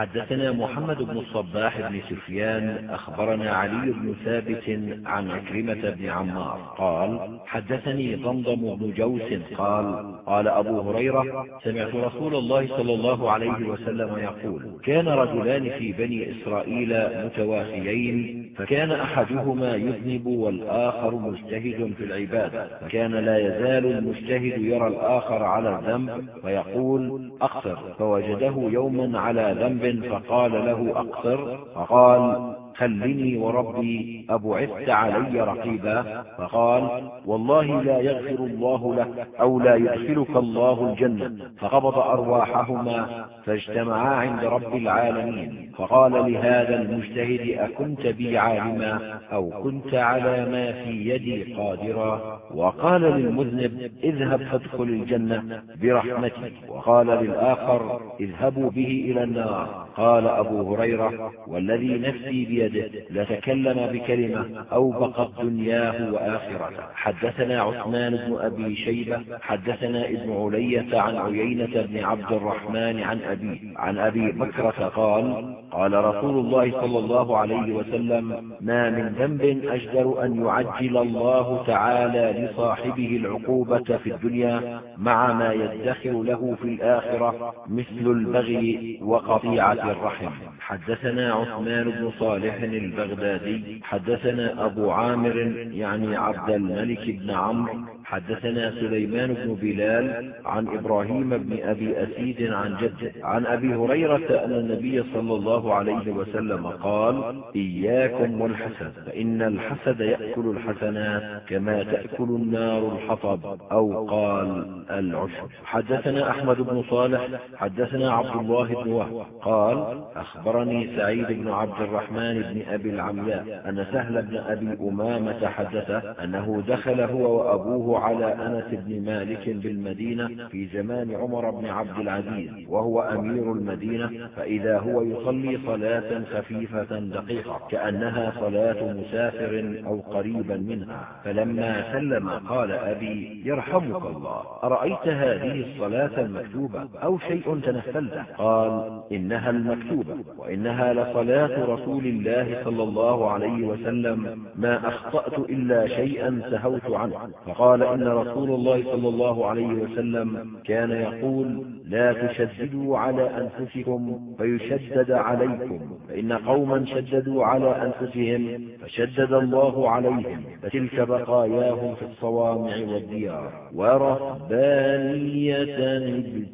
حدثنا محمد بن الصباح بن سفيان أخبرنا علي بن ثابت عن عكرمة بن عمار قال حدثني ضمضم بن جوس قال قال أبو هريرة سمعت رسول الله صلى الله عليه وسلم يقول كان رجلان في بني إسرائيل متوافيين فكان أحدهما يذنب والآخر مجتهد في العبادة. فكان لا يزال المجتهد يرى الآخر على الذنب فيقول أقصر. فوجده يوما على ذنب فقال له أقصر. فقال خلني وربي أبعثت علي رقيبا فقال والله لا يغفر الله لك أو لا يدخلك الله الجنة. فقبض أرواحهما فاجتمعا عند رب العالمين. فقال لهذا المجتهد أكنت بي عالما أو كنت على ما في يدي قادرا. وقال للمذنب اذهب فادخل الجنة برحمتي وقال للآخر اذهبوا به إلى النار. قال أبو هريرة والذي نفسي بيده لتكلم بكلمة أوبقت دنياه وآخرته. حدثنا عثمان بن أبي شيبة حدثنا ابن علية عن عيينة بن عبد الرحمن عن أبيه عن أبي بكرة قال قال رسول الله صلى الله عليه وسلم ما من ذنب أجدر أن يعجل الله تعالى لصاحبه العقوبة في الدنيا مع ما يدخر له في الآخرة مثل البغي وقطيعة الرحم. حدثنا عثمان بن صالح البغدادي. حدثنا أبو عامر يعني عبد الملك بن عمرو. حدثنا سليمان بن بلال عن إبراهيم بن أبي أسيد عن جده عن أبي هريرة أن النبي صلى الله عليه وسلم قال إياكم والحسد فإن الحسد يأكل الحسنات كما تأكل النار الحطب. أو قال العشب. حدثنا أحمد بن صالح حدثنا عبد الله بن وهب قال أخبرني سعيد بن عبد الرحمن بن أبي العمياء أن سهل بن أبي أمامة حدثه أنه دخل هو وأبوه على أنس بن مالك بالمدينة في زمان عمر بن عبد العزيز وهو أمير المدينة فإذا هو يصلي صلاة خفيفة دقيقة كأنها صلاة مسافر أو قريبا منها. فلما سلم قال أبي يرحمك الله أرأيت هذه الصلاة المكتوبة أو شيء تنفلته قال إنها المكتوبة وإنها لصلاة رسول الله صلى الله عليه وسلم ما أخطأت إلا شيئا سهوت عنه. فقال إن رسول الله صلى الله عليه وسلم كان يقول لا تشددوا على أنفسكم فيشدد عليكم فإن قوما شددوا على أنفسهم فشدد الله عليهم فتلك بقاياهم في الصوامع والديار. ورهبانية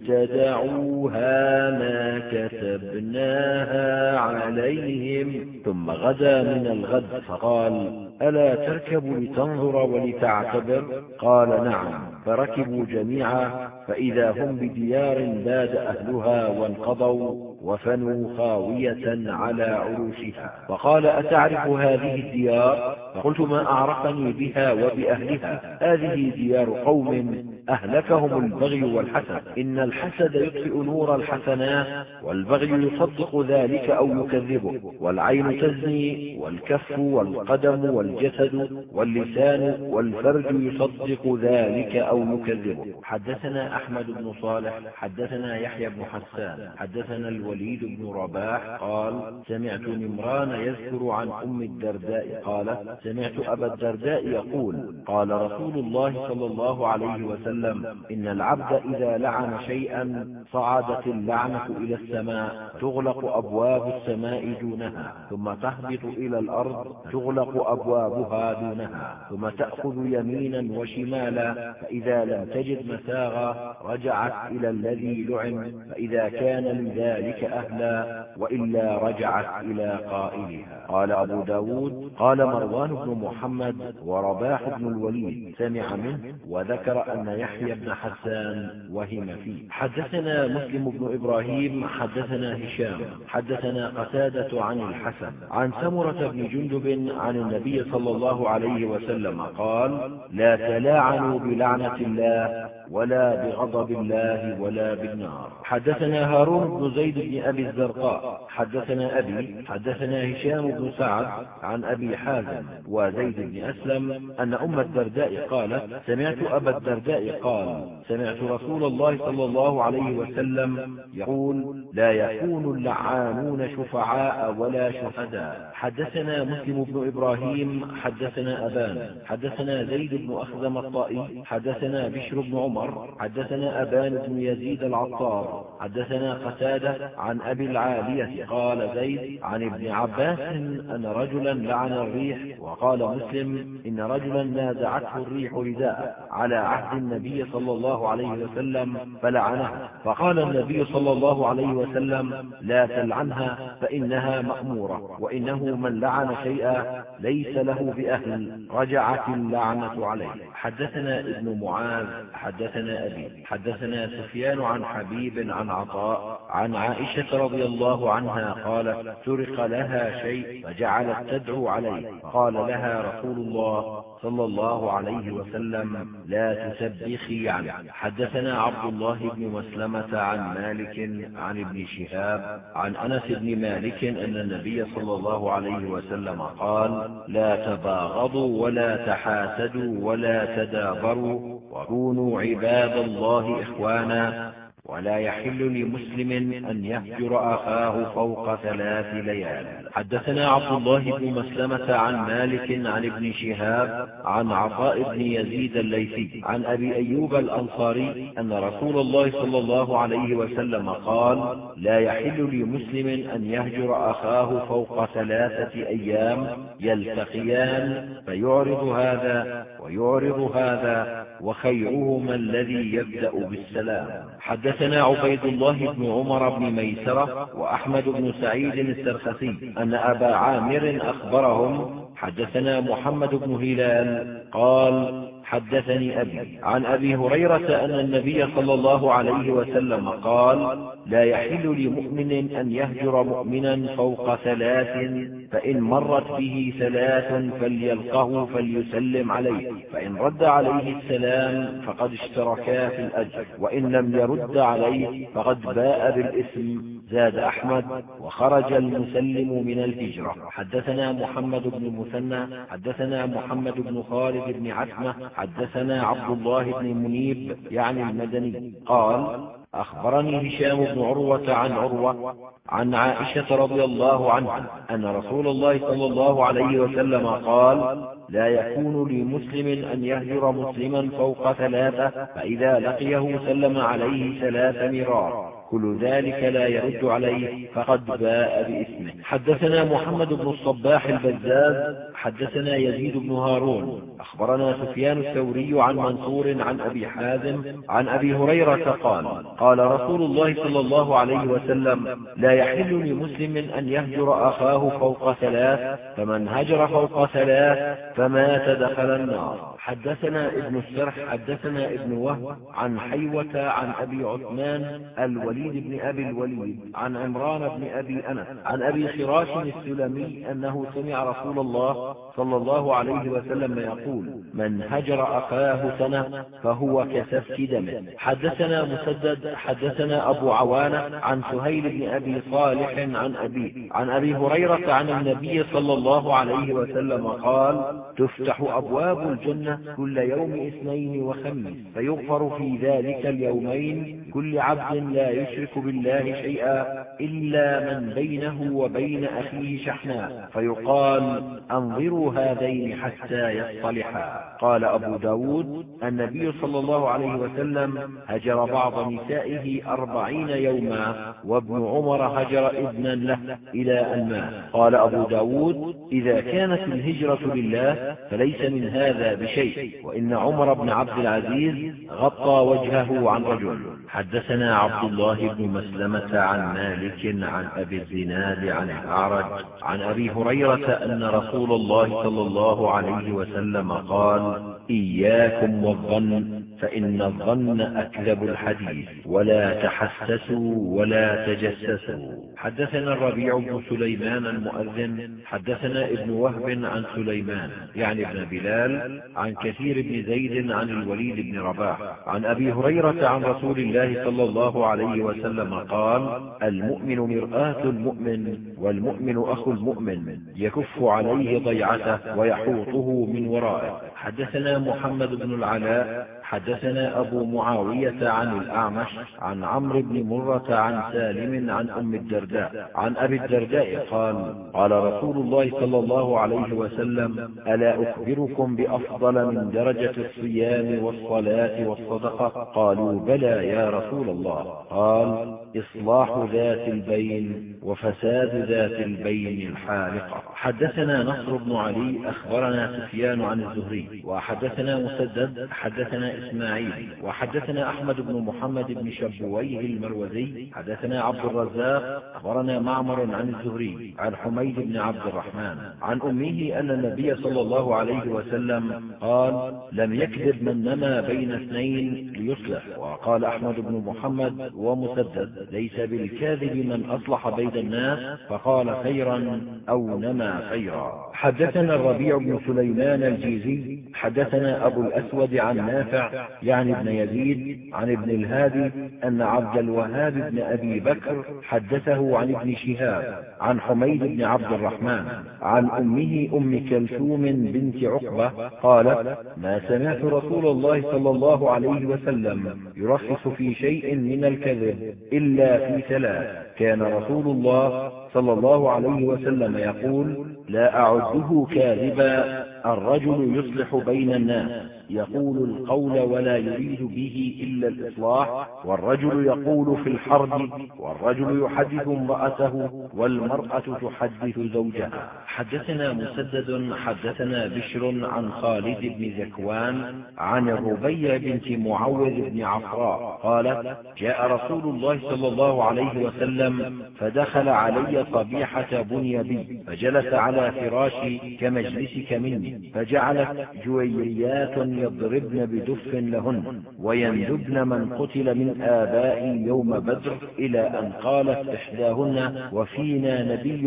ابتدعوها ما كتبناها عليهم ثم غدا من الغد فقال ألا تركبوا لتنظر ولتعتبر؟ قال نعم. فركبوا جميعا فإذا هم بديار باد أهلها وانقضوا وفنوا خاوية على عروشها. فقال أتعرف هذه الديار؟ فقلت ما أعرفني بها وبأهلها. هذه ديار قوم أهلكهم البغي والحسد. إن الحسد يطفئ نور الحسنات والبغي يصدق ذلك أو يكذبه. والعين تزني والكف والقدم والجسد واللسان والفرج يصدق ذلك أو يكذبه. حدثنا أحمد بن صالح حدثنا يحيى بن حسان حدثنا الوليد بن رباح قال سمعت نمران يذكر عن أم الدرداء. قال سمعت أبا الدرداء يقول قال رسول الله صلى الله عليه وسلم إن العبد إذا لعن شيئا صعدت اللعنة إلى السماء تغلق أبواب السماء دونها ثم تهبط إلى الأرض تغلق أبوابها دونها ثم تأخذ يمينا وشمالا فإذا لم تجد مساغا رجعت إلى الذي لعن فإذا كان لذلك أهلا وإلا رجعت إلى قائلها. قال أبو ب داود قال مروان بن محمد ورباح بن الوليد سمع منه وذكر أن يحيى بن حسان وهم فيه. حدثنا مسلم بن إبراهيم حدثنا هشام حدثنا قتادة عن الحسن. عن سمرة بن جندب عن النبي صلى الله عليه وسلم قال لا تلاعنوا بلعنة الله ولا بغضب الله ولا بالنار. حدثنا هارون بن زيد بن أبي الزرقاء. حدثنا أبي حدثنا هشام بن سعد عن أبي حازم وزيد بن أسلم أن أم الدرداء قالت سمعت أبا الدرداء قال سمعت رسول الله صلى الله عليه وسلم يقول لا يكون اللعانون شفعاء ولا شهداء. حدثنا مسلم بن إبراهيم حدثنا أبان حدثنا زيد بن أخزم الطائي حدثنا بشر بن عمر حدثنا أبان بن يزيد العطار حدثنا قتادة عن أبي العالية قال زيد عن ابن عباس أن رجلا لعن الريح وقال مسلم إن رجلا نازعته الريح رداء على عهد النبي صلى الله عليه وسلم فلعنها فقال النبي صلى الله عليه وسلم لا تلعنها فإنها مأمورة وإنه من لعن شيئا ليس له بأهل. رجعت اللعنة عليه. حدثنا ابن معاذ حدثنا أبي حدثنا سفيان عن حبيب عن عطاء عن عائشة رضي الله عنها قالت سرق لها شيء فجعلت تدعو عليه. قال لها رسول الله صلى الله عليه وسلم لا تسبخي عنه. حدثنا عبد الله بن مسلمة عن مالك عن ابن شهاب عن أنس بن مالك أن النبي صلى الله عليه وسلم قال لا تباغضوا ولا تحاسدوا ولا تدابروا وكونوا عباد الله إخوانا. ولا يحل لمسلم أن يهجر أخاه فوق ثلاث ليال. حدثنا عبد الله بن مسلمة عن مالك عن ابن شهاب عن عطاء بن يزيد الليثي عن أبي أيوب الأنصاري أن رسول الله صلى الله عليه وسلم قال لا يحل لمسلم أن يهجر أخاه فوق ثلاثة أيام يلتقيان فيعرض هذا ويعرض هذا وخيرهما الذي يبدأ بالسلام. حدثنا عبيد الله بن عمر بن ميسرة وأحمد بن سعيد السرخسي أن أبا عامر أخبرهم حدثنا محمد بن هلال قال حدثني أبي عن أبي هريرة أن النبي صلى الله عليه وسلم قال لا يحل لمؤمن أن يهجر مؤمنا فوق ثلاث فإن مرت به ثلاث فليلقه فليسلم عليه. فإن رد عليه السلام فقد اشتركا في الأجر. وإن لم يرد عليه فقد باء بالإثم زاد أحمد وخرج المسلم من الهجرة. حدثنا محمد بن مثنى حدثنا محمد بن خالد بن عتمة حدثنا عبد الله بن منيب يعني المدني. قال أخبرني هشام بن عروة عن عروة عن عائشة رضي الله عنها أن رسول الله صلى الله عليه وسلم قال لا يكون لمسلم أن يهجر مسلما فوق ثلاثة فإذا لقيه سلم عليه ثلاث مرار. كل ذلك لا يرد عليه فقد باء باسمه. حدثنا محمد بن الصباح البزاز حدثنا يزيد بن هارون. أخبرنا سفيان الثوري عن منصور عن أبي حازم عن أبي هريرة قال قال رسول الله صلى الله عليه وسلم لا يحل لمسلم أن يهجر أخاه فوق ثلاث فمن هجر فوق ثلاث فمات دخل النار. حدثنا ابن السرح حدثنا ابن وهب عن حيوة عن أبي عثمان الوليد بن أبي الوليد عن عمران بن أبي أنس عن أبي خراش السلمي أنه سمع رسول الله صلى الله عليه وسلم يقول من هجر أخاه سنة فهو كسفك دمه. حدثنا مسدد حدثنا أبو عوانة عن سهيل بن أبي صالح عن أبي عن أبي هريرة عن النبي صلى الله عليه وسلم قال تفتح أبواب الجنة كل يوم اثنين وخميس فيغفر في ذلك اليومين كل عبد لا يشرك بالله شيئا إلا من بينه وبين أخيه شحناء. فيقال أنظروا هذين حتى يصطلحا. قال أبو ب داود النبي صلى الله عليه وسلم هجر بعض نسائه أربعين يوما وابن عمر هجر ابنا له إلى أن مات قال أبو ب داود إذا كانت الهجرة لله فليس من هذا بشيء وإن عمر بن عبد العزيز غطى وجهه عن رجل. حدثنا عبد الله بن مسلمة عن مالك عن أبي الزناد عن الأعرج عن أبي هريرة أن رسول الله صلى الله عليه وسلم قال إياكم والظن فإن الظن أكذب الحديث. ولا تحسسوا ولا تجسسوا. حدثنا الربيع بن سليمان المؤذن حدثنا ابن وهب عن سليمان يعني ابن بلال عن كثير بن زيد عن الوليد بن رباح عن أبي هريرة عن رسول الله صلى الله عليه وسلم قال المؤمن مرآة المؤمن والمؤمن أخو المؤمن يكف عليه ضيعته ويحوطه من ورائه. حدثنا محمد بن العلاء حدثنا أبو معاوية عن الأعمش عن عمرو بن مرة عن سالم عن أم الدرداء عن أبي الدرداء قال قال رسول الله صلى الله عليه وسلم ألا أخبركم بأفضل من درجة الصيام والصلاة والصدقة؟ قالوا بلى يا رسول الله. قال إصلاح ذات البين وفساد ذات البين الحالقة حدثنا نصر بن علي أخبرنا سفيان عن الزهري وحدثنا مسدد حدثنا إسماعيل وحدثنا أحمد بن محمد بن شبويه المروزي حدثنا عبد الرزاق أخبرنا معمر عن الزهري عن حميد بن عبد الرحمن عن أمه أن النبي صلى الله عليه وسلم قال لم يكذب من نما بين اثنين ليصلح. وقال أحمد بن محمد ومسدد ليس بالكاذب من أصلح بين الناس فقال خيرا أو نما خيرا. حدثنا الربيع بن سليمان الجيزي حدثنا أبو الأسود عن نافع يعني ابن يزيد عن ابن الهادي أن عبد الوهاب بن أبي بكر حدثه عن ابن شهاب عن حميد بن عبد الرحمن عن أمه أم كلثوم بنت عقبة قالت ما سمعت رسول الله صلى الله عليه وسلم يرخص في شيء من الكذب إلا في ثلاث كان رسول الله صلى الله عليه وسلم يقول لا أعده كاذبا الرجل يصلح بين الناس. يقول القول ولا يريد به إلا الإصلاح والرجل يقول في الحرب والرجل يحدث امرأته والمرأة تحدث زوجها. حدثنا مسدد حدثنا بشر عن خالد بن ذكوان عن الربيع بنت معوذ بن عفراء قالت جاء رسول الله صلى الله عليه وسلم فدخل علي صبيحة بني بي فجلس على فراشي كمجلسك مني فجعلت جويريات يضربن بدف لهن ويندبن من قتل من آبائي يوم بدر إلى أن قالت إحداهن وفينا نبي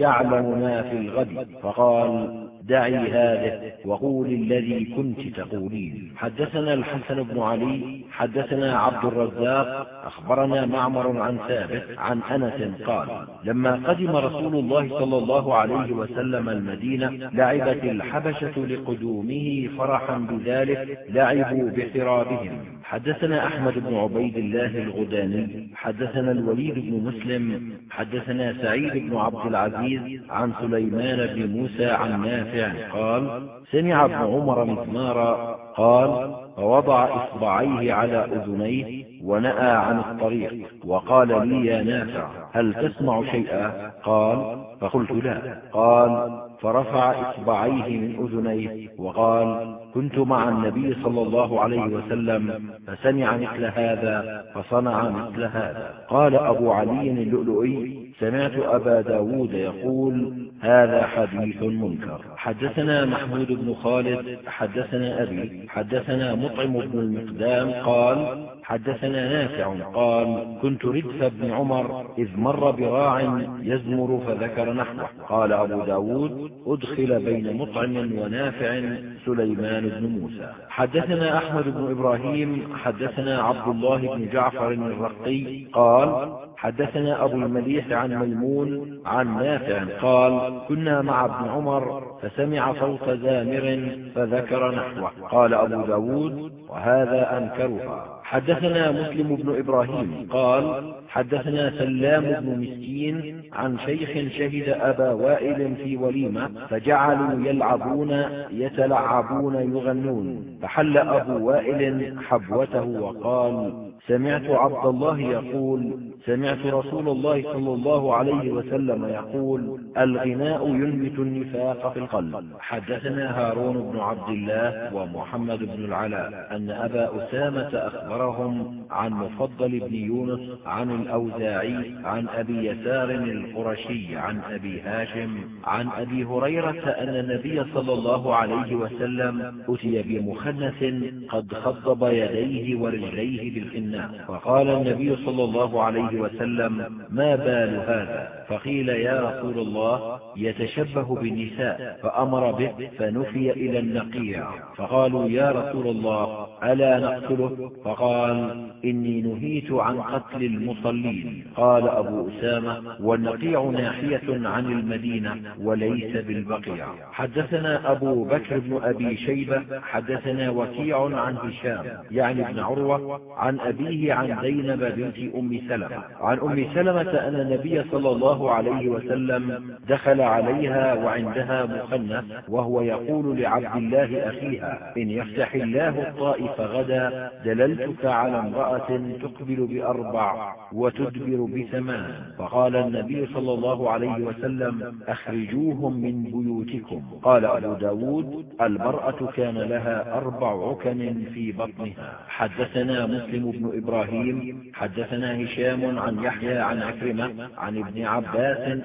يعلم ما في الغد؟ فقال دعي هذه وقول الذي كنت تقولين حدثنا الحسن بن علي حدثنا عبد الرزاق أخبرنا معمر عن ثابت عن أنس قال لما قدم رسول الله صلى الله عليه وسلم المدينة لعبت الحبشة لقدومه فرحا بذلك لعبوا بحرابهم حدثنا أحمد بن عبيد الله الغداني. حدثنا الوليد بن مسلم. حدثنا سعيد بن عبد العزيز عن سليمان بن موسى عن نافع قال سمع ابن عمر مزمارا قال فوضع إصبعيه على أذنيه ونأى عن الطريق وقال لي يا نافع هل تسمع شيئا؟ قال فقلت لا. قال فرفع إصبعيه من أذنيه وقال كنت مع النبي صلى الله عليه وسلم فسمع مثل هذا فصنع مثل هذا. قال أبو علي اللؤلؤي سمعت أبا ب داود يقول هذا حديث منكر. حدثنا محمود بن خالد حدثنا أبي حدثنا مطعم بن المقدام قال حدثنا نافع قال كنت ردف بن عمر إذ مر براع يزمر فذكر نحوه. قال أبو ب داود أدخل بين مطعم ونافع سليمان بن موسى. حدثنا أحمد بن إبراهيم حدثنا عبد الله بن جعفر الرقي قال حدثنا أبو المليح عن ميمون عن نافع قال كنا مع ابن عمر فسمع صوت زامر فذكر نحوه. قال أبو ب داود وهذا أنكرها. حدثنا مسلم بن إبراهيم قال حدثنا سلام بن مسكين عن شيخ شهد أبا وائل في وليمة فجعلوا يلعبون يتلعبون يغنون فحل أبو وائل حبوته وقال سمعت عبد الله يقول سمعت رسول الله صلى الله عليه وسلم يقول الغناء ينبت النفاق في القلب. حدثنا هارون بن عبد الله ومحمد بن العلاء أن أبا أسامة أخبرهم عن مفضل بن يونس عن الأوزاعي عن أبي يسار القرشي عن أبي هاشم عن أبي هريرة أن النبي صلى الله عليه وسلم أتي بمخنث قد خضب يديه ورجليه بالخناق فقال النبي صلى الله عليه وسلم ما بال هذا؟ فقيل يا رسول الله يتشبه بالنساء فأمر به فنفي إلى النقيع. فقالوا يا رسول الله ألا نقتله؟ فقال إني نهيت عن قتل المصلين. قال أبو أسامة والنقيع ناحية عن المدينة وليس بالبقيع. حدثنا أبو بكر بن أبي شيبة حدثنا وكيع عن هشام يعني ابن عروة عن أبيه عن زينب بنت أم سلمة. عن أم سلمة أن النبي صلى الله عليه وسلم دخل عليها وعندها مخنث وهو يقول لعبد الله أخيها إن يفتح الله الطائف غدا دللتك على امرأة تقبل بأربع وتدبر بثمان. فقال النبي صلى الله عليه وسلم أخرجوهم من بيوتكم. قال أبو ب داود المرأة كان لها أربع عكن في بطنها. حدثنا مسلم بن إبراهيم حدثنا هشام عن يحيى عن عكرمة عن ابن عباس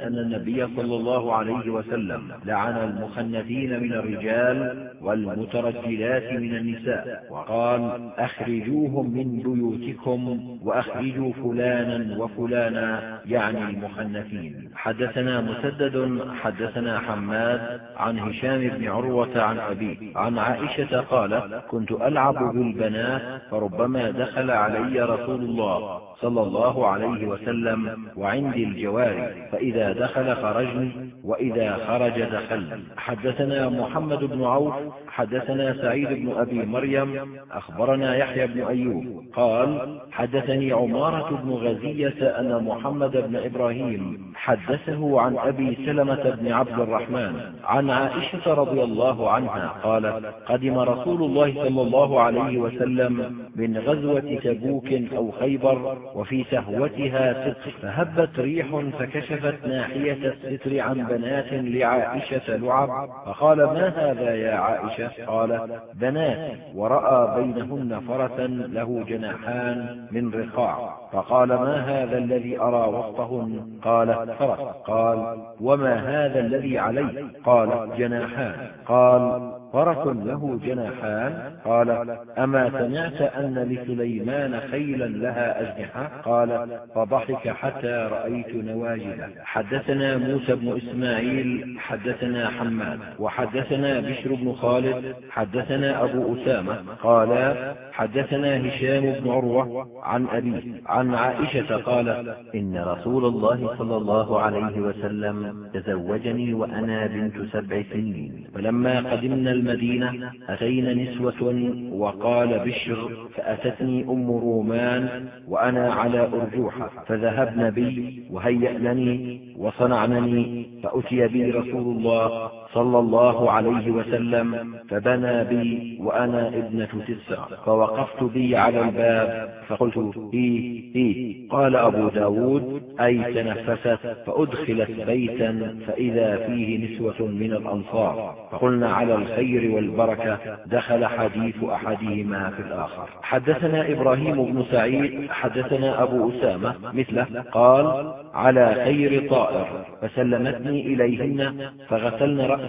أن النبي صلى الله عليه وسلم لعن المخنثين من الرجال والمترجلات من النساء وقال أخرجوهم من بيوتكم وأخرجوا فلانا وفلانا يعني المخنثين حدثنا مسدد حدثنا حماد عن هشام بن عروة عن أبيه عن عائشة قالت كنت ألعب بالبنات فربما دخل علي رسول الله صلى الله عليه وسلم وعندي الجواري فإذا دخل خرجني وإذا خرج دخلني حدثنا محمد بن عوف حدثنا سعيد بن أبي مريم أخبرنا يحيى بن أيوب. قال حدثني عمارة بن غزية أن محمد بن إبراهيم حدثه عن أبي سلمة بن عبد الرحمن عن عائشة رضي الله عنها قالت قدم رسول الله صلى الله عليه وسلم من غزوة تبوك أو خيبر وفي سهوتها ستر فهبت ريح فكشفت ناحية الستر عن بنات لعائشة لعب. فقال ما هذا يا عائشة؟ قال بنات. ورأى بينهن فرسا له جناحان من رقاع. فقال ما هذا الذي أرى وسطهن؟ قال فرس. قال وما هذا الذي علي؟ قال جناحان. قال فرس له جناحان. قال أما سمعت أن لسليمان خيلا لها أجنحة قال فضحك حتى رأيت نواجذه. حدثنا موسى بن إسماعيل حدثنا حماد وحدثنا بشر بن خالد حدثنا أبو أسامة. قال حدثنا هشام بن عروة عن أبيه عن عائشة قال إن رسول الله صلى الله عليه وسلم تزوجني وأنا بنت سبع سنين. فلما قدمنا المدينة أتينا نسوة وقال بشر فأتتني أم رومان وأنا على أرجوحة فذهبن بي وهيأنني وصنعنني فأتي بي رسول الله صلى الله عليه وسلم فبنى بي وأنا ابنة تسع فوقفت بي على الباب فقلت هي هي قال أبو داود أي تنفست فأدخلت بيتا فإذا فيه نسوة من الأنصار. فقلنا على الخير والبركة دخل حديث أحدهما في الآخر. حدثنا إبراهيم بن سعيد حدثنا أبو أسامة مثله قال على خير طائر فسلمتني إليهن فغسلن رأسي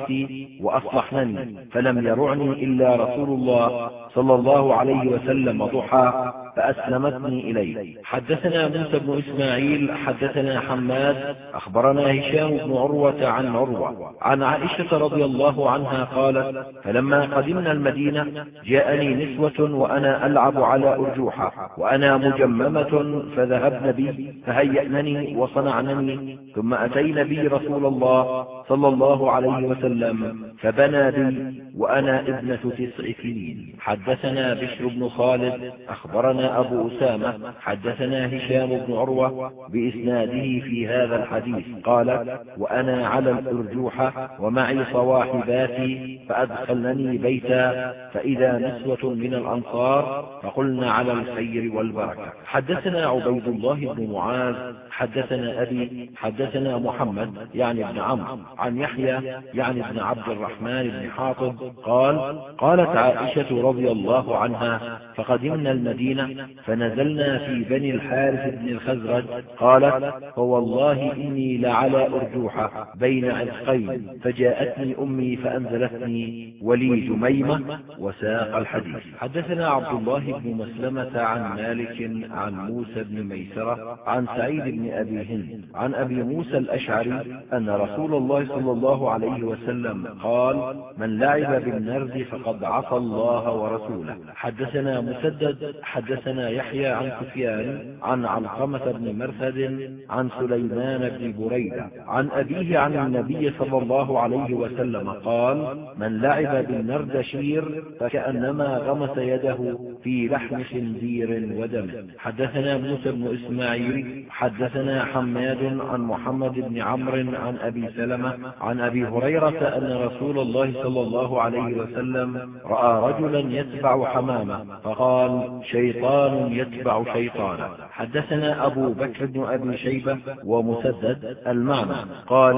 وأصلحنني. فلم يرعني إلا رسول الله صلى الله عليه وسلم ضحى فأسلمتني إليه. حدثنا موسى بن إسماعيل حدثنا حماد أخبرنا هشام بن عروة عن عروة. عن عائشة رضي الله عنها قالت فلما قدمنا المدينة جاءني نسوة وأنا ألعب على أرجوحة وأنا مجممة فذهبن بي فهيأنني وصنعنني ثم أتين بي رسول الله صلى الله عليه وسلم. فبنى بي وأنا ابنة تسع سنين. حدثنا بشر بن خالد أخبرنا أبو أسامة حدثنا هشام بن عروة بإسناده في هذا الحديث. قال وأنا على الأرجوحة ومعي صواحباتي فأدخلنني بيتا فإذا نسوة من الأنصار فقلنا على الخير والبركة. حدثنا عبيد الله بن معاذ حدثنا أبي حدثنا محمد يعني ابن عمرو. عن يحيى يعني ابن عبد الرحمن بن حاطب. قال قالت عائشة رضي الله عنها فقدمنا المدينة فنزلنا في بني الحارث بن الخزرج. قالت فوالله إني لعلى أرجوحة بين عزقين فجاءتني أمي فأنزلتني ولي جميمة. وساق الحديث. حدثنا عبد الله بن مسلمة عن مالك عن موسى بن ميسرة عن سعيد بن أبي هند. عن أبي موسى الأشعري أن رسول الله صلى الله عليه وسلم قال من لعب بالنرد فقد عصى الله ورسوله. حدثنا مسدد حدثنا يحيى عن سفيان عن علقمة بن مرثد عن سليمان بن بريدة. عن أبيه عن النبي صلى الله عليه وسلم قال من لعب بالنردشير فكأنما غمس يده في لحم خنزير ودم. حدثنا موسى بن إسماعيل حدثنا حماد عن محمد بن عمرو عن أبي سلمة عن أبي هريرة أن رسول الله صلى الله عليه وسلم رأى رجلا يتبع حمامة فقال شيطان يتبع شيطانا حدثنا أبو بكر بن أبي شيبة ومسدد المعنى قال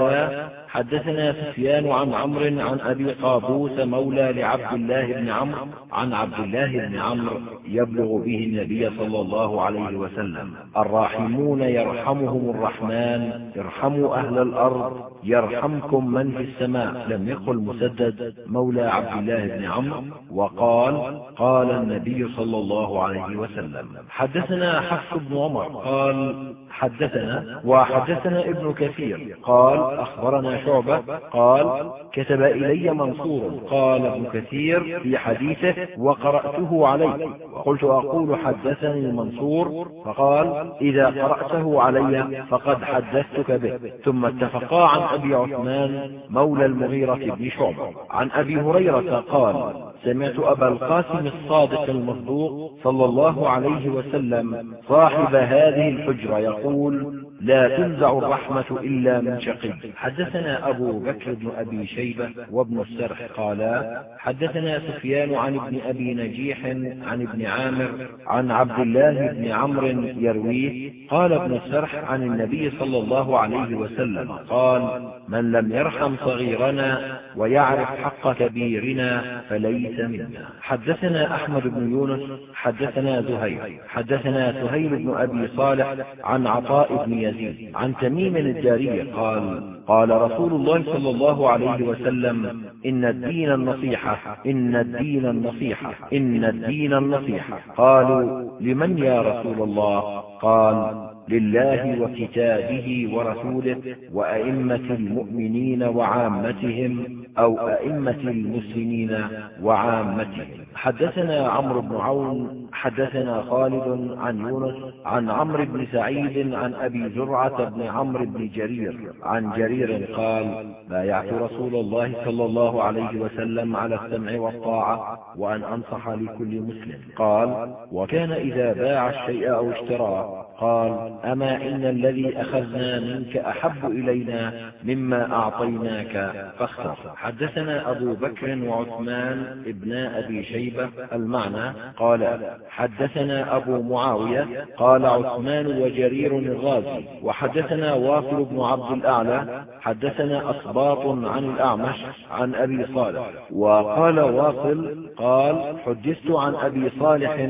حدثنا سفيان عن عمرو عن أبي قابوس مولى لعبد الله بن عمرو عن عبد الله بن عمرو يبلغ به النبي صلى الله عليه وسلم. الراحمون يرحمهم الرحمن ارحموا أهل الأرض يرحمكم من في السماء. لم يقل مسدد مولى عبد الله بن عمرو وقال قال النبي صلى الله عليه وسلم. حدثنا حفص بن عمر قال حدثنا وحدثنا ابن كثير قال أخبرنا شعبة قال كتب إلي منصور. قال ابن كثير في حديثه وقرأته علي وقلت أقول حدثني منصور. فقال إذا قرأته علي فقد حدثتك به. ثم اتفقا عن أبي عثمان مولى المغيرة بن شعبة. عن أبي هريرة قال سمعت أبا القاسم الصادق المصدوق صلى الله عليه وسلم صاحب هذه الحجرة يقول لا تنزع الرحمة إلا من شقي. حدثنا أبو بكر بن أبي شيبة وابن السرح قالا حدثنا سفيان عن ابن أبي نجيح عن ابن عامر عن عبد الله بن عمرو يرويه قال ابن السرح عن النبي صلى الله عليه وسلم قال من لم يرحم صغيرنا ويعرف حق كبيرنا فليس منا. حدثنا أحمد بن يونس حدثنا زهير حدثنا سهيل بن أبي صالح عن عطاء بن يزيد عن تميم الداري قال قال رسول الله صلى الله عليه وسلم إن الدين النصيحة إن الدين النصيحة إن الدين النصيحة. قالوا لمن يا رسول الله؟ قال لله وكتابه ورسوله وأئمة المؤمنين وعامتهم أو أئمة المسلمين وعامتهم. حدثنا عمرو بن عون حدثنا خالد عن يونس عن عمرو بن سعيد عن أبي زرعة بن عمرو بن جرير عن جرير قال بايعت رسول الله صلى الله عليه وسلم على السمع والطاعة وأن أنصح لكل مسلم. قال وكان إذا باع الشيء أو اشتراه قال أما إن الذي أخذنا منك أحب إلينا مما أعطيناك فاختر. حدثنا أبو بكر وعثمان ابن أبي شيبة المعنى قال حدثنا أبو معاوية قال عثمان وجرير الغازي وحدثنا واصل بن عبد الأعلى حدثنا أصباط عن الأعمش عن أبي صالح. وقال واصل قال حدثت عن أبي صالح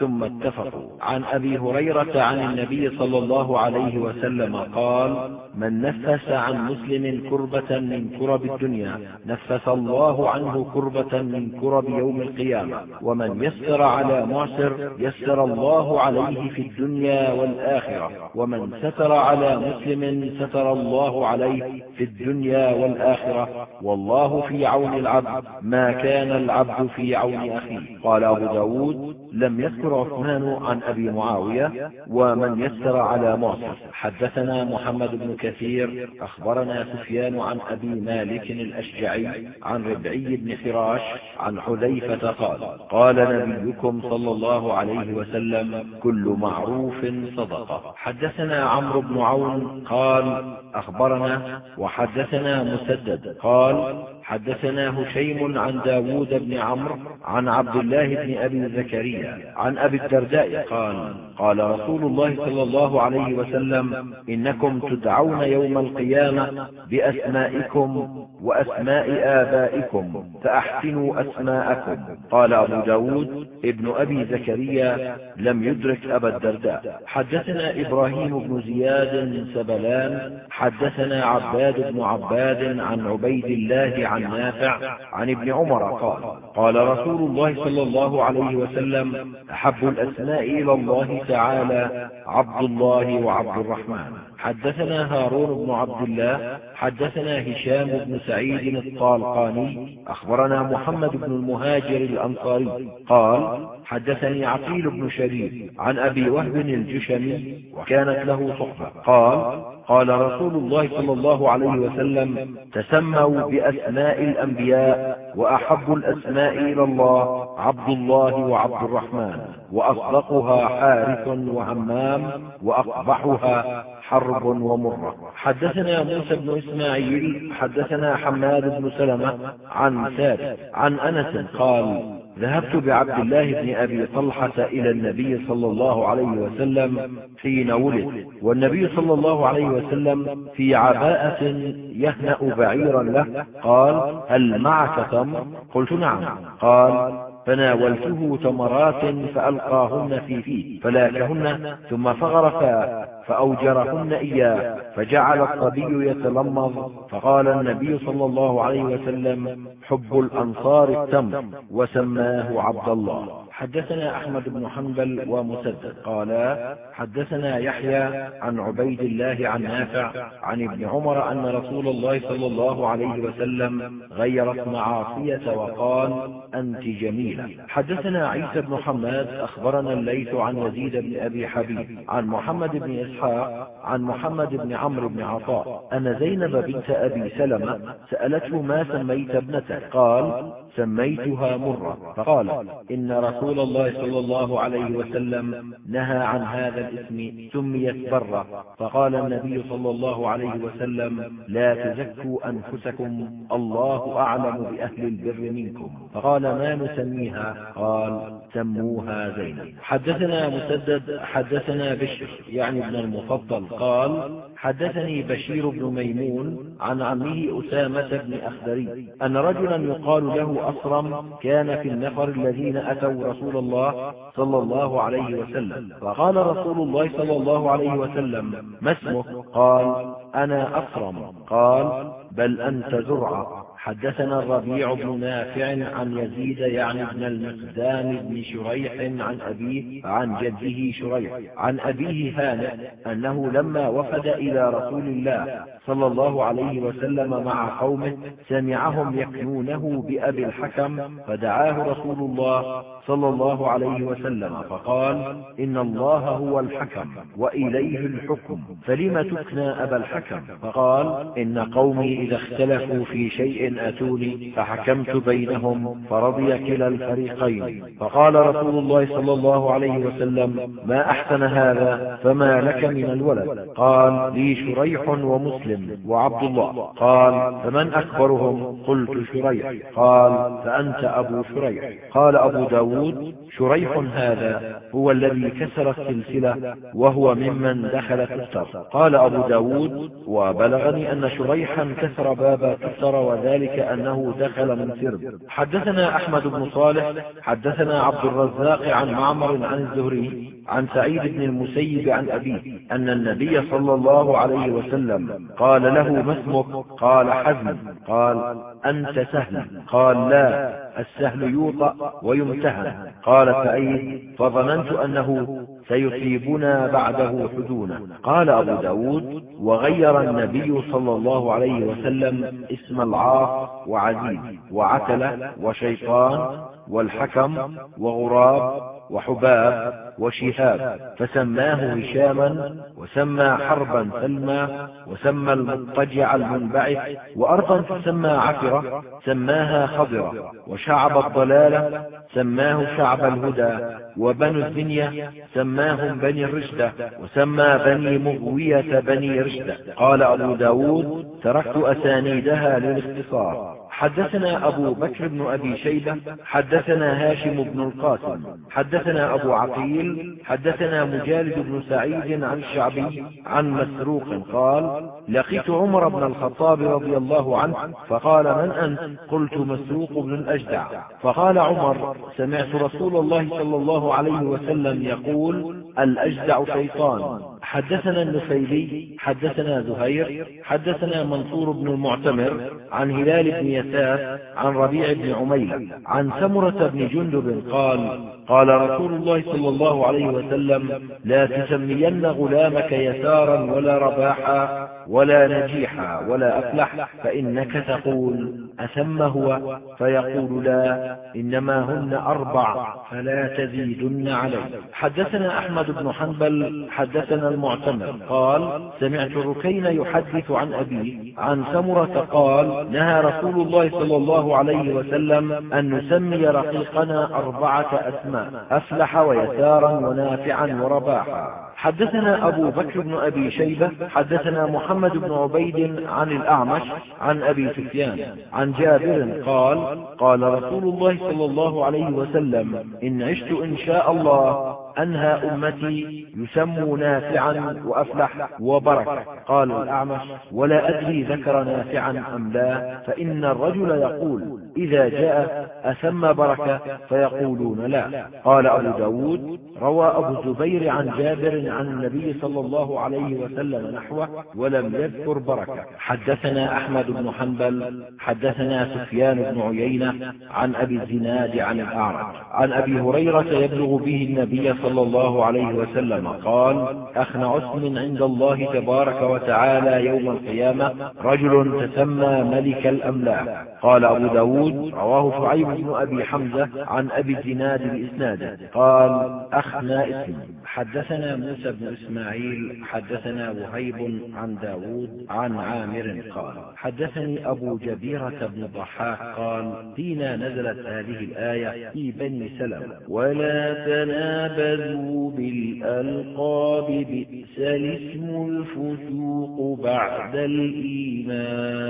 ثم اتفقوا. عن أبي هريرة عن النبي صلى الله عليه وسلم قال من نفس عن مسلم كربة من كرب الدنيا نفس الله عنه كربة من كرب يوم القيامة. ومن يسر على معسر يسر الله عليه في الدنيا والآخرة. ومن ستر على مسلم ستر الله عليه في الدنيا والآخرة. والله في عون العبد ما كان العبد في عون أخيه. قال أبو ب داود لم يذكر عثمان عن أبي معاوية ومن يسر على معسر. حدثنا محمد بن كثير أخبرنا سفيان عن أبي مالك الأشجعي عن ربعي بن فراش عن حذيفة قال قال نبيكم صلى الله عليه وسلم كل معروف صدقة. حدثنا عمرو بن عون قال أخبرنا وحدثنا مسدد قال حدثنا هشيم عن داود بن عمرو عن عبد الله بن أبي زكريا عن أبي الدرداء قال قال رسول الله صلى الله عليه وسلم إنكم تدعون يوم القيامة بأسمائكم وأسماء آبائكم فأحسنوا أسماءكم. قال أبو ب داود ابن أبي زكريا لم يدرك أبا الدرداء. حدثنا إبراهيم بن زياد سبلان حدثنا عباد بن عباد عن عبيد الله نافع عن ابن عمر قال قال رسول الله صلى الله عليه وسلم أحب الأسماء إلى الله تعالى عبد الله وعبد الرحمن. حدثنا هارون بن عبد الله حدثنا هشام بن سعيد الطالقاني أخبرنا محمد بن المهاجر الأنصاري. قال حدثني عقيل بن شريف عن أبي وهب الجشمي وكانت له صحبة. قال قال رسول الله صلى الله عليه وسلم تسموا بأسماء الأنبياء وأحب الأسماء إلى الله عبد الله وعبد الرحمن وأصدقها حارث وهمام وأقبحها حرب ومرة. حدثنا موسى بن إسماعيل حدثنا حماد بن سلمة عن ثابت عن أنس قال ذهبت بعبد الله بن أبي طلحة إلى النبي صلى الله عليه وسلم حين ولد. والنبي صلى الله عليه وسلم في عباءة يهنأ بعيرا له قال هل معك تمر قلت نعم. قال فناولته تمرات فألقاهن في فيه فلاكهن ثم فغرفا فأوجرهن إياه فجعل الصبي يتلمظ فقال النبي صلى الله عليه وسلم حب الأنصار التمر وسماه عبد الله. حدثنا أحمد بن حنبل ومسدد. قالا حدثنا يحيى عن عبيد الله عن نافع عن ابن عمر أن رسول الله صلى الله عليه وسلم غير اسم وقال أنت جميلة. حدثنا عيسى بن حماد أخبرنا الليث عن يزيد بن أبي حبيب عن محمد بن إسحاق عن محمد بن عمرو بن عطاء أن زينب بنت أبي سلمة سألته ما سميت ابنتك؟ قال سميتها مرة. فقال إن رسول الله صلى الله عليه وسلم نهى عن هذا الاسم سميت برة فقال النبي صلى الله عليه وسلم لا تزكوا أنفسكم الله أعلم بأهل البر منكم. فقال ما نسميها؟ قال سموها زينب. حدثنا مسدد حدثنا بشر يعني ابن المفضل. قال حدثني بشير بن ميمون عن عمه أسامة بن أخدري أن رجلا يقال له أصرم كان في النفر الذين أتوا رسول الله صلى الله عليه وسلم. فقال رسول الله صلى الله عليه وسلم ما اسمك؟ قال أنا أصرم. قال بل أنت زرعة. حدثنا الربيع بن نافع عن يزيد يعني ابن المقدام بن شريح عن أبيه عن جده شريح عن أبيه هانئ أنه لما وفد إلى رسول الله صلى الله عليه وسلم مع قومه سمعهم يكنونه بأبي الحكم فدعاه رسول الله صلى الله عليه وسلم فقال إن الله هو الحكم وإليه الحكم فلم تكنى أبا الحكم؟ فقال إن قومي إذا اختلفوا في شيء أتوني فحكمت بينهم فرضي كلا الفريقين. فقال رسول الله صلى الله عليه وسلم ما أحسن هذا؟ فما لك من الولد؟ قال لي شريح ومسلم وعبد الله. قال فمن أكبرهم؟ قلت شريح. قال فأنت أبو شريح. قال أبو داود شريح هذا هو الذي كسر السلسلة وهو ممن دخل تستر قال أبو داود وبلغني أن شريحا كسر باب تستر وذلك أنه دخل من سرب. حدثنا أحمد بن صالح حدثنا عبد الرزاق عن معمر عن الزهري عن سعيد بن المسيب عن أبيه أن النبي صلى الله عليه وسلم قال له ما اسمك؟ قال حزم. قال أنت سهل. قال لا. السهل يوطأ ويمتهن. قال سعيد فظننت أنه سيصيبنا بعده حزونا قال أبو ب داود وغير النبي صلى الله عليه وسلم اسم العاص وعزيز وعتلة وشيطان والحكم وغراب وحباب وشهاب فسماه هشاما وسمى حربا سلمى وسمى المضطجع المنبعث وأرضا تسمى عفرة سماها خضرة وشعب الضلالة سماه شعب الهدى وبنو الدنيا سماهم بني الرشدة وسمى بني مغوية بني رشدة. قال أبو ب داود تركت أسانيدها للاختصار. حدثنا أبو بكر بن أبي شيبة حدثنا هاشم بن القاسم حدثنا أبو عقيل حدثنا مجالد بن سعيد عن الشعبي عن مسروق قال لقيت عمر بن الخطاب رضي الله عنه فقال من أنت؟ قلت مسروق بن الأجدع فقال عمر سمعت رسول الله صلى الله عليه وسلم يقول الأجدع شيطان. حدثنا النفيلي حدثنا زهير حدثنا منصور بن المعتمر عن هلال بن يسار عن ربيع بن عمير عن سمرة بن جندب قال قال رسول الله صلى الله عليه وسلم لا تسمين غلامك يسارا ولا رباحا ولا نجيحا ولا أفلح فإنك تقول أثم هو؟ فيقول لا إنما هن أربع فلا تزيدن علي حدثنا أحمد بن حنبل حدثنا المعتمر. قال سمعت ركين يحدث عن أبي عن سمرة قال نهى رسول الله صلى الله عليه وسلم أن نسمي رقيقنا أربعة أسماء أفلح ويسارا ونافعا ورباحا. حدثنا أبو بكر بن أبي شيبة حدثنا محمد بن عبيد عن الأعمش عن أبي سفيان. عن جابر قال قال رسول الله صلى الله عليه وسلم إن عشت إن شاء الله أنهى أمتي يسموا نافعا وأفلح وبركة. قال الأعمش ولا أدري ذكر نافعا أم لا فإن الرجل يقول إذا جاء أسمى بركة فيقولون لا. قال أبو داود روى أبو الزبير عن جابر عن النبي صلى الله عليه وسلم نحوه ولم يذكر بركة. حدثنا أحمد بن حنبل حدثنا سفيان بن عيينة عن أبي الزناد عن الأعرج. عن أبي هريرة يبلغ به النبي صلى الله عليه وسلم قال أخنع اسم عند الله تبارك وتعالى يوم القيامة رجل تسمى ملك الأملاك. قال أبو ب داود رواه شعيب بن أبي حمزة عن أبي الزناد بإسناده. قال أخنى اسم حدثنا موسى بن إسماعيل حدثنا وهيب عن داود عن عامر قال حدثني أبو جبيرة بن الضحاك قال فينا نزلت هذه الآية في بني سلم ولا تنابذوا بالألقاب بئس الاسم الفسوق بعد الإيمان.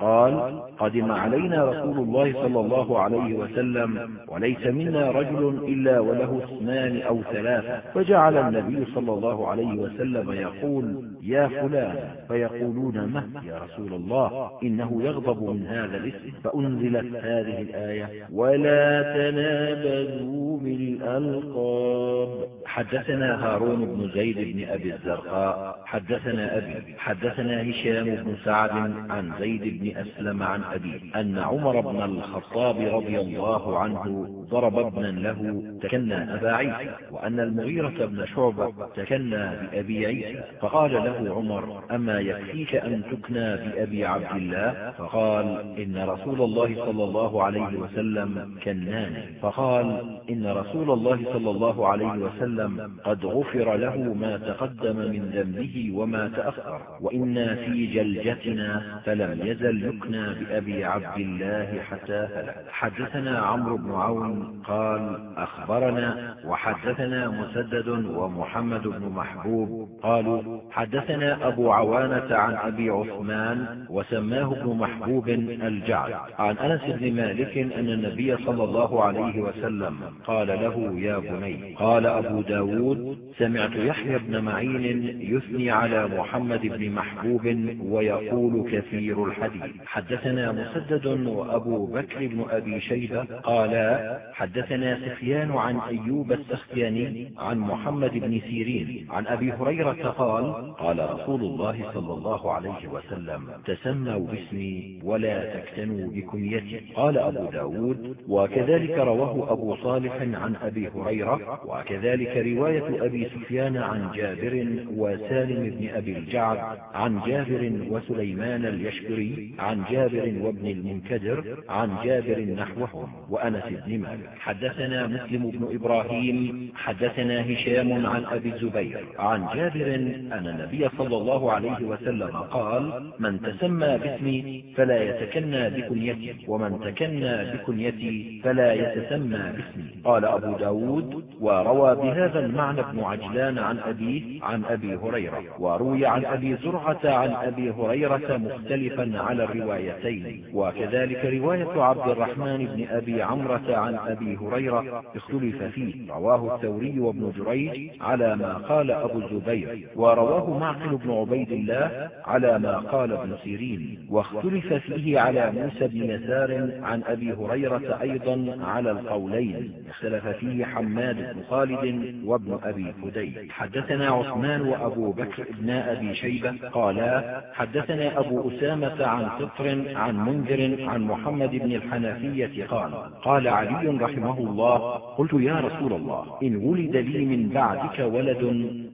قال قدم علينا رسول الله صلى الله عليه وسلم وليس منا رجل إلا وله اسمان أو ثلاثة فجعل النبي صلى الله عليه وسلم يقول يا فلان. فيقولون مه يا رسول الله إنه يغضب من هذا الاسم فأنزلت هذه الآية ولا تنابذوا بالألقاب حدثنا هارون بن زيد بن أبي الزرقاء حدثنا أبي حدثنا هشام بن سعد عن زيد بن أسلم عن أبي أن عمر بن الخطاب رضي الله عنه ضرب ابنا له تكنى أبا عيسى وأن المغيرة بن شعبة تكنى بأبي عيسى. فقال له عمر أما يكفيك أن تكنى بأبي عبد الله؟ فقال إن رسول الله صلى الله عليه وسلم كناني. فقال إن رسول الله صلى الله عليه وسلم قد غفر له ما تقدم من ذنبه وما تأخر. وإنا في جلجتنا فلم يزل يكنى بأبي عبد الله حتى هلك. حدثنا عمرو بن عون قال أخبرنا وحدثنا مسدد ومحمد بن محبوب قالوا حدثنا أبو عوانة عن أبي عثمان وسماه ابن محبوب الجعد. عن أنس بن مالك أن النبي صلى الله عليه وسلم قال له يا بني قال أبو ب داود سمعت يحيى بن معين يثني على محمد بن محبوب ويقول كثير الحديث. حدثنا مسدد وأبو بكر بن أبي شيبة قالا حدثنا سفيان عن أيوب السختياني عن محمد بن سيرين. عن أبي هريرة قال قال رسول الله صلى الله عليه وسلم تسموا باسمي ولا تكتنوا بكنيتي. قال أبو ب داود وكذلك رواه أبو صالح عن أبي هريرة وكذلك رواية أبي سفيان عن جابر وسالم بن أبي الجعد عن جابر وسليمان اليشكري عن جابر وابن المنكدر عن جابر نحوهم وأنس بن مالك. حدثنا مسلم بن إبراهيم حدثنا هشام عن أبي الزبير. عن جابر أن النبي صلى الله عليه وسلم قال من تسمى باسمي فلا يتكنى بكنيتي ومن تكنى بكنيتي فلا يتسمى باسمي. قال أبو ب داود وروى روى بهذا المعنى ابن عجلان عن أبيه عن أبي هريرة وروي عن أبي زرعة عن أبي هريرة مختلفا على الروايتين. وكذلك رواية عبد الرحمن بن أبي عمرة عن أبي هريرة اختلف فيه رواه الثوري وابن جريج على ما قال أبو الزبير ورواه معقل بن عبيد الله على ما قال ابن سيرين واختلف فيه على موسى بن يسار عن أبي هريرة أيضا على القولين اختلف فيه حماد بن خالد وابن أبي فدي حدثنا عثمان وأبو بكر بن أبي شيبة قالا حدثنا أبو أسامة عن فطر عن منذر عن محمد بن الحنفية قال قال علي رحمه الله قلت يا رسول الله إن ولد لي من بعدك ولد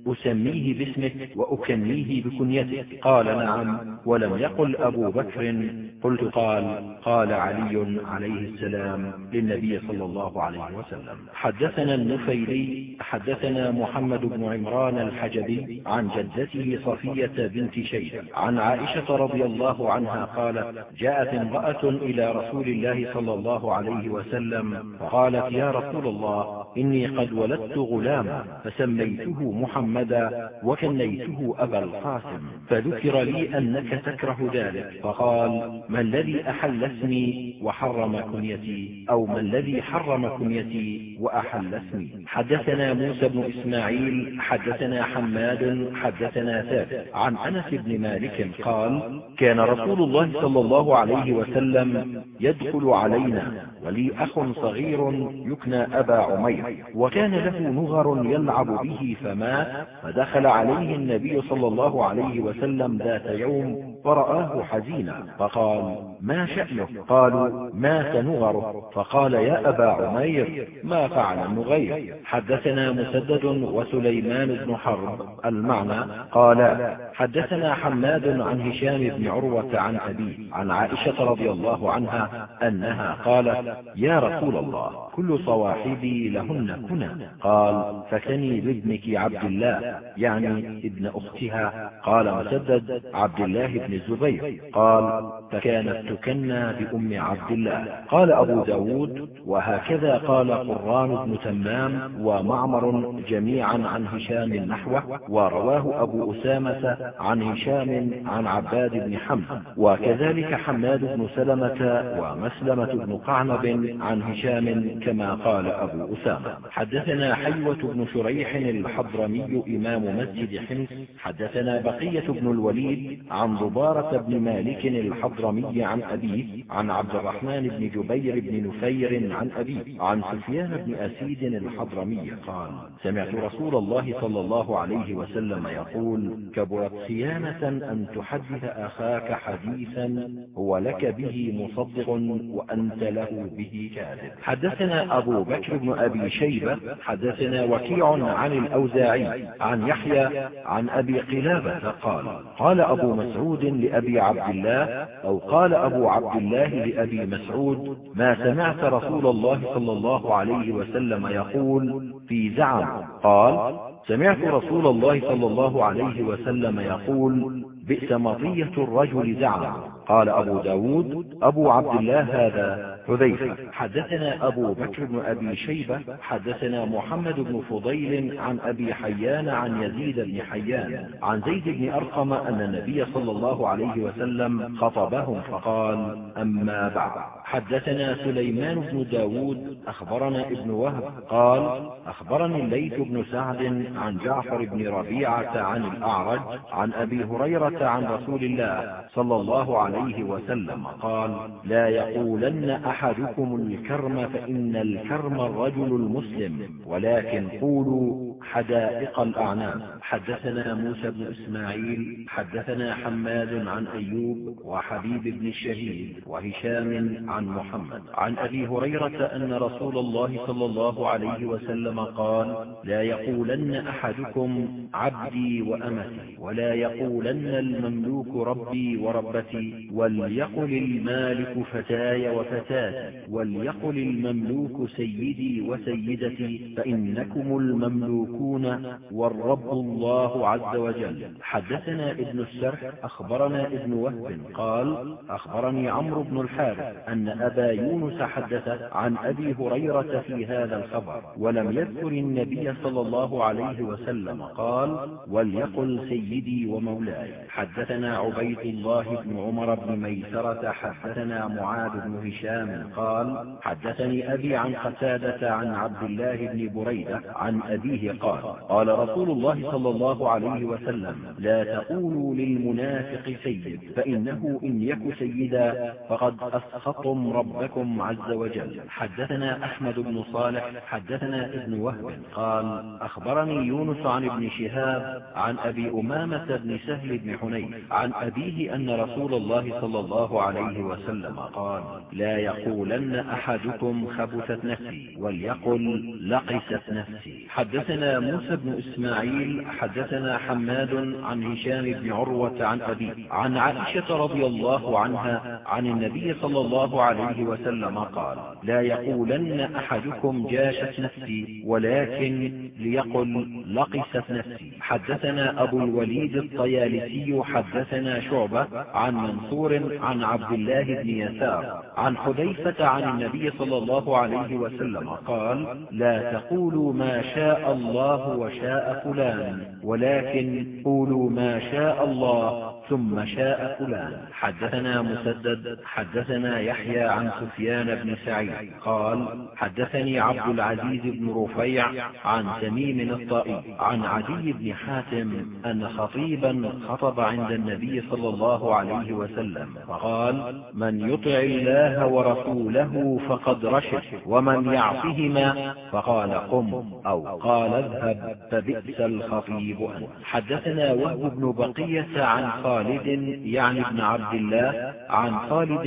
أسميه باسمك وأكنيه بكنيتك. قال نعم ولم يقل أبو بكر. قلت قال قال علي عليه السلام للنبي صلى الله عليه وسلم. حدثنا النفيلي حدثنا محمد بن عمران الحجبي عن جدته صفية بنت شيخ عن عائشة رضي الله عنها قالت جاءت امرأة إلى رسول الله صلى الله عليه وسلم فقالت يا رسول الله إني قد ولدت غلاما. فسميته محمدا وكنيته أبا القاسم فذكر لي أنك تكره ذلك فقال ما الذي أحل اسمي وحرم كنيتي؟ أو ما الذي حرم كنيتي وأحل اسمي حدثنا موسى بن إسماعيل حدثنا حماد حدثنا ثابت عن أنس بن مالك قال كان رسول الله صلى الله عليه وسلم يدخل علينا ولي أخ صغير يكنى أبا عمير وكان له نغر يلعب به فمات فدخل عليه النبي صلى الله عليه وسلم ذات يوم فرآه حزينا فقال ما شأنه قالوا مات نغره فقال يا أبا عمير ما فعل النغير؟ حدثنا مسدد وسليمان بن حرب المعنى قال حدثنا حماد عن هشام بن عروة عن أبيه عن عائشة رضي الله عنها أنها قالت يا رسول الله كل صواحبي لهن كنا. قال فكني بابنك عبد الله يعني ابن أختها. قال مسدد عبد الله بن الزبير. قال فكانت تكنى بأم عبد الله. قال أبو ب داود وهكذا قال قران بن تمام ومعمر جميعا عن هشام نحوه ورواه أبو أسامة عن هشام عن عباد بن حمد. وكذلك حماد بن سلمة ومسلمة بن قعنب عن هشام كما قال أبو أسامة. حدثنا حيوة بن شريح الحضرمي إمام مسجد حمص. حدثنا بقية بن الوليد عن ضبارة بن مالك الحضرمي عن أبيه عن عبد الرحمن بن جبير بن نفير عن أبيه عن سفيان بن أسيد الحضرمي قال سمعت رسول الله صلى الله عليه وسلم يقول كبرت خيانة أن تحدث أخاك حديثا هو لك به مصدق وأنت له به كاذب. حدثنا أبو بكر بن أبي شيبة حدثنا وكيع عن الأوزاعي عن يحيى عن أبي قلابة قال قال أبو مسعود لأبي عبد الله أو قال أبو عبد الله لأبي مسعود ما سمعت رسول الله صلى الله عليه وسلم يقول في زعم. قال سمعت رسول الله صلى الله عليه وسلم يقول بئس مطية الرجل زعم. قال أبو ب داود أبو عبد الله هذا حذيفة. حدثنا أبو بكر بن أبي شيبة حدثنا محمد بن فضيل عن أبي حيان عن يزيد بن حيان عن زيد بن أرقم أن النبي صلى الله عليه وسلم خطبهم فقال أما بعد. حدثنا سليمان بن داود أخبرنا ابن وهب قال أخبرني الليث بن سعد عن جعفر بن ربيعة عن الأعرج عن أبي هريرة عن رسول الله صلى الله عليه وسلم قال لا يقولن أحدكم الكرم فإن الكرم الرجل المسلم ولكن قولوا حدائق الأعنام حدثنا موسى بن إسماعيل حدثنا حماد عن أيوب وحبيب بن الشهيد وهشام عن محمد. عن أبي هريرة أن رسول الله صلى الله عليه وسلم قال لا يقولن أحدكم عبدي وأمتي ولا يقولن المملوك ربي وربتي وليقل المالك فتاي وفتاتي وليقل المملوك سيدي وسيدتي فإنكم المملوك الملوكون والرب الله عز وجل. حدثنا ابن السرح أخبرنا ابن وهب قال أخبرني عمرو بن الحارث أن أبا يونس حدث عن أبي هريرة في هذا الخبر ولم يذكر النبي صلى الله عليه وسلم قال وليقل سيدي ومولاي. حدثنا عبيد الله بن عمر بن ميسرة حدثنا معاذ بن هشام قال حدثني أبي عن قتادة عن عبد الله بن بريدة عن أبيه قال قال رسول الله صلى الله عليه وسلم لا تقولوا للمنافق سيد فإنه إن يك سيدا فقد أسخطتم ربكم عز وجل. حدثنا أحمد بن صالح حدثنا ابن وهب قال أخبرني يونس عن ابن شهاب عن أبي أمامة بن سهل بن حنيف عن أبيه أن رسول الله صلى الله عليه وسلم قال لا يقولن أحدكم خبثت نفسي وليقل لقست نفسي. حدثنا موسى بن إسماعيل حدثنا حماد عن هشام بن عروة عن أبيه عن عائشة رضي الله عنها عن النبي صلى الله عليه وسلم قال لا يقولن أحدكم جاشت نفسي ولكن ليقل لقست نفسي. حدثنا أبو الوليد الطيالسي حدثنا شعبة عن منصور عن عبد الله بن يسار عن حذيفة عن النبي صلى الله عليه وسلم قال لا تقولوا ما شاء الله وشاء فلان ولكن قولوا ما شاء الله ثم شاء فلان. حدثنا مسدد حدثنا يحيى عن سفيان بن سعيد قال حدثني عبد العزيز بن رفيع عن تميم الطائي عن عدي بن حاتم أن خطيبا خطب عند النبي صلى الله عليه وسلم فقال من يطع الله ورسوله فقد رشد ومن يعصهما فقال قم أو قال اذهب فبئس الخطيب. حدثنا وهب بن بقية عن خالد يعني ابن عبد الله عن خالد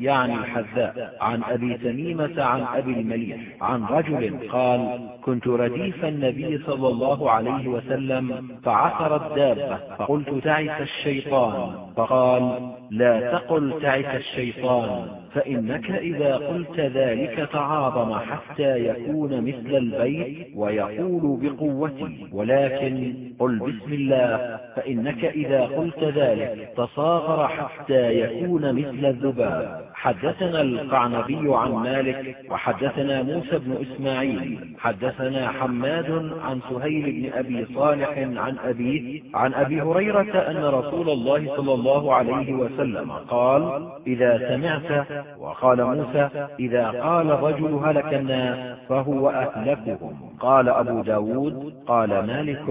يعني الحذاء عن أبي تميمة عن أبي المليح عن رجل قال كنت رديف النبي صلى الله عليه وسلم فعثرت دابة فقلت تعس الشيطان. فقال لا تقل تعس الشيطان. فإنك إذا قلت ذلك تعاظم حتى يكون مثل البيت ويقول بقوتي ولكن قل بسم الله فإنك إذا قلت ذلك تصاغر حتى يكون مثل الذباب. حدثنا القعنبي عن مالك وحدثنا موسى بن إسماعيل. حدثنا حماد عن سهيل بن أبي صالح عن أبيه عن أبي هريرة أن رسول الله صلى الله عليه وسلم قال إذا سمعت وقال موسى إذا قال الرجل هلك الناس فهو أهلكهم. قال أبو ب داود قال مالك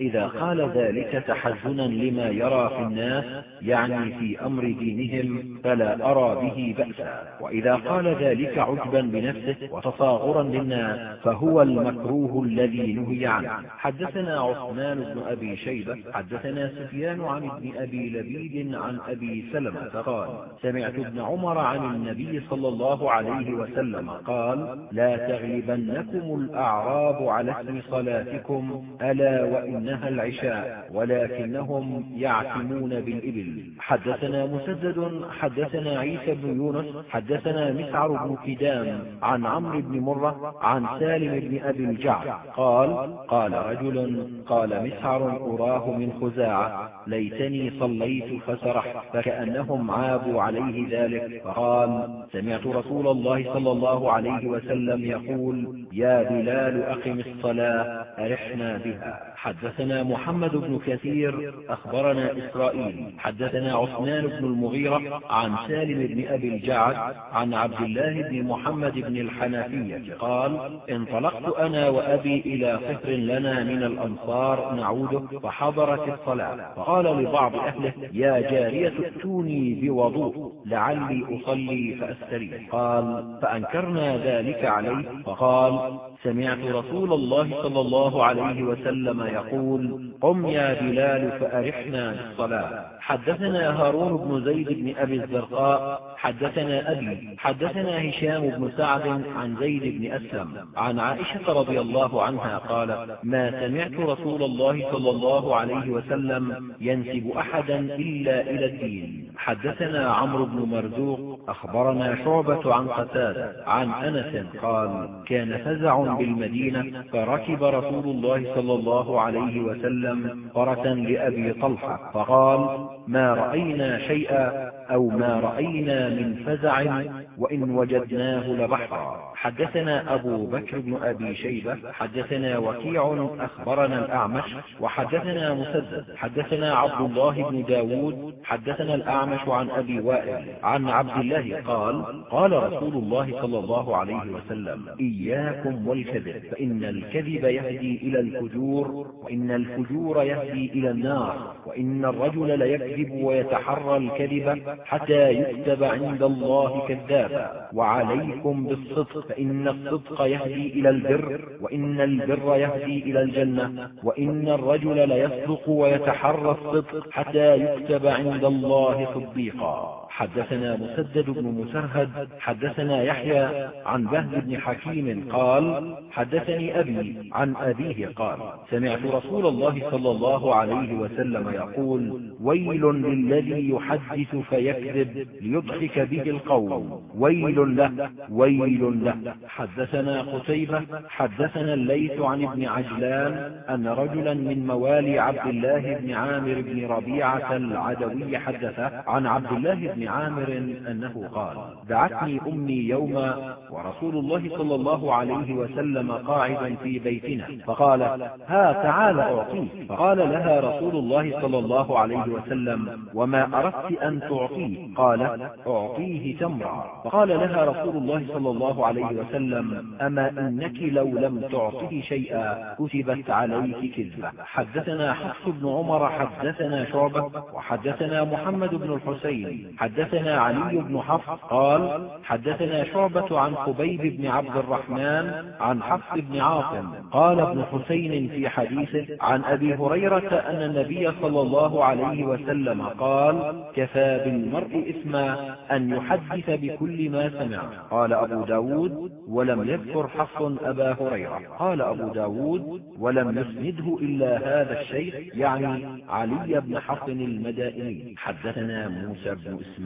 إذا قال ذلك تحزنا لما يرى في الناس يعني في أمر دينهم فلا أرى به بأسا وإذا قال ذلك عجبا بنفسه وتصاغرا للناس فهو المكروه الذي نهي عنه. حدثنا عثمان بن أبي شيبة حدثنا سفيان عن ابن أبي لبيد عن أبي سلمة قال سمعت ابن عمر عن النبي صلى الله عليه وسلم قال لا تغلبنكم الأعراب على اسم صلاتكم ألا وإنها العشاء ولكنهم يعتمون بالإبل. حدثنا مسدد حدثنا عيسى بن يونس حدثنا مسعر بن كدام عن عمرو بن مرة عن سالم بن أبي الجعد. قال قال رجل قال مسعر أراه من خزاعة. ليتني صليت فسرح فكأنهم عابوا عليه ذلك. فقال سمعت رسول الله صلى الله عليه وسلم يقول يا بلال أقم الصلاة أرحنا بها. حدثنا محمد بن كثير أخبرنا إسرائيل. حدثنا عثمان بن المغيرة عن سالم بن أبي الجعد عن عبد الله بن محمد بن الحنفية قال انطلقت أنا وأبي إلى فطر لنا من الأنصار نعوده فحضرت الصلاة. فقال لبعض أهله يا جارية ائتوني بوضوء لعلي أصلي فأستريح. قال فأنكرنا ذلك عليه؟ فقال سمعت رسول الله صلى الله عليه وسلم يقول قم يا بلال فأرحنا بالصلاة. حدثنا هارون بن زيد بن أبي الزرقاء حدثنا أبي حدثنا هشام بن سعد عن زيد بن أسلم. عن عائشة رضي الله عنها قالت ما سمعت رسول الله صلى الله عليه وسلم ينسب أحدا إلا إلى الدين. حدثنا عمرو بن مرزوق أخبرنا شعبة عن قتادة عن أنس قال كان فزع بالمدينة فركب رسول الله صلى الله عليه وسلم فرسا لأبي طلحة فقال ما رأينا شيئا أو ما رأينا من فزع وإن وجدناه لبحرا. حدثنا أبو بكر بن أبي شيبة حدثنا وكيع أخبرنا الأعمش وحدثنا مسدد حدثنا عبد الله بن داود حدثنا الأعمش عن أبي وائل عن عبد الله قال قال رسول الله صلى الله عليه وسلم إياكم والكذب فإن الكذب يهدي إلى الفجور وإن الفجور يهدي إلى النار وإن الرجل ليكذب ويتحرى الكذب حتى يكتب عند الله كذابا وعليكم بالصدق فإن الصدق يهدي إلى البر وإن البر يهدي إلى الجنة وإن الرجل ليصدق ويتحرى الصدق حتى يكتب عند الله صديقا حدثنا مسدد بن مسرهد حدثنا يحيى عن بهز بن حكيم قال حدثني أبي عن أبيه قال سمعت رسول الله صلى الله عليه وسلم يقول ويل للذي يحدث فيكذب ليضحك به القوم. ويل له ويل له. حدثنا قتيبة حدثنا الليث عن ابن عجلان أن رجلا من موالي عبد الله بن عامر بن ربيعة العدوي حدث عن عبد الله بن عامر أنه قال دعتني أمي يوما ورسول الله صلى الله عليه وسلم قاعدا في بيتنا فقال ها تعال أعطيك فقال لها رسول الله صلى الله عليه وسلم وما أردت أن تعطيه قال أعطيه تمرا. فقال لها رسول الله صلى الله عليه وسلم أما إنك لو لم تعطه شيئا كتبت عليك كذبة. حدثنا حفص بن عمر حدثنا شعبة وحدثنا محمد بن الحسين حدثنا علي بن حفص قال حدثنا شعبة عن خبيب بن عبد الرحمن عن حفص بن عاصم قال ابن حسين في حديثه عن أبي هريرة أن النبي صلى الله عليه وسلم قال كفى بالمرء إثما أن يحدث بكل ما سمع. قال أبو ب داود ولم يذكر حفص أبا هريرة. قال أبو ب داود ولم يسنده إلا هذا الشيخ يعني علي بن حفص المدائني. حدثنا موسى بن إسماعيل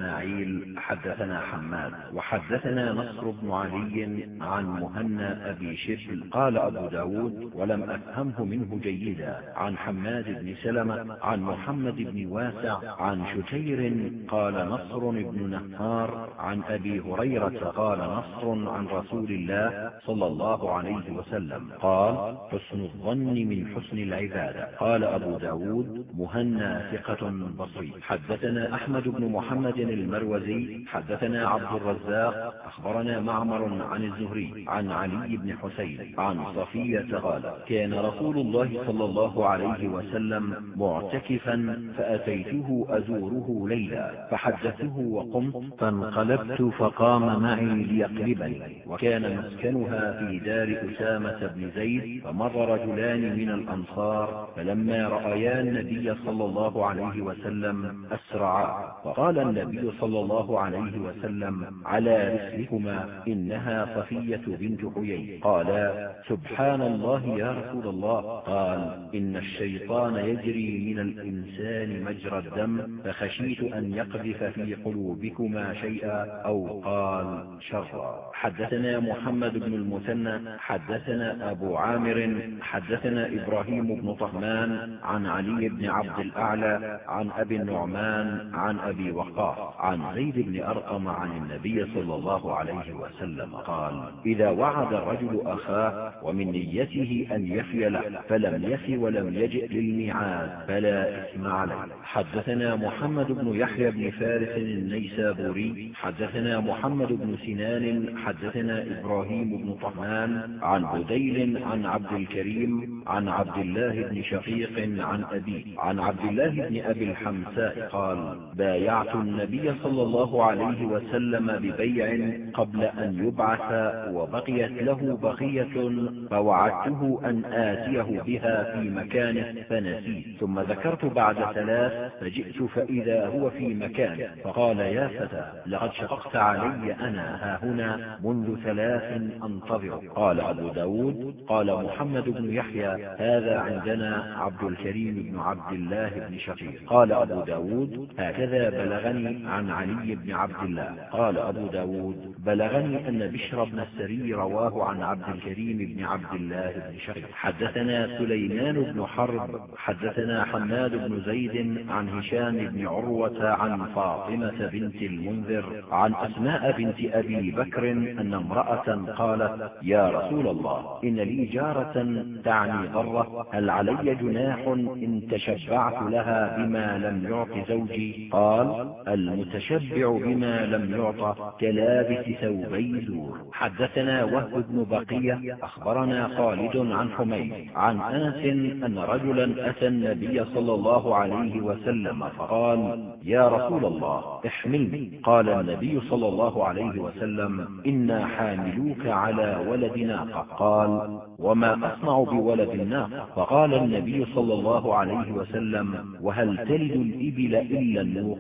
حدثنا حماد وحدثنا نصر بن علي عن مهنا أبي شبل قال أبو داود ولم أفهمه منه جيدا عن حماد بن سلمة عن محمد بن واسع عن شتير قال نصر بن نهار عن أبي هريرة قال نصر عن رسول الله صلى الله عليه وسلم قال حسن الظن من حسن العبادة. قال أبو داود مهنا ثقة بصري. حدثنا أحمد بن محمد المروزي. حدثنا عبد الرزاق. أخبرنا معمر عن الزهري عن علي بن حسين عن صفية قال كان رسول الله صلى الله عليه وسلم معتكفا فأتيته أزوره ليلا فحدثه وقمت فانقلبت فقام معي ليقلبني وكان مسكنها في دار أسامة بن زيد فمر رجلان من الأنصار فلما رأيا النبي صلى الله عليه وسلم أسرعا فقال النبي صلى الله عليه وسلم على رسلكما إنها صفية بنت حيي. قالا سبحان الله يا رسول الله. قال إن الشيطان يجري من الإنسان مجرى الدم فخشيت أن يقذف في قلوبكما شيئا أو قال شرا. حدثنا محمد بن المثنى حدثنا أبو عامر حدثنا إبراهيم بن طهمان عن علي بن عبد الأعلى عن أبي النعمان عن أبي وقاص. عن زيد بن أرقم عن النبي صلى الله عليه وسلم قال إذا وعد الرجل أخاه ومن نيته أن يفي له فلم يف ولم يجئ للميعاد فلا إثم عليه. حدثنا محمد بن يحيى بن فارس النيسابوري حدثنا محمد بن سنان حدثنا إبراهيم بن طهمان عن بديل عن عبد الكريم عن عبد الله بن شقيق عن أبي عن عبد الله بن أبي الحمساء قال بايعت النبي صلى الله عليه وسلم ببيع قبل أن يبعث وبقيت له بقية فوعدته أن آتيه بها في مكانه فنسيت. ثم ذكرت بعد ثلاث فجئت فإذا هو في مكانه فقال يا فتى لقد شققت علي أنا ها هنا منذ ثلاث أنتظر. قال أبو ب داود قال محمد بن يحيى هذا عندنا عبد الكريم بن عبد الله بن شقيق. قال أبو ب داود هكذا بلغني عن علي بن عبد الله. قال أبو ب داود بلغني أن بشر بن السري رواه عن عبد الكريم بن عبد الله بن شقيق. حدثنا سليمان بن حرب حدثنا حماد بن زيد عن هشام بن عروة عن فاطمة بنت المنذر عن أسماء بنت أبي بكر أن امرأة قالت يا رسول الله إن لي جارة تعني ضرة هل علي جناح إن تشبعت لها بما لم يعط زوجي؟ قال المتشبع بما لم يعط كلابس ثوبي زور. حدثنا وهب بن بقية أخبرنا خالد عن حميد عن أنس أن رجلا أتى النبي صلى الله عليه وسلم فقال يا رسول الله احملني قال النبي صلى الله عليه وسلم إنا حاملوك على ولد ناقة. قال وما أصنع بولد الناقة فقال النبي صلى الله عليه وسلم وهل تلد الإبل إلا النوق؟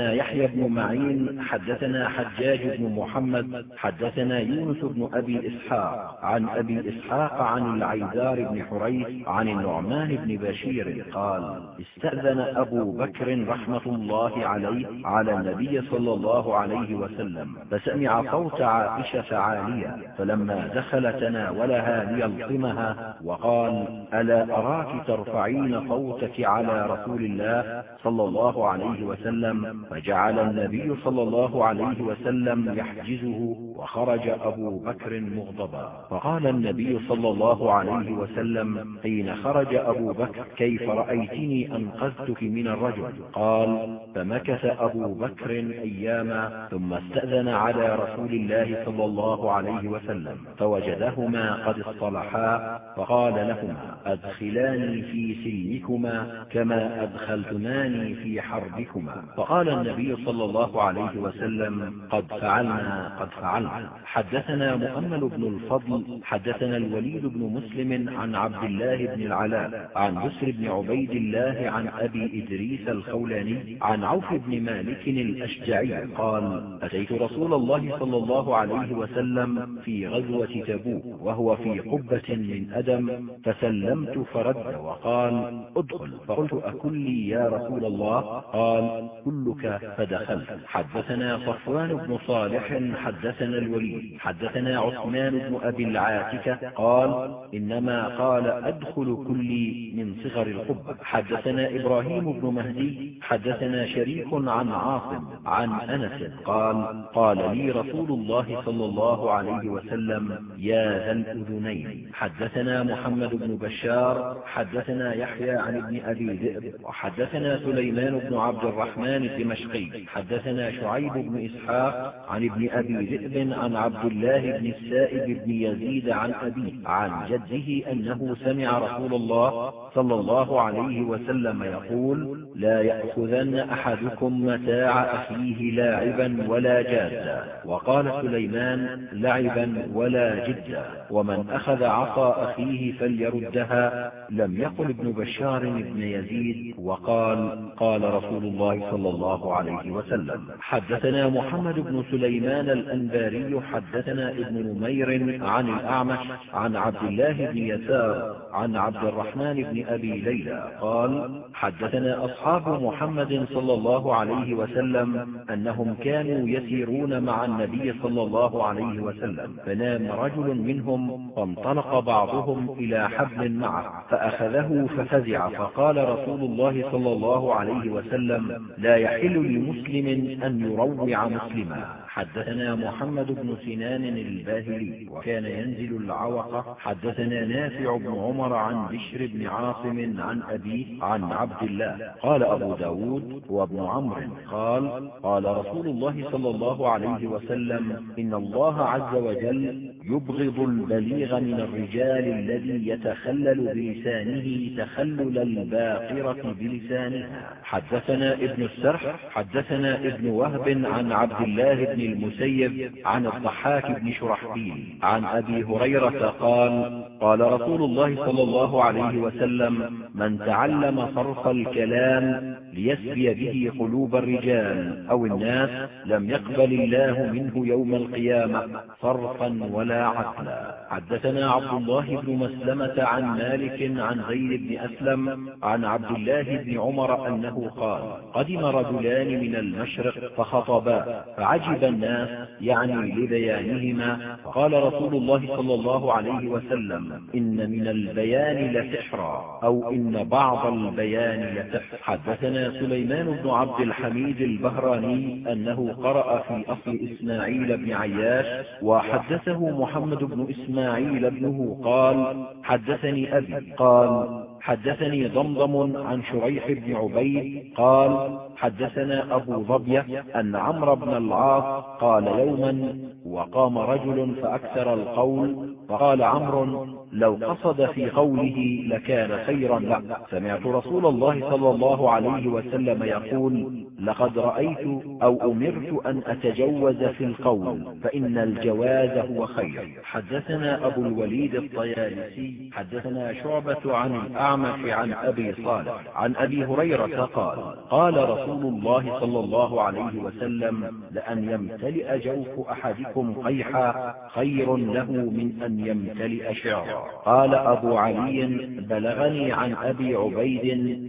حدثنا يحيى بن معين حدثنا حجاج بن محمد حدثنا يونس بن أبي إسحاق عن أبي إسحاق عن العيدار بن حريث عن النعمان بن بشير قال استأذن أبو بكر رحمة الله عليه على النبي صلى الله عليه وسلم فسمع صوت عائشة عالية فلما دخل تناولها ليلطمها وقال ألا أراك ترفعين صوتك على رسول الله صلى الله عليه وسلم؟ فجعل النبي صلى الله عليه وسلم يحجزه وخرج أبو بكر مغضبا. فقال النبي صلى الله عليه وسلم حين خرج أبو بكر كيف رأيتني أنقذتك من الرجل؟ قال فمكث أبو بكر أياما ثم استأذن على رسول الله صلى الله عليه وسلم فوجدهما قد اصطلحا. فقال لهما أدخلاني في سلمكما كما أدخلتماني في حربكما. فقال النبي صلى الله عليه وسلم قد فعلنا قد فعلنا. حدثنا مؤمل بن الفضل حدثنا الوليد بن مسلم عن عبد الله بن العلاء عن بسر بن عبيد الله عن أبي إدريس الخولاني عن عوف بن مالك الأشجعي قال أتيت رسول الله صلى الله عليه وسلم في غزوة تبوك وهو في قبة من أدم فسلمت فرد وقال ادخل فقلت أكل لي يا رسول الله؟ قال كلك فدخلت. حدثنا صفوان بن صالح حدثنا الوليد. حدثنا عثمان بن أبي العاتكة قال إنما قال أدخل كلي من صغر القبة. حدثنا إبراهيم بن مهدي حدثنا شريك عن عاصم عن أنس قال قال لي رسول الله صلى الله عليه وسلم يا ذا الأذنين. حدثنا محمد بن بشار. حدثنا يحيى عن ابن أبي ذئب. وحدثنا سليمان بن عبد الرحمن الدمشقي حدثنا شعيب بن إسحاق عن ابن أبي ذئب عن عبد الله بن السائب بن يزيد عن أبيه عن جده أنه سمع رسول الله صلى الله عليه وسلم يقول لا يأخذن أحدكم متاع أخيه لاعبا ولا جادا وقال سليمان لعبا ولا جدا. ومن أخذ عصا أخيه فليردها. لم يقل ابن بشار بن يزيد وقال قال رسول الله صلى الله عليه وسلم. حدثنا محمد بن سليمان الأنباري حدثنا ابن نمير عن الأعمش عن عبد الله بن يسار عن عبد الرحمن بن أبي ليلى قال حدثنا أصحاب محمد صلى الله عليه وسلم أنهم كانوا يسيرون مع النبي صلى الله عليه وسلم فنام رجل منهم فانطلق بعضهم إلى حبل معه فأخذه ففزع فقال رسول الله صلى الله عليه وسلم لا يحل لمسلم أن يروع مسلما. حدثنا محمد بن سنان الباهلي وكان ينزل العوق. حدثنا نافع بن عمر عن بشر بن عاصم عن أبيه عن عبد الله. قال أبو ب داود وابن عمرو قال قال رسول الله صلى الله عليه وسلم إن الله عز وجل يبغض البليغ من الرجال الذي يتخلل بلسانه تخلل الباقرة بلسانها. حدثنا ابن السرح حدثنا ابن وهب عن عبد الله بن بن المسيب عن الضحاك بن شرحبيل عن أبي هريرة قال قال رسول الله صلى الله عليه وسلم من تعلم صرف الكلام ليسبي به قلوب الرجال أو الناس لم يقبل الله منه يوم القيامة صرفا ولا عقلا حدثنا عبد الله بن مسلمة عن مالك عن زيد بن أسلم عن عبد الله بن عمر أنه قال قدم رجلان من المشرق فخطبا فعجب الناس يعني لبيانهما. فقال رسول الله صلى الله عليه وسلم إن من البيان لسحرا أو إن بعض البيان لسحر حدثنا سليمان بن عبد الحميد البهراني أنه قرأ في أصل إسماعيل بن عياش وحدثه محمد بن إسماعيل ابنه قال حدثني أبي قال حدثني ضمضم عن شريح بن عبيد قال حدثنا أبو ظبية أن عمرو بن العاص قال يوما وقام رجل فأكثر القول فقال عمرو لو قصد في قوله لكان خيرا له سمعت رسول الله صلى الله عليه وسلم يقول لقد رأيت أو أمرت أن أتجوز في القول فإن الجواز هو خير. حدثنا أبو الوليد الطيالسي حدثنا شعبة عن الأعمش عن أبي صالح عن أبي هريرة قال قال رسول الله صلى الله عليه وسلم لأن يمتلئ جوف أحدكم قيحا خير له من أن يمتلئ شعرا. قال أبو علي بلغني عن أبي عبيد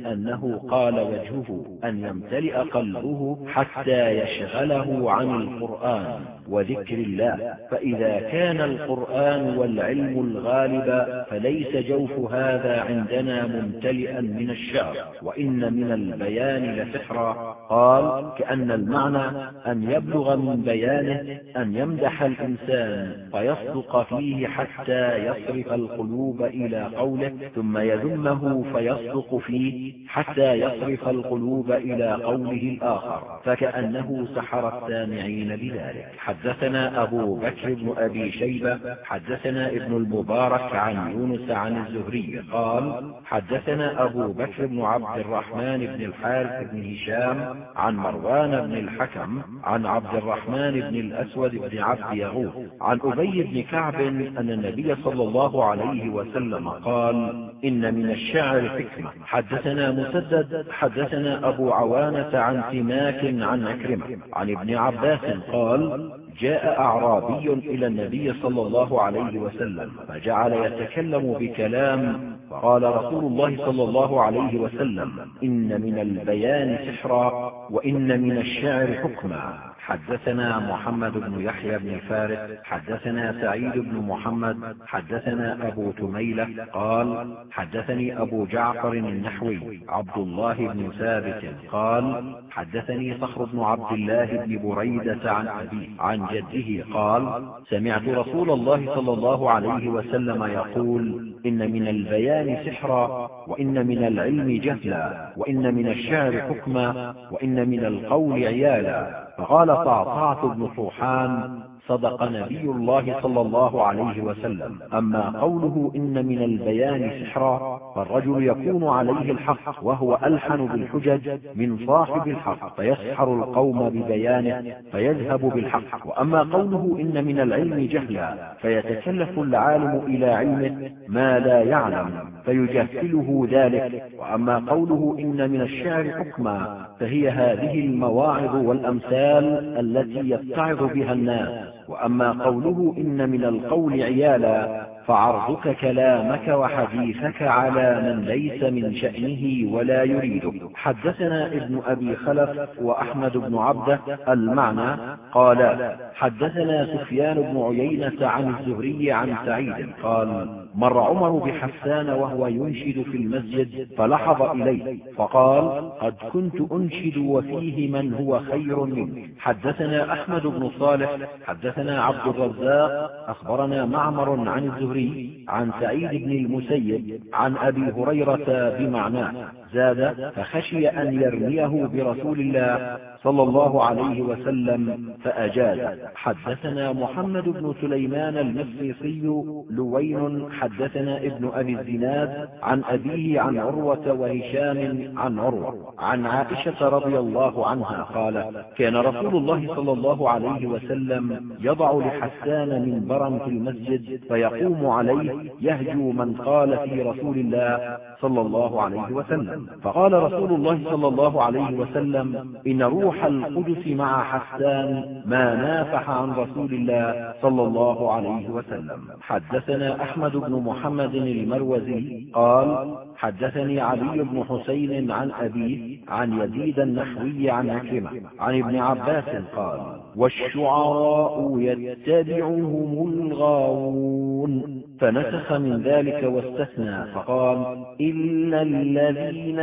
أنه قال وجهه أن يمتلئ قلبه حتى يشغله عن القرآن. وذكر الله. فإذا كان القرآن والعلم الغالب فليس جوف هذا عندنا ممتلئا من الشعر وإن من البيان لسحرا. قال كأن المعنى أن يبلغ من بيانه أن يمدح الإنسان فيصدق فيه حتى يصرف القلوب إلى قوله ثم يذمه فيصدق فيه حتى يصرف القلوب إلى قوله الآخر. فكأنه سحر السامعين بذلك. حدثنا أبو بكر بن أبي شيبة حدثنا ابن المبارك عن يونس عن الزهري قال حدثنا أبو بكر بن عبد الرحمن بن الحارث بن هشام عن مروان بن الحكم عن عبد الرحمن بن الأسود بن عبد يغوث عن أبي بن كعب أن النبي صلى الله عليه وسلم قال إن من الشعر حكمة. حدثنا مسدد حدثنا أبو عوانة عن سماك عن عكرمة عن ابن عباس قال جاء أعرابي إلى النبي صلى الله عليه وسلم فجعل يتكلم بكلام فقال رسول الله صلى الله عليه وسلم إن من البيان سحرا وإن من الشعر حكما. حدثنا محمد بن يحيى بن فارس حدثنا سعيد بن محمد حدثنا أبو تميلة قال حدثني أبو جعفر النحوي عبد الله بن ثابت قال حدثني صخر بن عبد الله بن بريدة عن أبيه عن جده قال سمعت رسول الله صلى الله عليه وسلم يقول إن من البيان سحرا وإن من العلم جهلا وإن من الشعر حكما وإن من القول عيالا. فقال طعطعة بن طوحان صدق نبي الله صلى الله عليه وسلم. أما قوله إن من البيان سحرا فالرجل يكون عليه الحق وهو ألحن بالحجج من صاحب الحق فيسحر القوم ببيانه فيذهب بالحق. وأما قوله إن من العلم جهلا فيتكلف العالم إلى علمه ما لا يعلم فيجهله ذلك. وأما قوله إن من الشعر حكما فهي هذه المواعظ والأمثال التي يتعظ بها الناس. وأما قوله إن من القول عيالا فعرضك كلامك وحديثك على من ليس من شأنه ولا يريده. حدثنا ابن أبي خلف وأحمد بن عبدة المعنى قال حدثنا سفيان بن عيينة عن الزهري عن سعيد قال مر عمر بحسان وهو ينشد في المسجد فلحظ إليه فقال قد كنت أنشد وفيه من هو خير منه حدثنا أحمد بن صالح حدثنا عبد الرزاق أخبرنا معمر عن الزهري عن سعيد بن المسيب عن أبي هريرة بمعناه زاد فخشي أن يرميه برسول الله صلى الله عليه وسلم فأجاز. حدثنا محمد بن سليمان المصيصي لوين. حدثنا ابن أبي الزناد عن أبيه عن عروة وهشام عن عروة. عن عائشة رضي الله عنها قال كان رسول الله صلى الله عليه وسلم يضع لحسان منبرا في المسجد فيقوم عليه يهجو من قال في رسول الله صلى الله عليه وسلم. فقال رسول الله صلى الله عليه وسلم إن روح القدس مع حسان ما نافح عن رسول الله صلى الله عليه وسلم. حدثنا أحمد بن محمد المروزي قال حدثني علي بن حسين عن أبيه عن يزيد النحوي عن عكرمة عن ابن عباس قال والشعراء يتبعهم الغاوون. فنسخ من ذلك واستثنى فقال إلا الذين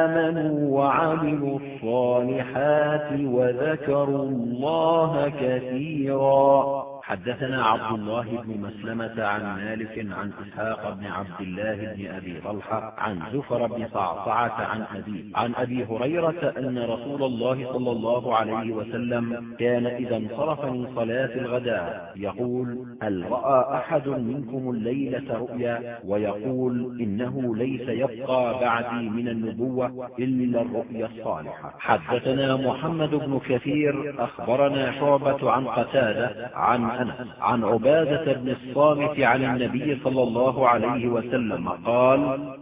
آمنوا وعملوا الصالحات وذكروا الله كثيرا. حدثنا عبد الله بن مسلمة عن مالك عن إسحاق بن عبد الله بن أبي طلحة عن زفر بن صعصعة عن أبي عن أبي هريرة أن رسول الله صلى الله عليه وسلم كان إذا انصرف من صلاة الغداء يقول هل رأى أحد منكم الليلة رؤيا ويقول إنه ليس يبقى بعدي من النبوة إلا الرؤيا الصالحة. حدثنا محمد بن كثير أخبرنا شعبة عن قتادة عن أنس عن عبادة بن الصامت عن النبي صلى الله عليه وسلم قال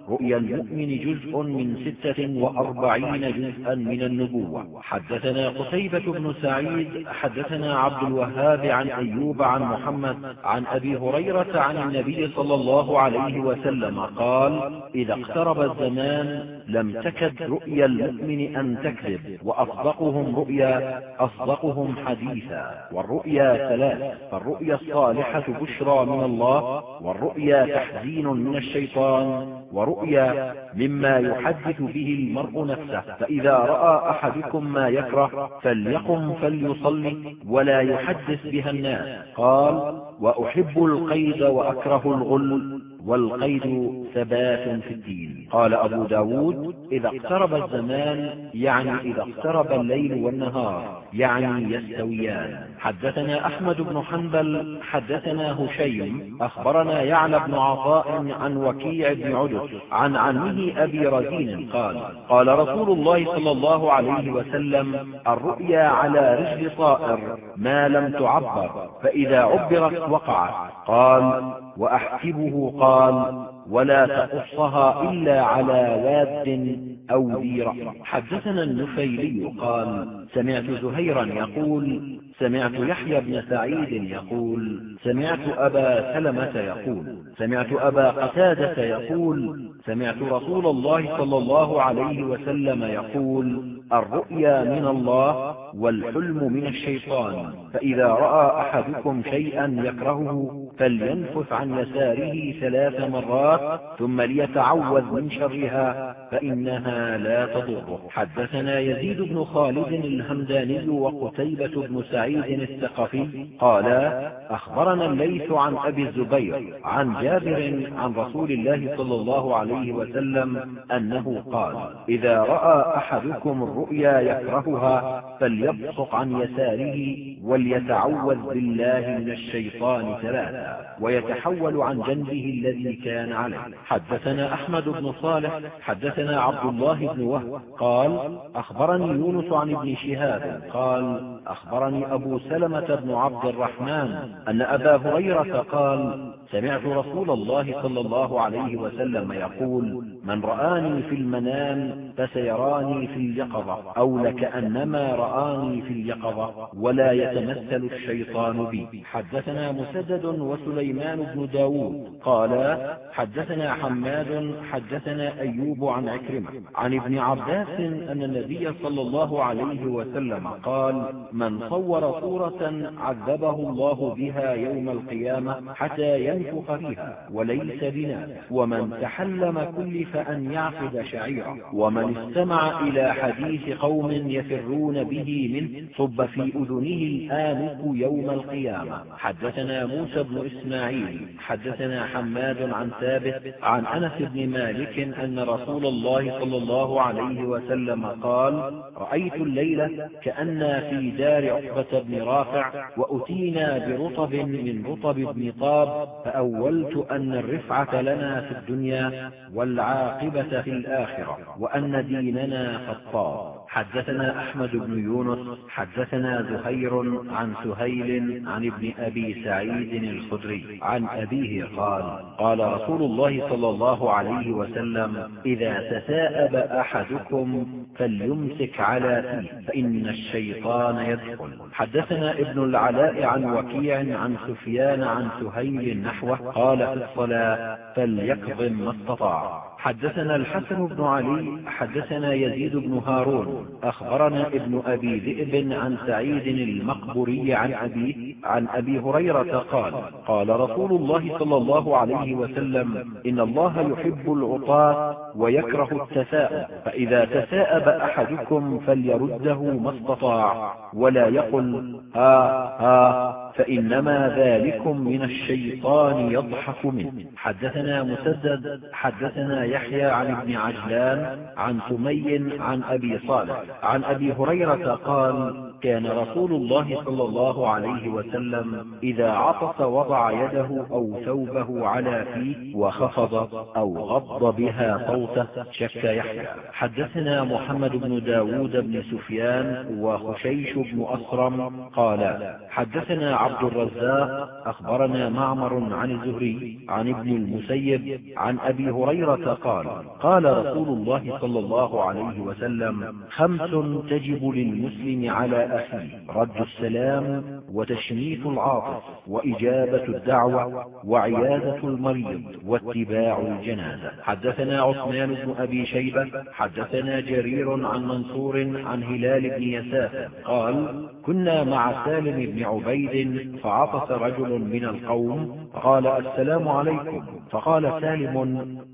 رؤيا المؤمن جزء من ستة وأربعين جزءا من النبوة. حدثنا قتيبة بن سعيد حدثنا عبد الوهاب عن أيوب عن محمد عن أبي هريرة عن النبي صلى الله عليه وسلم قال إذا اقترب الزمان لم تكد رؤيا المؤمن أن تكذب وأصدقهم رؤيا أصدقهم حديثا والرؤيا ثلاث. فالرؤيا الصالحة بشرى من الله والرؤيا تحزين من الشيطان ورؤيا مما يحدث به المرء نفسه. فإذا رأى أحدكم ما يكره فليقم فليصلي ولا يحدث بها الناس. قال وأحب القيد وأكره الغل والقيد ثبات في الدين. قال أبو ب داود إذا اقترب الزمان يعني إذا اقترب الليل والنهار. يعني يستويان. حدثنا أحمد بن حنبل حدثنا هشيم أخبرنا يعلى بن عطاء عن وكيع بن عدس عن عمه أبي رزين قال قال رسول الله صلى الله عليه وسلم الرؤيا على رجل طائر ما لم تعبر فإذا عبرت وقعت. قال وأحسبه قال ولا تقصها إلا على واد أو رأس حدثنا النفيلي قال سمعت زهيرا يقول سمعت يحيى بن سعيد يقول سمعت أبا سلمة يقول سمعت أبا قتادة يقول سمعت رسول الله صلى الله عليه وسلم يقول الرؤيا من الله والحلم من الشيطان. فإذا رأى أحدكم شيئا يكرهه فلينفث عن يساره ثلاث مرات ثم ليتعوذ من شرها فإنها لا تضره. حدثنا يزيد بن خالد الهمداني وقتيبة بن سعيد الثقفي قالا أخبرنا الليث عن أبي الزبير عن جابر عن رسول الله صلى الله عليه وسلم أنه قال إذا رأى أحدكم الرؤيا يكرهها فليبصق عن يساره وليتعوذ بالله من الشيطان ثلاثا ويتحول عن جنبه الذي كان عليه. حدثنا أحمد بن صالح حدثنا عبد الله بن وهب قال أخبرني يونس عن ابن شهاب قال أخبرني أبو سلمة بن عبد الرحمن أن أبا هريرة قال سمعت رسول الله صلى الله عليه وسلم يقول من رآني في المنام فسيراني في اليقظة أو لكأنما رآني في اليقظة ولا يتمثل الشيطان بي. حدثنا مسدد وسليمان بن داود قالا حدثنا حماد حدثنا أيوب عن عكرمة عن ابن عباس أن النبي صلى الله عليه وسلم قال من صور صورة عذبه الله بها يوم القيامة حتى ينفخ فيها وليس بنا ومن تحلم كلف أن يعقد شعيرا. ومن استمع إلى حديث قوم يفرون به منه صب في أذنه الآنف يوم القيامة. حدثنا موسى بن إسماعيل حدثنا حماد عن ثابت عن أنس بن مالك أن رسول الله الله صلى الله عليه وسلم قال رأيت الليلة كأن في دار عقبة بن رافع وأتينا برطب من رطب بن طاب فأولت أن الرفعة لنا في الدنيا والعاقبة في الآخرة وأن ديننا خطاب حدثنا أحمد بن يونس حدثنا زهير عن سهيل عن ابن أبي سعيد الخدري. عن أبيه قال قال رسول الله صلى الله عليه وسلم إذا تثاءب أحدكم فليمسك على فيه فإن الشيطان يدخل. حدثنا ابن العلاء عن وكيع عن سفيان عن سهيل نحوه قال في الصلاة فليكظم ما استطاع. حدثنا الحسن بن علي حدثنا يزيد بن هارون أخبرنا ابن أبي ذئب عن سعيد المقبري عن أبيه عن أبي هريرة قال قال رسول الله صلى الله عليه وسلم إن الله يحب العطاة ويكره التثاؤب فإذا تثاءب أحدكم فليرده ما استطاع ولا يقل ها ها فإنما ذلكم من الشيطان يضحك منه. حدثنا مسدد حدثنا يحيى عن ابن عجلان عن سمي عن أبي صالح عن أبي هريرة قال كان رسول الله صلى الله عليه وسلم إذا عطس وضع يده أو ثوبه على فيه وخفض أو غض بها صوته شك يحيى. حدثنا محمد بن داود بن سفيان وخشيش بن أصرم قال حدثنا عبد الرزاق أخبرنا معمر عن الزهري عن ابن المسيب عن أبي هريرة قال قال رسول الله صلى الله عليه وسلم خمس تجب للمسلم على أخيه رد السلام وتشميت العاطف وإجابة الدعوة وعيادة المريض واتباع الجنازة. حدثنا عثمان بن أبي شيبة حدثنا جرير عن منصور عن هلال بن يساف قال كنا مع سالم بن عبيد فعطس رجل من القوم فقال السلام عليكم. فقال سالم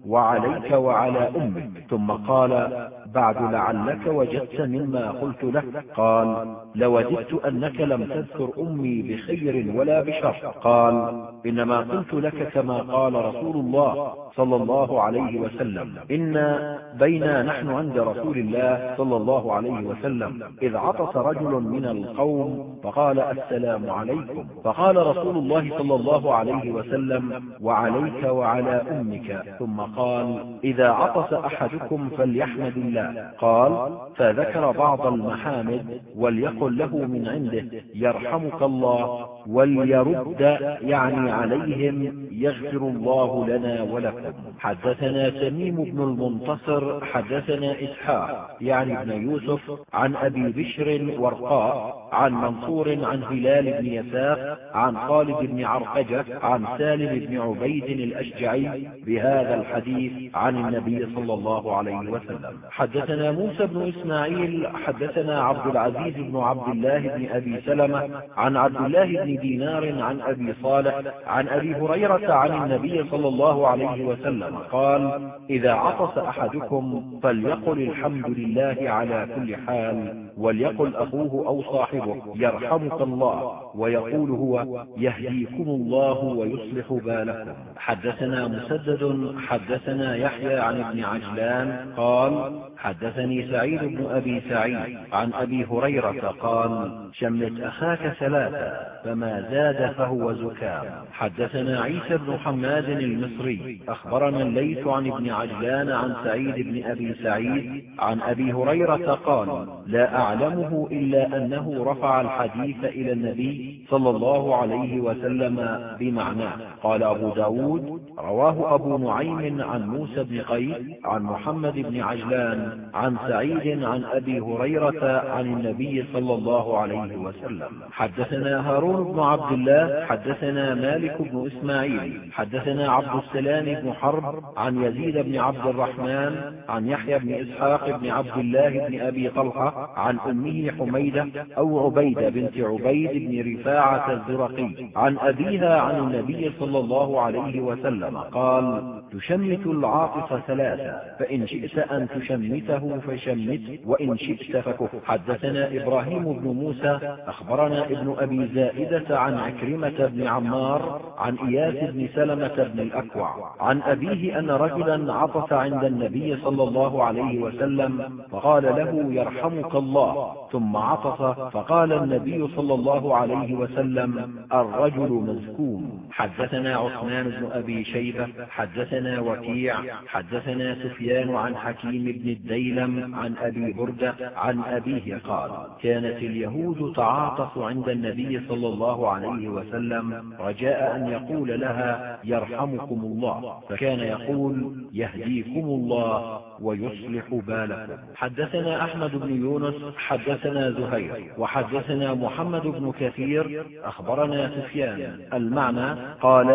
وعليك وعلى أمك. ثم قال بعد لعلك وجدت مما قلت لك. قال لوددت أنك لم تذكر أمي بخير ولا بشر. قال إنما قلت لك كما قال رسول الله صلى الله عليه وسلم. إن بينا نحن عند رسول الله صلى الله عليه وسلم. إذ عطس رجل من القوم فقال السلام عليكم. فقال رسول الله صلى الله عليه وسلم وعليك وعلى أمك. ثم قال إذا عطس أحدكم فليحمد الله. قال فذكر بعض المحامد وليقل له من عنده يرحمك الله. وليرد يعني عليهم يغفر الله لنا ولكم. حدثنا تميم بن المنتصر حدثنا إسحاق يعني ابن يوسف عن أبي بشر ورقاء عن منصور عن هلال بن يساف عن خالد بن عرقجة عن سالم بن عبيد الأشجعي بهذا الحديث عن النبي صلى الله عليه وسلم. حدثنا موسى بن إسماعيل حدثنا عبد العزيز بن عبد الله بن أبي سلمة عن عبد الله بن دينار عن أبي صالح عن أبي هريرة عن النبي صلى الله عليه وسلم قال إذا عطس أحدكم فليقل الحمد لله على كل حال وليقل أخوه أو صاحبه يرحمك الله ويقول هو يهديكم الله ويصلح بالكم. حدثنا مسدد حدثنا يحيى عن ابن عجلان قال حدثني سعيد بن أبي سعيد عن أبي هريرة قال شمت أخاك ثلاثة فما زاد فهو زكام. حدثنا عيسى بن حماد المصري أخبرنا الليث عن ابن عجلان عن سعيد بن أبي سعيد عن أبي هريرة قال لا أعلمه إلا أنه رفع الحديث إلى النبي صلى الله عليه وسلم بمعناه قال أبو ب داود رواه أبو نعيم عن موسى بن قيس عن محمد بن عجلان عن سعيد عن أبي هريرة عن النبي صلى الله عليه وسلم. حدثنا هارون بن عبد الله حدثنا مالك بن إسماعيل حدثنا عبد السلام بن حرب عن يزيد بن عبد الرحمن عن يحيى بن إسحاق بن عبد الله بن أبي طلحة عن أمه حميدة أو عبيدة بنت عبيد بن رفاعة الزرقي عن أبيها عن النبي صلى الله عليه وسلم قال تشمت العاطف ثلاثة فإن شئت أن تشمته فشمت وإن شئت فكف حدثنا إبراهيم بن موسى أخبرنا ابن أبي زائدة عن عكرمة بن عمار عن إياس بن سلمة بن الأكوع عن أبيه أن رجلا عطف عند النبي صلى الله عليه وسلم فقال له يرحمك الله. ثم عطف فقال النبي صلى الله عليه وسلم الرجل مزكوم. حدثنا عثمان بن أبي شيبة حدثنا وكيع حدثنا سفيان عن حكيم بن الديلم عن أبي بردة عن أبيه قال كانت اليهود تعاطف عند النبي صلى الله عليه وسلم رجاء أن يقول لها يرحمكم الله فكان يقول يهديكم الله ويصلح بالكم حدثنا أحمد بن يونس حدثنا زهير وحدثنا محمد بن كثير أخبرنا سفيان. المعنى قال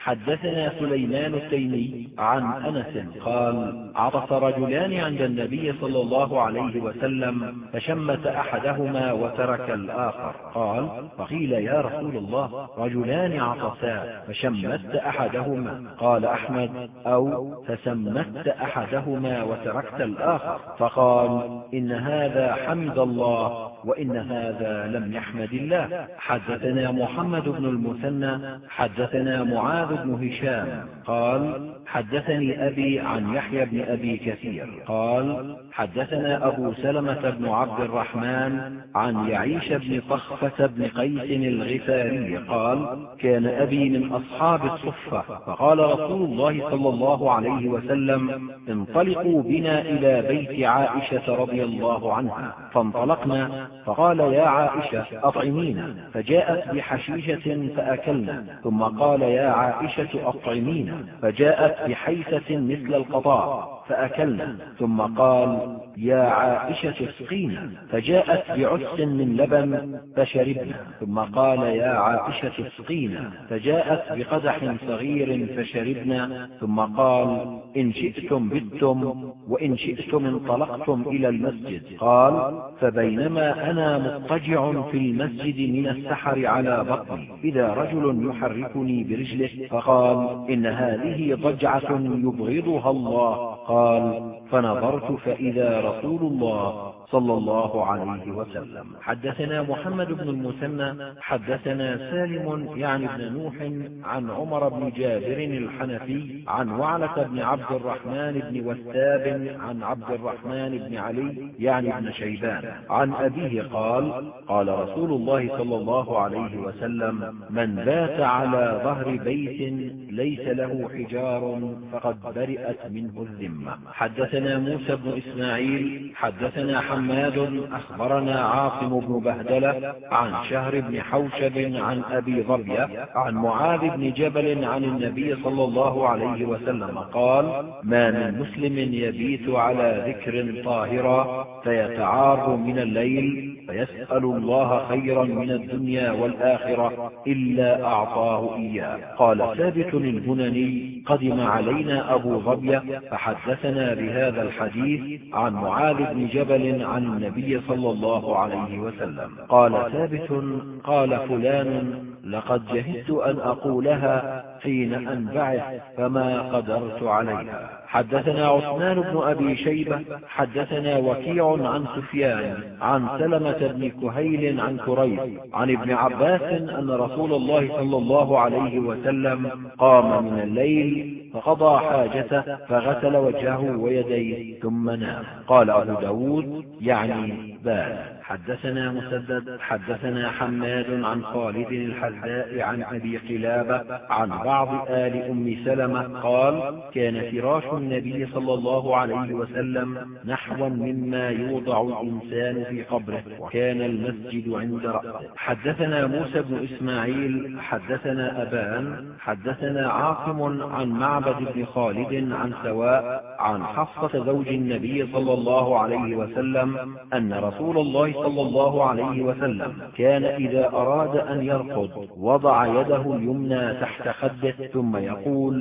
حدثنا سليمان التيمي عن أنس قال عطف رجلان عند النبي صلى الله عليه وسلم فشمت أحدهما وترك الآخر. قال فقيل يا رسول الله رجلان عطسا فشمت أحدهما. قال أحمد أو فسمت أحدهما وتركت الآخر. فقال إن هذا حمد الله وإن هذا لم يحمد الله. حدثنا محمد بن المثنى حدثنا معاذ بن هشام قال حدثني أبي عن يحيى بن أبي كثير قال حدثنا أبو سلمة بن عبد الرحمن عن يعيش بن طخفة بن قيس الغفاري قال كان أبي من أصحاب الصفة فقال رسول الله صلى الله عليه وسلم انطلقوا بنا إلى بيت عائشة رضي الله عنها فانطلقنا فقال يا عائشة أطعمينا فجاءت بحشيشة فأكلنا ثم قال يا عائشة أطعمينا فجاءت بحيثة مثل القضاء فأكلنا. ثم قال يا عائشة اسقينا. فجاءت بعس من لبن فشربنا. ثم قال يا عائشة اسقينا. فجاءت بقدح صغير فشربنا. ثم قال إن شئتم بتم وإن شئتم انطلقتم إلى المسجد. قال فبينما أنا مضطجع في المسجد من السحر على بطني إذا رجل يحركني برجله. فقال إن هذه ضجعة يبغضها الله. قال فنظرت فإذا رسول الله صلى الله عليه وسلم. حدثنا محمد بن المثنى حدثنا سالم يعني بن نوح عن عمر بن جابر الحنفي عن وعلة بن عبد الرحمن بن وثاب عن عبد الرحمن بن علي يعني بن شيبان. عن أبيه قال قال رسول الله صلى الله عليه وسلم من بات على ظهر بيت ليس له حجار فقد برئت منه الذمة. حدثنا موسى بن إسماعيل حدثنا حماد أخبرنا عاصم بن بهدلة عن شهر بن حوشب عن أبي ظبية عن معاذ بن جبل عن النبي صلى الله عليه وسلم قال ما من مسلم يبيت على ذكر طاهرا فيتعار من الليل فيسأل الله خيرا من الدنيا والآخرة إلا أعطاه إياه. قال ثابت الهنني قدم علينا أبو ظبية فحدثنا بهذا الحديث عن معاذ بن جبل عن النبي صلى الله عليه وسلم. قال ثابت قال فلان لقد جهدت أن أقولها حين أنبعث فما قدرت عليها. حدثنا عثمان بن أبي شيبة حدثنا وكيع عن سفيان عن سلمة بن كهيل عن كريب عن ابن عباس أن رسول الله صلى الله عليه وسلم قام من الليل فقضى حاجته فغسل وجهه ويديه ثم نام. قال أبو ب داود يعني بال حدثنا مسدد حدثنا حماد عن خالد الحذاء عن أبي قلابة عن بعض آل أم سلمة قال كان فراش النبي صلى الله عليه وسلم نحوا مما يوضع الإنسان في قبره وكان المسجد عند رأسه. حدثنا موسى بن إسماعيل حدثنا أبان حدثنا عاصم عن معبد بن خالد عن سواء عن حفصة زوج النبي صلى الله عليه وسلم أن رسول الله صلى الله عليه وسلم كان إذا أراد أن يرقد وضع يده اليمنى تحت خده ثم يقول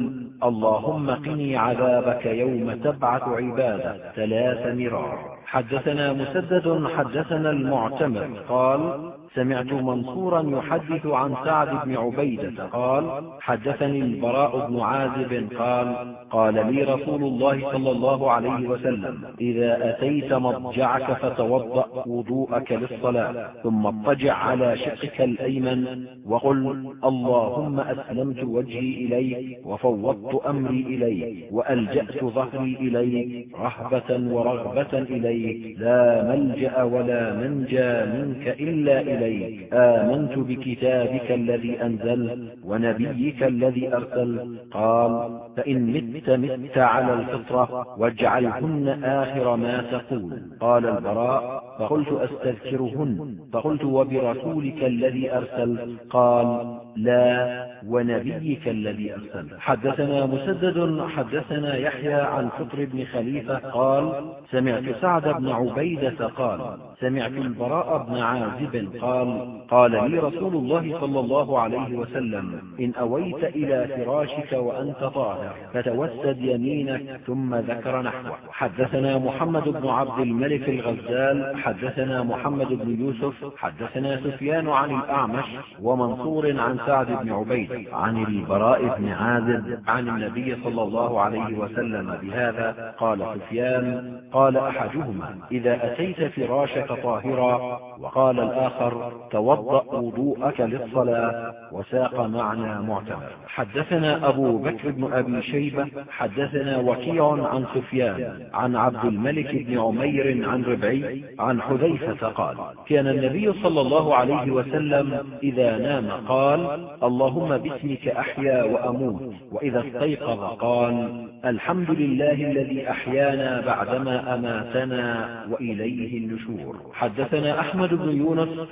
اللهم قني عذابك يوم تبعث عبادك ثلاث مرار. حدثنا مسدد حدثنا المعتمر قال سمعت منصورا يحدث عن سعد بن عبيدة قال حدثني البراء بن عازب قال قال لي رسول الله صلى الله عليه وسلم إذا أتيت مضجعك فتوضأ وضوءك للصلاة ثم اضطجع على شقك الأيمن وقل اللهم أسلمت وجهي إليك وفوضت أمري إليك وألجأت ظهري إليك رهبة ورغبة إليك لا ملجأ ولا منجى منك إلا إليك إليك آمنت بكتابك الذي أنزل ونبيك الذي أرسل قال فإن مت مت على الفطرة واجعلهن آخر ما تقول. قال البراء فقلت أستذكرهن فقلت وبرسولك الذي أرسل قال لا ونبيك الذي أرسل. حدثنا مسدد حدثنا يحيى عن فطر بن خليفة قال سمعت سعد بن عبيدة قال سمعت البراء بن عازب قال قال لي رسول الله صلى الله عليه وسلم إن أويت إلى فراشك وأنت طاهر فتوسد يمينك ثم ذكر نحوه. حدثنا محمد بن عبد الملك الغزال حدثنا محمد بن يوسف حدثنا سفيان عن الأعمش ومنصور عن سعد بن عبيد عن البراء بن عازب عن النبي صلى الله عليه وسلم بهذا قال سفيان قال أحدهما إذا أتيت فراشك طاهرا. وقال الآخر توضأ وضوءك للصلاة وساق معنى معتمر. حدثنا أبو بكر بن أبي شيبة حدثنا وكيع عن سفيان عن عبد الملك بن عمير عن ربعي عن حذيفة قال كان النبي صلى الله عليه وسلم إذا نام قال اللهم باسمك أحيا وأموت وإذا استيقظ قال الحمد لله الذي أحيانا بعدما أماتنا وإليه النشور. حدثنا أحمد بن يونس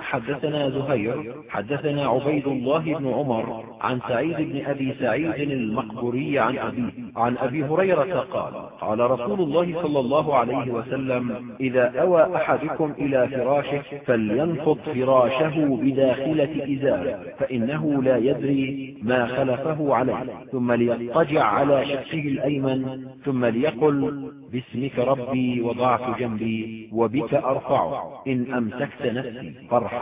زهير حدثنا عبيد الله بن عمر عن سعيد بن أبي سعيد المقبوري عن أبيه عن أبي هريرة قال قال رسول الله صلى الله عليه وسلم إذا أوى أحدكم إلى فراشه فلينفض فراشه بداخلة إزاره فإنه لا يدري ما خلفه عليه ثم ليضطجع على شقه الأيمن ثم ليقل باسمك ربي وضعت جنبي وبك أرفع إن أمسكت نفسي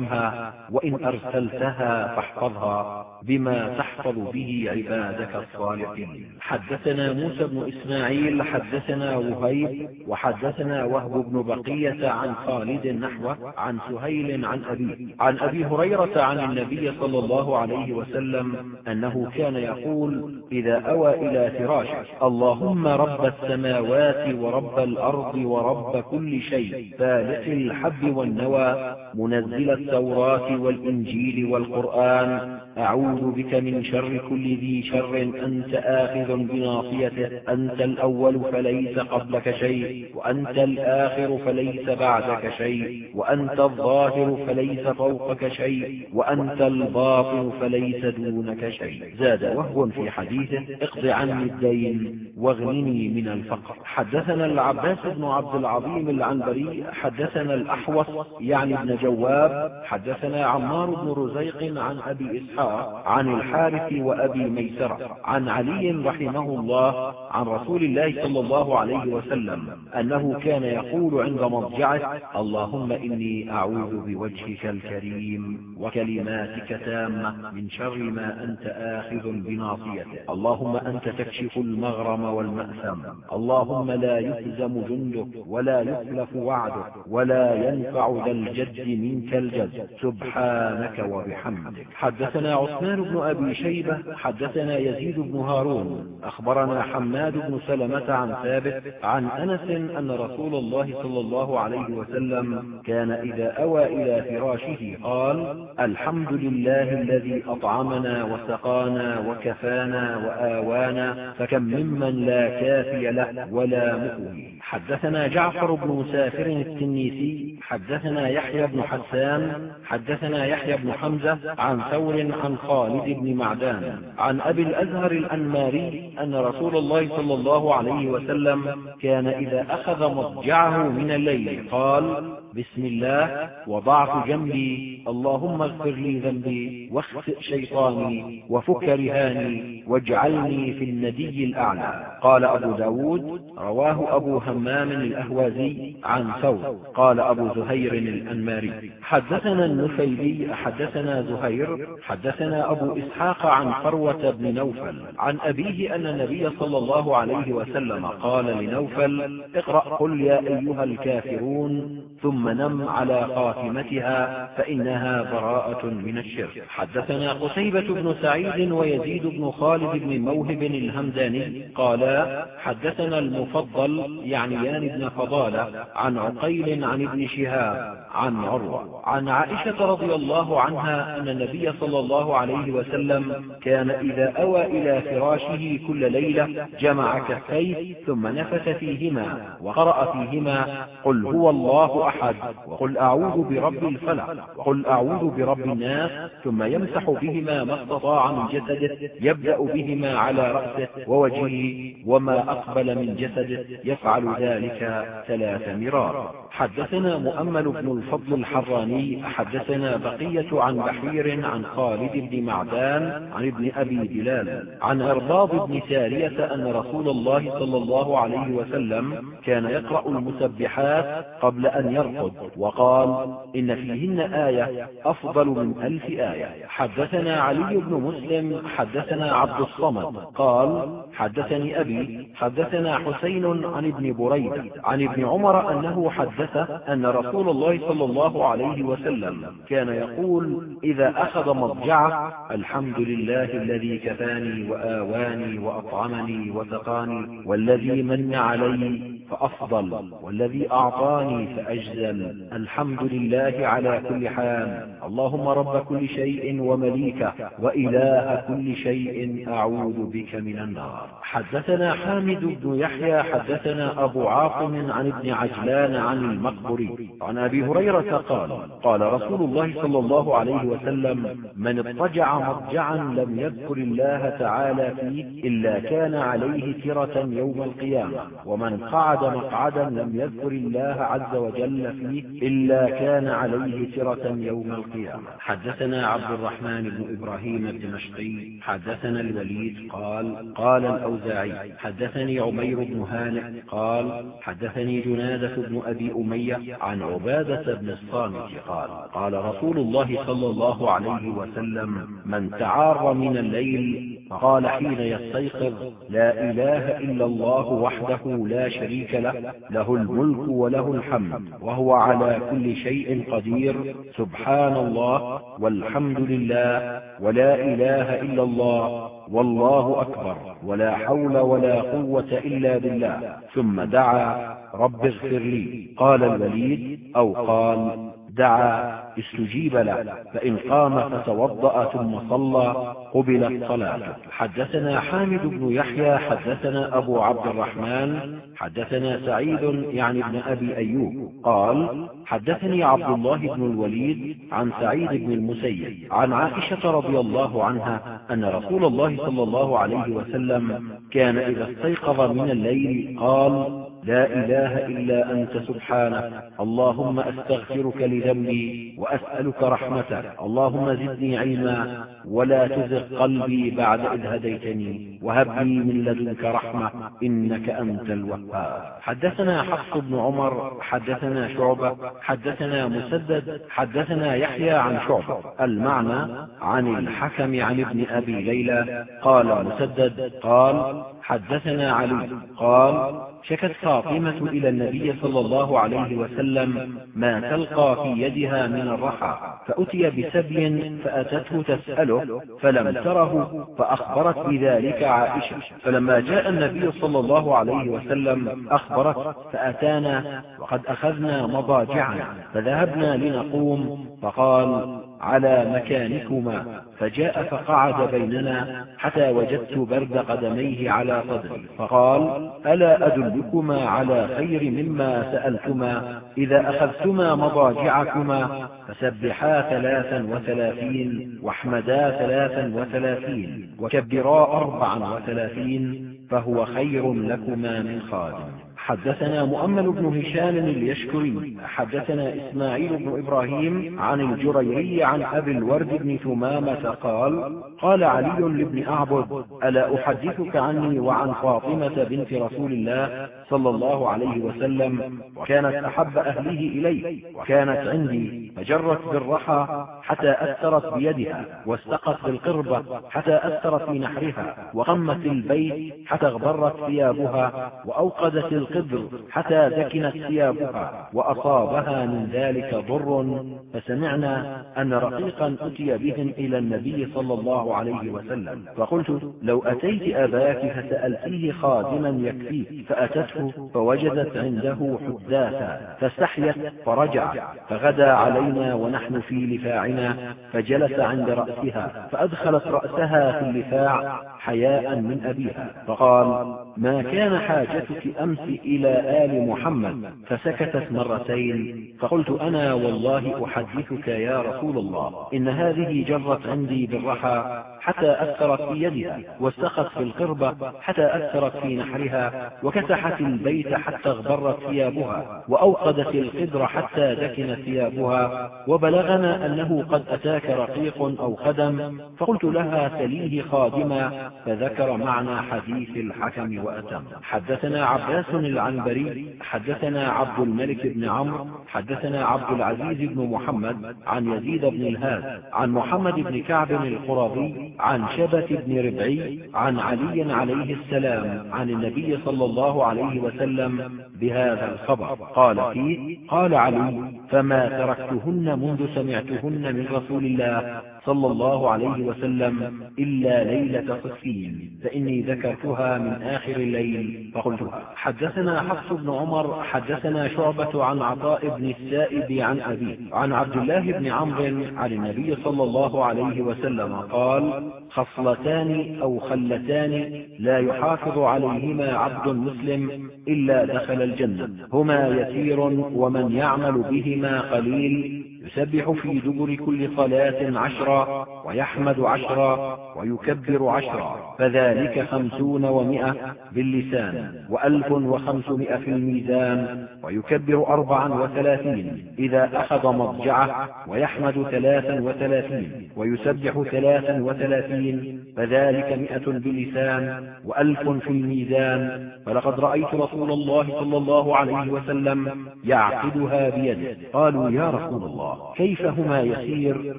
فارحمها وإن أرسلتها فاحفظها بما تحفظ به عبادك الصالحين. حدثنا موسى بن إسماعيل حدثنا وهيب وحدثنا وهب بن بقية عن خالد نحوه عن سهيل عن أبيه عن أبي هريرة عن النبي صلى الله عليه وسلم أنه كان يقول إذا أوى إلى فراشه اللهم رب السماوات ورب الأرض ورب كل شيء فالق الحب والنوى منزل التوراة والإنجيل والقرآن أعوذ بك من شر كل ذي شر أنت آخذ بناصيته أنت الأول فليس قبلك شيء وأنت الآخر فليس بعدك شيء وأنت الظاهر فليس فوقك شيء وأنت الباطن فليس دونك شيء. زاد وهو في حديثه اقض عني الدين واغنني من الفقر. حدثنا العباس بن عبد العظيم العنبري حدثنا الأحوص يعني ابن جواب حدثنا عمار بن رزيق عن أبي إسحاق عن الحارث وأبي ميسرة عن علي رحمه الله عن رسول الله صلى الله عليه وسلم أنه كان يقول عند مضجعه اللهم إني أعوذ بوجهك الكريم وكلماتك تامة من شر ما أنت آخذ بناصيته. اللهم أنت تكشف المغرم والمأثم. اللهم لا يهزم جندك ولا يخلف وعدك ولا ينفع ذا الجد منك الجد. سبحانك وبحمدك. حدثنا عثمان بن أبي شيبة حدثنا يزيد بن هارون. أخبرنا حماد بن سلمة عن ثابت عن أنس أن رسول الله صلى الله عليه وسلم كان إذا أوى إلى فراشه قال الحمد لله الذي أطعمنا وسقانا وكفانا وآوانا فكم ممن لا كافي له ولا مؤوي. حدثنا جعفر بن مسافر التنيسي حدثنا يحيى بن حسان حدثنا يحيى بن حمزة عن ثور عن خالد بن معدان عن أبي الأزهر الأنماري أن رسول الله صلى الله عليه وسلم كان إذا أخذ مضجعه من الليل قال بسم الله وضعت جنبي. اللهم اغفر لي ذنبي واخفئ شيطاني وفك رهاني واجعلني في الندي الأعلى. قال أبو ب داود رواه أبو همام الأهوازي عن ثور. قال أبو زهير الأنماري حدثنا النفيلي حدثنا زهير حدثنا أبو إسحاق عن فروة بن نوفل. عن أبيه أن النبي صلى الله عليه وسلم قال لنوفل اقرأ قل يا أيها الكافرون ثم نم على خاتمتها فإنها براءة من الشرك. حدثنا قتيبة بن سعيد ويزيد بن خالد بن موهب الهمداني قالا حدثنا المفضل يعنيان بن فضالة عن عقيل عن ابن شهاب عن عروة. عن عائشة رضي الله عنها أن النبي صلى الله عليه وسلم كان إذا أوى إلى فراشه كل ليلة جمع كفيه ثم نفث فيهما وقرأ فيهما قل هو الله أحد وقل أعوذ برب الفلق وقل أعوذ برب الناس ثم يمسح بهما ما استطاع من جسده يبدأ بهما على رأسه ووجهه وما أقبل من جسده يفعل ذلك ثلاث مرار. حدثنا مؤمل بن الفضل الحراني حدثنا بقية عن بحير عن خالد بن معدان عن ابن أبي بلال عن أرباض بن سارية أن رسول الله صلى الله عليه وسلم كان يقرأ المسبحات قبل أن يرقد وقال إن فيهن آية أفضل من ألف آية. حدثنا علي بن مسلم حدثنا عبد الصمد قال حدثني أبي حدثنا حسين عن ابن بريدة عن ابن عمر أنه حدث أن رسول الله صلى الله عليه وسلم كان يقول إذا أخذ مضجعه الحمد لله الذي كفاني وآواني وأطعمني وسقاني والذي من علي فأفضل والذي أعطاني فأجزل الحمد لله على كل حال اللهم رب كل شيء ومليكه وإله كل شيء أعوذ بك من النار. حدثنا حامد بن يحيى حدثنا أبو عاصم عن ابن عجلان عن المقبري عن أبي هريرة قال قال رسول الله صلى الله عليه وسلم من اضطجع مضجعا لم يذكر الله تعالى فيه إلا كان عليه ترة يوم القيامة ومن قعد قعد مقعدا لم يذكر الله عز وجل فيه إلا كان عليه سرة يوم القيامة. حدثنا عبد الرحمن بن إبراهيم الدمشقي حدثنا الوليد قال قال الأوزاعي حدثني عمير بن هانئ قال حدثني جنادة بن أبي أمية عن عبادة بن الصامت قال قال رسول الله صلى الله عليه وسلم من تعار من الليل فقال حين يستيقظ لا إله إلا الله وحده لا شريك له له الملك وله الحمد وهو على كل شيء قدير سبحان الله والحمد لله ولا إله إلا الله والله أكبر ولا حول ولا قوة إلا بالله ثم دعا رب اغفر لي قال الوليد أو قال دعا استجيب له فإن قام فتوضأ ثم صلى قبلت صلاته. حدثنا حامد بن يحيى حدثنا أبو عبد الرحمن حدثنا سعيد يعني ابن أبي أيوب قال حدثني عبد الله بن الوليد عن سعيد بن المسيب عن عائشة رضي الله عنها أن رسول الله صلى الله عليه وسلم كان إذا استيقظ من الليل قال لا إله إلا أنت سبحانك اللهم أستغفرك لذنبي وأسألك رحمتك اللهم زدني علما ولا تزغ قلبي بعد إذ هديتني. وهب لي من لدنك رحمة. إنك أنت الوهاب. حدثنا حفص بن عمر حدثنا شعبة حدثنا مسدد حدثنا يحيى عن شعبة. المعنى عن الحكم عن ابن أبي ليلى. قال مسدد قال حدثنا علي. قال شكت فاطمة إلى النبي صلى الله عليه وسلم ما تلقى في يدها من الرحى فأتي بسبي فأتته تسأله فلم تره فأخبرت بذلك عائشة. فلما جاء النبي صلى الله عليه وسلم أخبرت فأتانا وقد أخذنا مضاجعنا فذهبنا لنقوم فقال على مكانكما فجاء فقعد بيننا حتى وجدت برد قدميه على صدري فقال ألا أدلكما على خير مما سألتما؟ إذا أخذتما مضاجعكما فسبحا ثلاثا وثلاثين واحمدا ثلاثا وثلاثين وكبرا أربعا وثلاثين فهو خير لكما من خادم. حدثنا مؤمل بن هشام اليشكري حدثنا إسماعيل بن إبراهيم عن الجريري عن أبي الورد بن ثمامة قال قال علي لابن أعبد ألا أحدثك عني وعن فاطمة بنت رسول الله صلى الله عليه وسلم وكانت أحب أهله إلي وكانت عندي فجرت بالرحى حتى أثرت بيدها واستقت بالقربة حتى أثرت في نحرها وقمت البيت حتى اغبرت ثيابها وأوقدت القدر حتى دكنت ثيابها وأصابها من ذلك ضر فسمعنا أن رقيقا أتي بهم إلى النبي صلى الله عليه وسلم. فقلت لو أتيت أباك فسألتيه خادما يكفيك فأتته فوجدت عنده حداثا فاستحيت فرجع. فغدا علينا ونحن في لفاعنا. فجلس عند رأسها. فأدخلت رأسها في اللفاع حياء من أبيها. فقال ما كان حاجتك أمس إلى آل محمد فسكتت مرتين فقلت أنا والله أحدثك يا رسول الله إن هذه جرت عندي بالرحى حتى أثرت في يدها واستقت في القربة حتى أثرت في نحرها وكسحت البيت حتى اغبرت ثيابها وأوقدت القدر حتى دكنت ثيابها وبلغنا أنه قد أتاك رقيق أو خدم فقلت لها سليه خادما فذكر معنى حديث الحكم وأتم. حدثنا عباس العنبري حدثنا عبد الملك بن عمرو حدثنا عبد العزيز بن محمد عن يزيد بن الهاد عن محمد بن كعب القرظي عن شبة بن ربعي عن علي عليه السلام عن النبي صلى الله عليه وسلم بهذا الخبر. قال فيه قال علي فما تركتهن منذ سمعتهن من رسول الله صلى الله عليه وسلم إلا ليلة صفين فإني ذكرتها من آخر الليل فقلتها حدثنا حفص بن عمر حدثنا شعبة عن عطاء بن السائب عن أبيه عن عبد الله بن عمرو عن النبي صلى الله عليه وسلم قال خصلتان أو خلتان لا يحافظ عليهما عبد مسلم إلا دخل الجنة هما يسير ومن يعمل بهما قليل يسبح في دبر كل صلاة عشرا ويحمد عشرا ويكبر عشرا فذلك خمسون ومائة باللسان وألف وخمسمائة في الميزان ويكبر أربعا وثلاثين إذا أخذ مضجعه ويحمد ثلاثا وثلاثين ويسبح ثلاثا وثلاثين فذلك مائة باللسان وألف في الميزان. فلقد رأيت رسول الله صلى الله عليه وسلم يعقدها بيده. قالوا يا رسول الله كيف هما يسير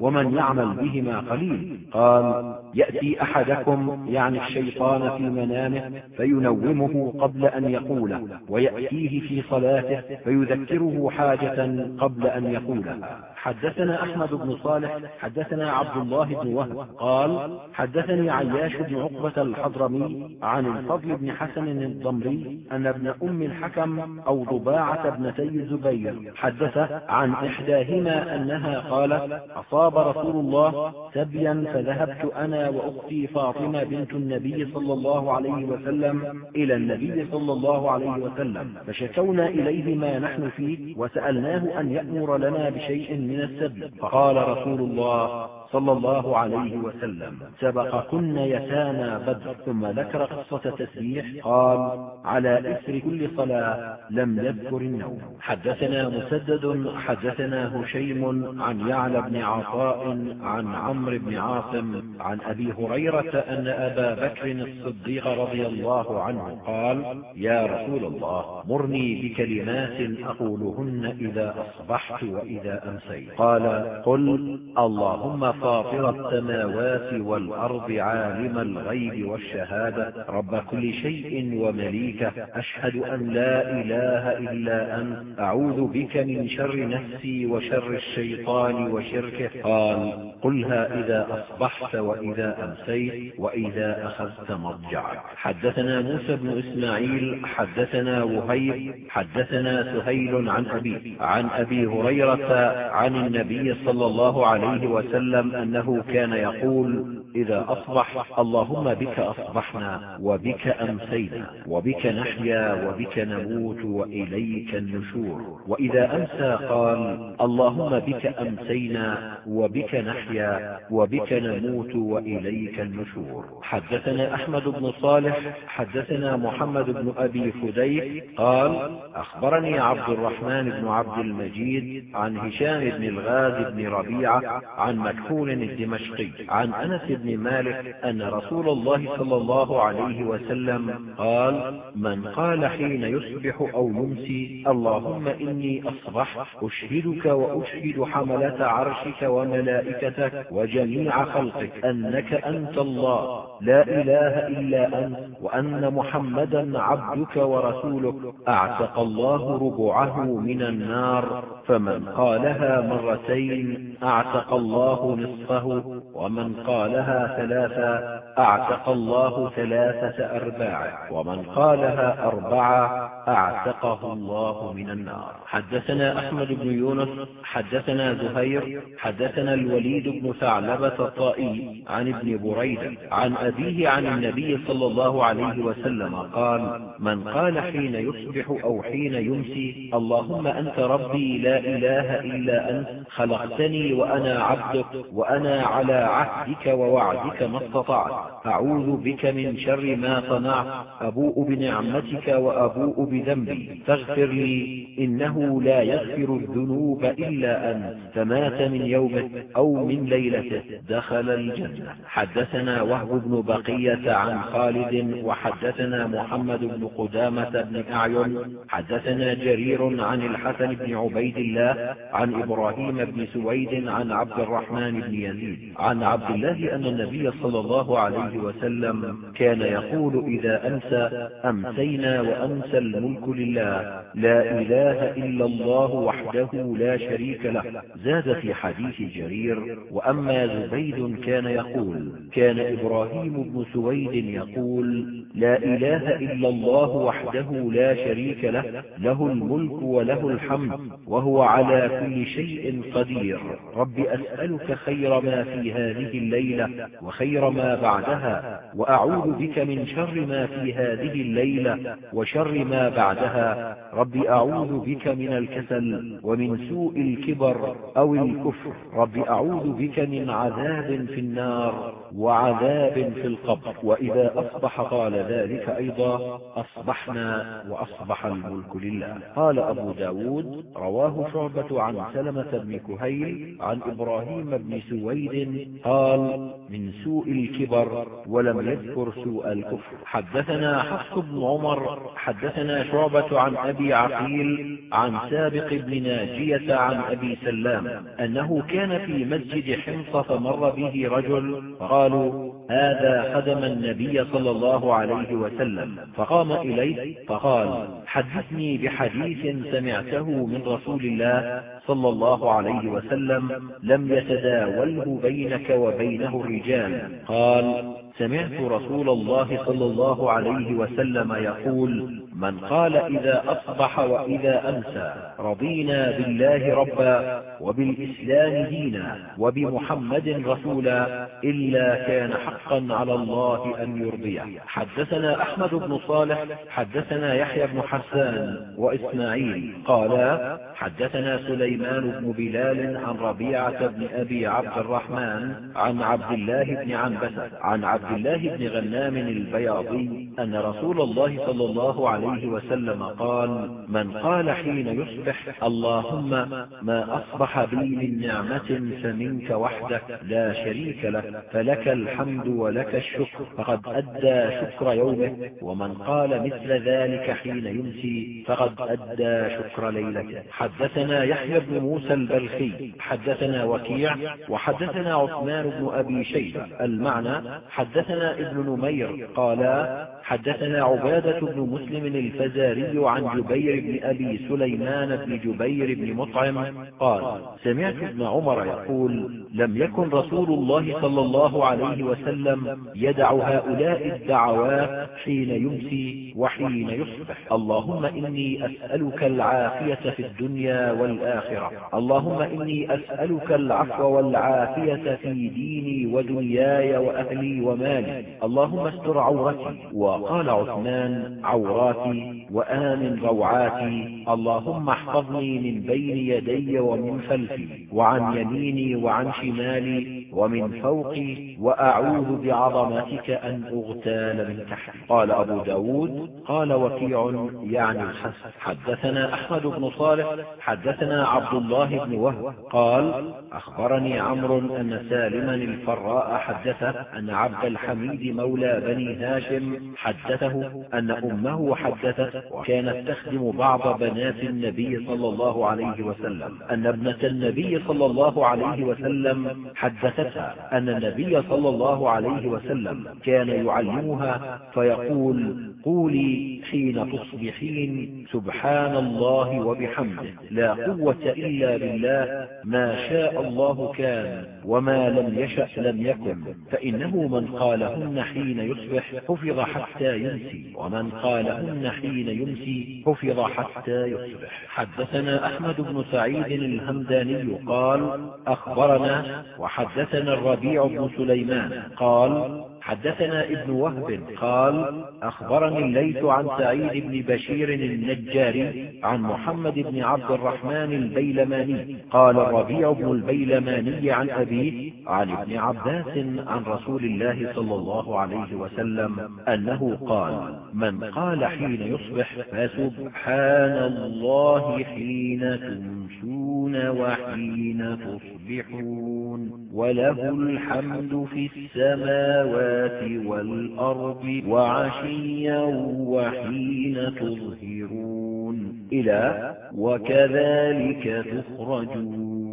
ومن يعمل بهما قليل؟ قال يأتي أحدكم يعني الشيطان في منامه فينومه قبل أن يقوله ويأتيه في صلاته فيذكره حاجة قبل أن يقولها. حدثنا أحمد بن صالح حدثنا عبد الله بن وهب قال حدثني عياش بن عقبة الحضرمي عن الفضل بن حسن الضمري أن ابن أم الحكم أو ضباعة ابنتي الزبير حدث عن إحداهما أنها قالت أصاب رسول الله سبيا فذهبت أنا وأختي فاطمة بنت النبي صلى الله عليه وسلم إلى النبي صلى الله عليه وسلم فشكونا إليه ما نحن فيه وسألناه أن يأمر لنا بشيء من السبي فقال رسول الله صلى الله عليه وسلم. سبقكن يتامى بدر ثم ذكر قصة تسبيح قال على إثر كل صلاة لم يذكر النوم. حدثنا مسدد حدثنا هشيم عن يعلى بن عطاء عن عمرو بن عاصم عن أبي هريرة أن أبا بكر الصديق رضي الله عنه قال يا رسول الله مرني بكلمات أقولهن إذا أصبحت وإذا أمسيت. قال قل اللهم فاطر السماوات والأرض عالم الغيب والشهادة. رب كل شيء ومليكه أشهد أن لا إله إلا أنت. أعوذ بك من شر نفسي وشر الشيطان وشركه قال قلها إذا أصبحت وإذا أمسيت وإذا أخذت مضجعك حدثنا موسى بن إسماعيل حدثنا وهيب حدثنا سهيل عن أبي عن أبي هريرة عن النبي صلى الله عليه وسلم أنه كان يقول إذا أصبح اللهم بك أصبحنا وبك أمسينا وبك نحيا وبك نموت وإليك النشور. وإذا أمسى قال اللهم بك أمسينا وبك نحيا وبك نموت وإليك النشور. حدثنا أحمد بن صالح حدثنا محمد بن أبي فديك قال أخبرني عبد الرحمن بن عبد المجيد عن هشام بن الغاز بن ربيعة عن مكحول الدمشقي عن أنس بن مالك أن رسول الله صلى الله عليه وسلم قال من قال حين يصبح أو يمسي اللهم إني أصبحت أشهدك وأشهد حملة عرشك وملائكتك وجميع خلقك أنك أنت الله لا إله إلا أنت وأن محمدا عبدك ورسولك أعتق الله ربعه من النار فمن قالها مرتين أعتق الله نصفه ومن قالها ثلاثا أعتق الله ثلاثة أرباع ومن قالها أربعة أعتقه الله من النار. حدثنا أحمد بن يونس حدثنا زهير حدثنا الوليد بن ثعلبة الطائي عن ابن بريدة عن أبيه عن النبي صلى الله عليه وسلم قال من قال حين يصبح أو حين يمسي اللهم أنت ربي لا إله إلا أنت خلقتني وأنا عبدك وأنا على عهدك ووعدك ما استطعت. أعوذ بك من شر ما صنعت. أبوء بنعمتك وأبوء بذنبي. فاغفر لي. إنه لا يغفر الذنوب إلا أنت. فمات من يومه أو من ليلته دخل الجنة. حدثنا وهب بن بقية عن خالد وحدثنا محمد بن قدامة بن أعين. حدثنا جرير عن الحسن بن عبيد الله عن إبراهيم بن سويد عن عبد الرحمن بن يزيد عن عبد الله أن النبي صلى الله عليه وسلم كان يقول إذا أمسى أمسينا وأمسى الملك لله لا إله إلا الله وحده لا شريك له. زاد في حديث جرير وأما زبيد كان يقول كان إبراهيم بن سويد يقول لا إله إلا الله وحده لا شريك له له الملك وله الحمد وهو على كل شيء قدير. رب أسألك خير ما في هذه الليلة وخير ما بعدها وأعوذ بك من شر ما في هذه الليلة وشر ما بعدها. رب أعوذ بك من الكسل ومن سوء الكبر أو الكفر. رب أعوذ بك من عذاب في النار وعذاب في القبر. وإذا أصبح قال ذلك أيضا أصبحنا وأصبح الملك لله. قال أبو ب داود رواه شعبة عن سلمة بن كهيل عن إبراهيم بن سويد قال من سوء الكبر ولم يذكر سوء الكفر. حدثنا حفص بن عمر حدثنا شعبة عن أبي عقيل عن سابق بن ناجية عن أبي سلام أنه كان في مسجد حمص فمر به رجل قالوا هذا خدم النبي صلى الله عليه وسلم. فقام إليه فقال حدثني بحديث سمعته من رسول الله صلى الله عليه وسلم لم يتداوله بينك وبينه الرجال قال سمعت رسول الله صلى الله عليه وسلم يقول من قال إذا أصبح وإذا أمسى رضينا بالله ربا وبالإسلام دينا وبمحمد رسولا إلا كان حقا على الله أن يرضيه. حدثنا أحمد بن صالح حدثنا يحيى بن حسان وإسماعيل قالا حدثنا سليمان بن بلال عن ربيعة بن أبي عبد الرحمن عن عبد الله بن عنبسة عن عبد الله بن غنام البياضي أن رسول الله صلى الله عليه عليه وسلم قال من قال حين يصبح اللهم ما أصبح بي من نعمة فمنك وحدك لا شريك لك فلك الحمد ولك الشكر فقد أدى شكر يومه ومن قال مثل ذلك حين يمسي فقد أدى شكر ليلته. حدثنا يحيى بن موسى البلخي حدثنا وكيع وحدثنا عثمان بن أبي شيبة المعنى حدثنا ابن نمير قال حدثنا عبادة بن مسلم الفزاري عن جبير بن أبي سليمان بن جبير بن مطعم قال سمعت ابن عمر يقول لم يكن رسول الله صلى الله عليه وسلم يدع هؤلاء الدعوات حين يمسي وحين يصبح. اللهم إني أسألك العافية في الدنيا والآخرة. اللهم إني أسألك العفو والعافية في ديني ودنياي وأهلي ومالي. اللهم استر عورتي وقال عثمان عوراتي وآمن روعاتي اللهم احفظني من بين يدي ومن خلفي وعن يميني وعن شمالي ومن فوقي وأعوذ بعظمتك أن أغتال من تحتي. قال أبو ب داود قال وكيع يعني الحسن حدثنا أحمد بن صالح حدثنا عبد الله بن وهب قال أخبرني عمرو أن سالما الفراء حدثه أن عبد الحميد مولى بني هاشم حدثه أن أمه حدثت وكانت تخدم بعض بنات النبي صلى الله عليه وسلم. أن ابنة النبي صلى الله عليه وسلم حدثتها أن النبي صلى الله عليه وسلم كان يعلمها فيقول قولي حين تصبحين سبحان الله وبحمده لا قوة إلا بالله ما شاء الله كان وما لم يشأ لم يكن فإنه من قالهن حين يصبح حفظ حتى يمسي ومن قالهن حين يمسي حفظ حتى يصبح. حدثنا أحمد بن سعيد الهمداني قال أخبرنا وحدثنا الربيع بن سليمان قال حدثنا ابن وهب قال أخبرني الليث عن سعيد بن بشير النجاري عن محمد بن عبد الرحمن البيلماني قال الربيع بن البيلماني عن أبيه عن ابن عباس عن رسول الله صلى الله عليه وسلم أنه قال من قال حين يصبح فسبحان الله حين تمسون وحين تصبحون وله الحمد في السماوات والأرض وعشيا وحين تظهرون إلى وكذلك تخرجون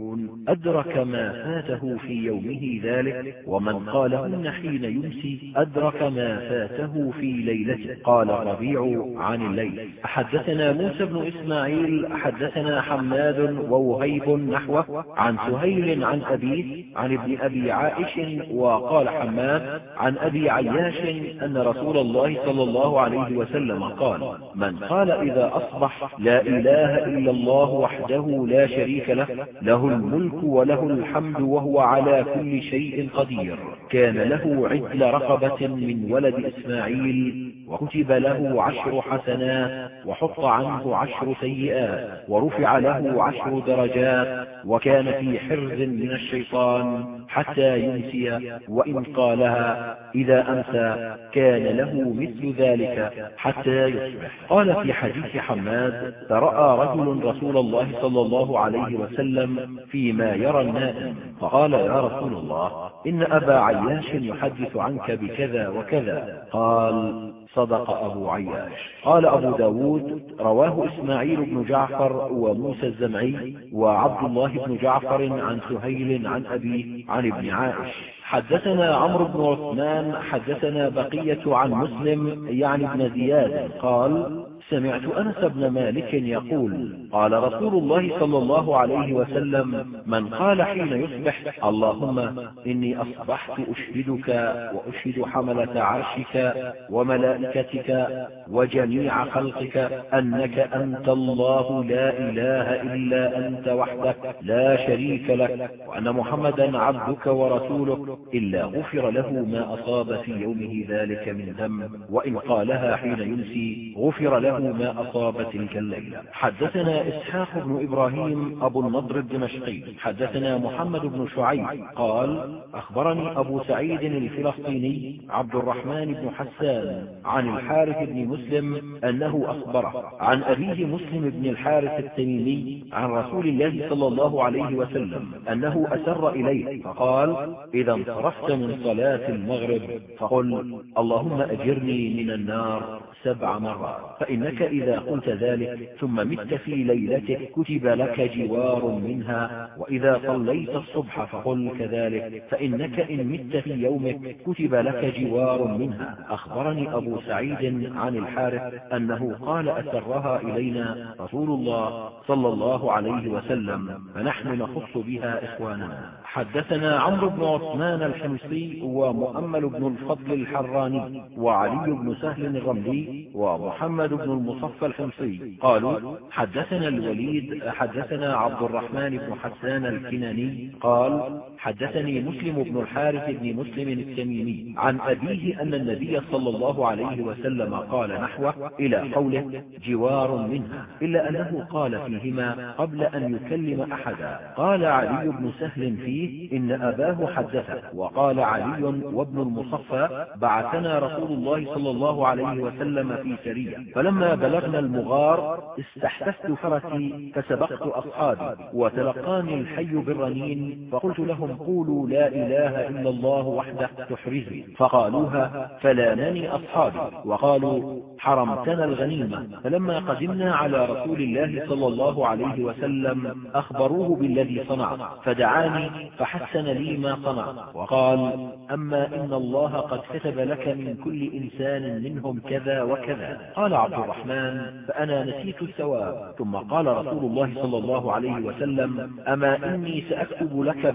أدرك ما فاته في يومه ذلك ومن قالهن حين يمسي أدرك ما فاته في ليلته. قال الربيع عن الليل حدثنا موسى بن إسماعيل حدثنا حماد ووهيب نحوه عن سهيل عن أبيه عن ابن أبي عائش وقال حماد عن أبي عياش أن رسول الله صلى الله عليه وسلم قال من قال إذا أصبح لا إله إلا الله وحده لا شريك له له الملك الملك وله الحمد وهو على كل شيء قدير. كان له عدل رقبة من ولد إسماعيل وكتب له عشر حسنات وحط عنه عشر سيئات ورفع له عشر درجات وكان في حرز من الشيطان حتى يمسي وإن قالها إذا أمسى. كان له مثل ذلك حتى يصبح. قال في حديث حماد فرأى رجل رسول الله صلى الله عليه وسلم فيما يرى النائم فقال يا رسول الله إن أبا عياش يحدث عنك بكذا وكذا قال صدق أبو عياش قال أبو ب داود رواه إسماعيل بن جعفر وموسى الزمعي وعبد الله بن جعفر عن سهيل عن أبي عن ابن عائش حدثنا عمرو بن عثمان حدثنا بقية عن مسلم يعني ابن زياد قال سمعت أنس بن مالك يقول قال رسول الله صلى الله عليه وسلم من قال حين يصبح اللهم إني أصبحت أشهدك وأشهد حملة عرشك وملائكتك وجميع خلقك أنك أنت الله لا إله إلا أنت وحدك لا شريك لك وأن محمدا عبدك ورسولك إلا غفر له ما أصاب في يومه ذلك من ذنب وإن قالها حين يمسي غفر له ما أصاب تلك الليلة حدثنا إسحاق بن إبراهيم أبو النضر الدمشقي. حدثنا محمد بن شعيب. قال أخبرني أبو سعيد الفلسطيني عبد الرحمن بن حسان عن الحارث بن مسلم أنه أخبره عن أبيه مسلم بن الحارث التميمي عن رسول الله صلى الله عليه وسلم أنه أسر إليه. فقال إذا انصرفت من صلاة المغرب فقل اللهم أجرني من النار سبع مرات فإن فإنك إذا قلت ذلك ثم مت في ليلتك كتب لك جوار منها وإذا صليت الصبح فقل كذلك فإنك إن مت في يومك كتب لك جوار منها. أخبرني أبو سعيد عن الحارث أنه قال أسرها إلينا رسول الله صلى الله عليه وسلم فنحن نخص بها إخواننا. حدثنا عمرو بن عثمان الحمصي ومؤمل بن الفضل الحراني وعلي بن سهل الرملي ومحمد بن المصفى الحمصي. قالوا حدثنا الوليد حدثنا عبد الرحمن بن حسان الكناني. قال حدثني مسلم بن الحارث بن مسلم التميمي عن أبيه أن النبي صلى الله عليه وسلم قال نحوه إلى قوله جوار منها إلا أنه قال فيهما قبل أن يكلم أحدا. قال علي بن سهل فيه إن أباه حدثه وقال علي وابن المصفى بعثنا رسول الله صلى الله عليه وسلم في سرية فلما بلغنا المغار استحدثت فرسي فسبقت أصحابي وتلقاني الحي بالرنين فقلت لهم قولوا لا إله إلا الله وحده تحرزي فقالوها فلانني أصحابي. وقالوا حرمتنا الغنيمة. فلما قدمنا على رسول الله صلى الله عليه وسلم أخبروه بالذي صنعت. فدعاني فحسن لي ما صنعت. وقال أما إن الله قد كتب لك من كل إنسان منهم كذا وكذا. قال عبد الرحمن فأنا نسيت الثواب. ثم قال رسول الله صلى الله عليه وسلم أما إني سأكتب لك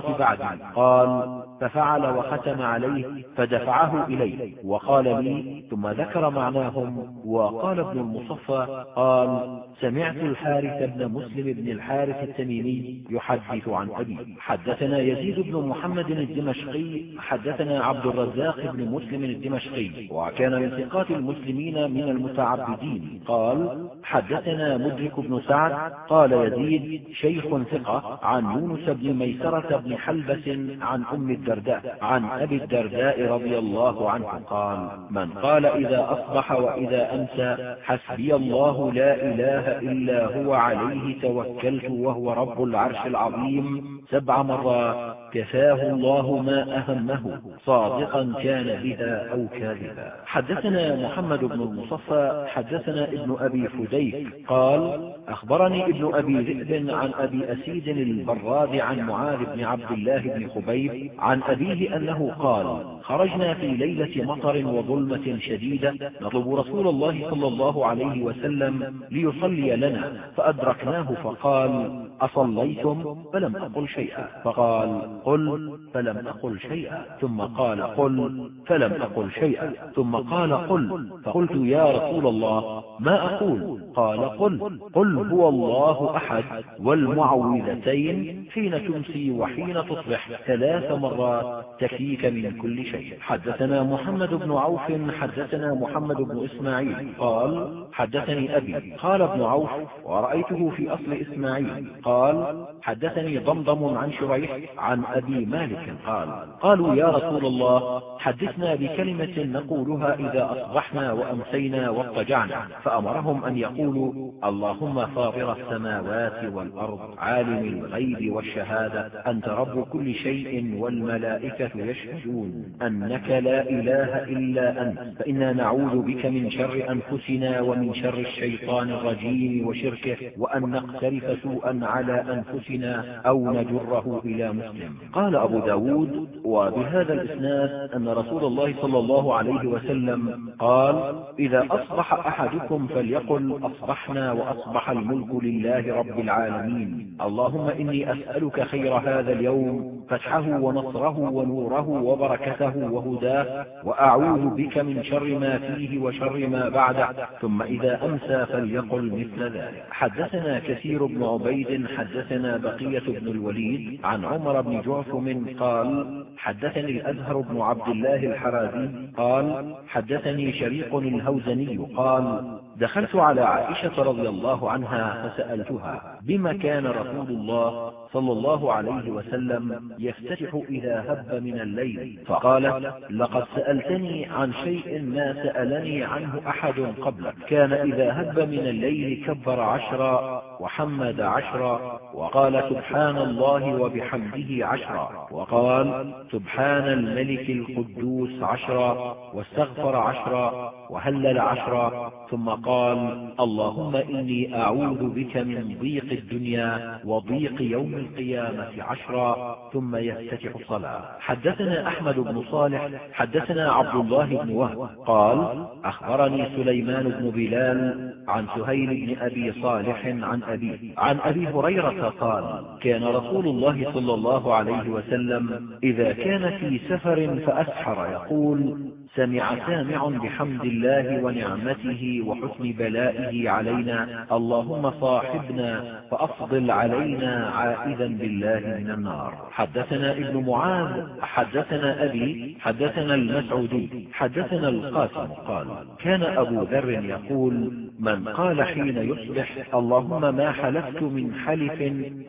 بالوصاة بعدي قال ففعل وختم عليه فدفعه إليه. وقال لي ثم ذكر معناهم. وقال ابن المصفى قال سمعت الحارث بن مسلم بن الحارث التميمي يحدث عن أبي حدثنا يزيد بن محمد الدمشقي حدثنا عبد الرزاق بن مسلم الدمشقي. وكان من ثقات المسلمين من المتعبدين. قال حدثنا مدرك بن سعد. قال يزيد شيخ ثقة عن يونس بن ميسرة بن حلبس عن أم الدرداء. عن أبي الدرداء رضي الله عنه قال من قال إذا أصبح وإذا أمسى حسبي الله لا إله إلا هو عليه توكلت وهو رب العرش العظيم سبع مرات. كفاه الله ما أهمه صادقا كان بها أو كاذبا. حدثنا محمد بن المصفى حدثنا ابن أبي فديك قال أخبرني ابن أبي ذئب عن أبي أسيد البراد عن معاذ بن عبد الله بن خبيب عن أبيه أنه قال خرجنا في ليلة مطر وظلمة شديدة نطلب رسول الله صلى الله عليه وسلم ليصلي لنا فأدركناه فقال أصليتم؟ فلم أقل شيئا. فقال قل فلم أقل شيئا. ثم قال قل فلم أقل شيئا. ثم قال قل. فقلت يا رسول الله ما أقول؟ قال قل. قل هو الله أحد والمعوذتين حين تمسي وحين تصبح ثلاث مرات تكفيك من كل شيء. حدثنا محمد بن عوف حدثنا محمد بن إسماعيل. قال حدثني أبي. قال ابن عوف ورأيته في أصل إسماعيل. قال حدثني ضمضم عن شريح عن أبي مالك. قال قالوا يا رسول الله حدثنا بكلمة نقولها إذا أصبحنا وأمسينا واضطجعنا فأمرهم أن يقولوا اللهم فاطر السماوات والأرض عالم الغيب والشهادة أنت رب كل شيء والملائكة يشهدون. أنك لا إله إلا أنت فإنا نعوذ بك من شر أنفسنا ومن شر الشيطان الرجيم وشركه وأن نقترف سوءا على أنفسنا أو نجره إلى مسلم. قال أبو ب داود وبهذا الإسناد أن رسول الله صلى الله عليه وسلم قال إذا أصبح أحدكم فليقل أصبحنا وأصبح الملك لله رب العالمين. اللهم إني أسألك خير هذا اليوم فتحه ونصره ونوره وبركته وهداه وأعوذ بك من شر ما فيه وشر ما بعده. ثم إذا أمسى فليقل مثل ذلك. حدثنا كثير بن عبيد حدثنا بقية بن الوليد عن عمر بن جعفم قال حدثني الأزهر بن عبد الله الحرازي قال حدثني شريق الهوزني قال دخلت على عائشة رضي الله عنها فسألتها بما كان رسول الله صلى الله عليه وسلم يفتتح إذا هب من الليل؟ فقالت لقد سألتني عن شيء ما سألني عنه أحد قبلك. كان إذا هب من الليل كبر عشرا وحمد عشرا وقال سبحان الله وبحمده عشرا وقال سبحان الملك القدوس عشرا واستغفر عشرا وهلل عشرا ثم قال اللهم إني أعوذ بك من ضيق الدنيا وضيق يوم القيامة عشرا ثم يفتتح الصلاة حدثنا أحمد بن صالح حدثنا عبد الله بن وهب قال أخبرني سليمان بن بلال عن سهيل بن أبي صالح عن أبيه عن أبي هريرة قال كان رسول الله صلى الله عليه وسلم إذا كان في سفر فأسحر يقول سمع سامع بحمد الله ونعمته وحسن بلائه علينا. اللهم صاحبنا فأفضل علينا عائدا بالله من النار. حدثنا ابن معاذ حدثنا أبي حدثنا المسعودي حدثنا القاسم. قال كان أبو ذر يقول من قال حين يصبح اللهم ما حلفت من حلف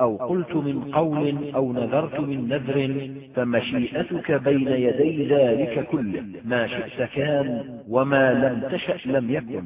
أو قلت من قول أو نذرت من نذر فمشيئتك بين يدي ذلك كله. ما شئت كان وما لم تشأ لم يكن.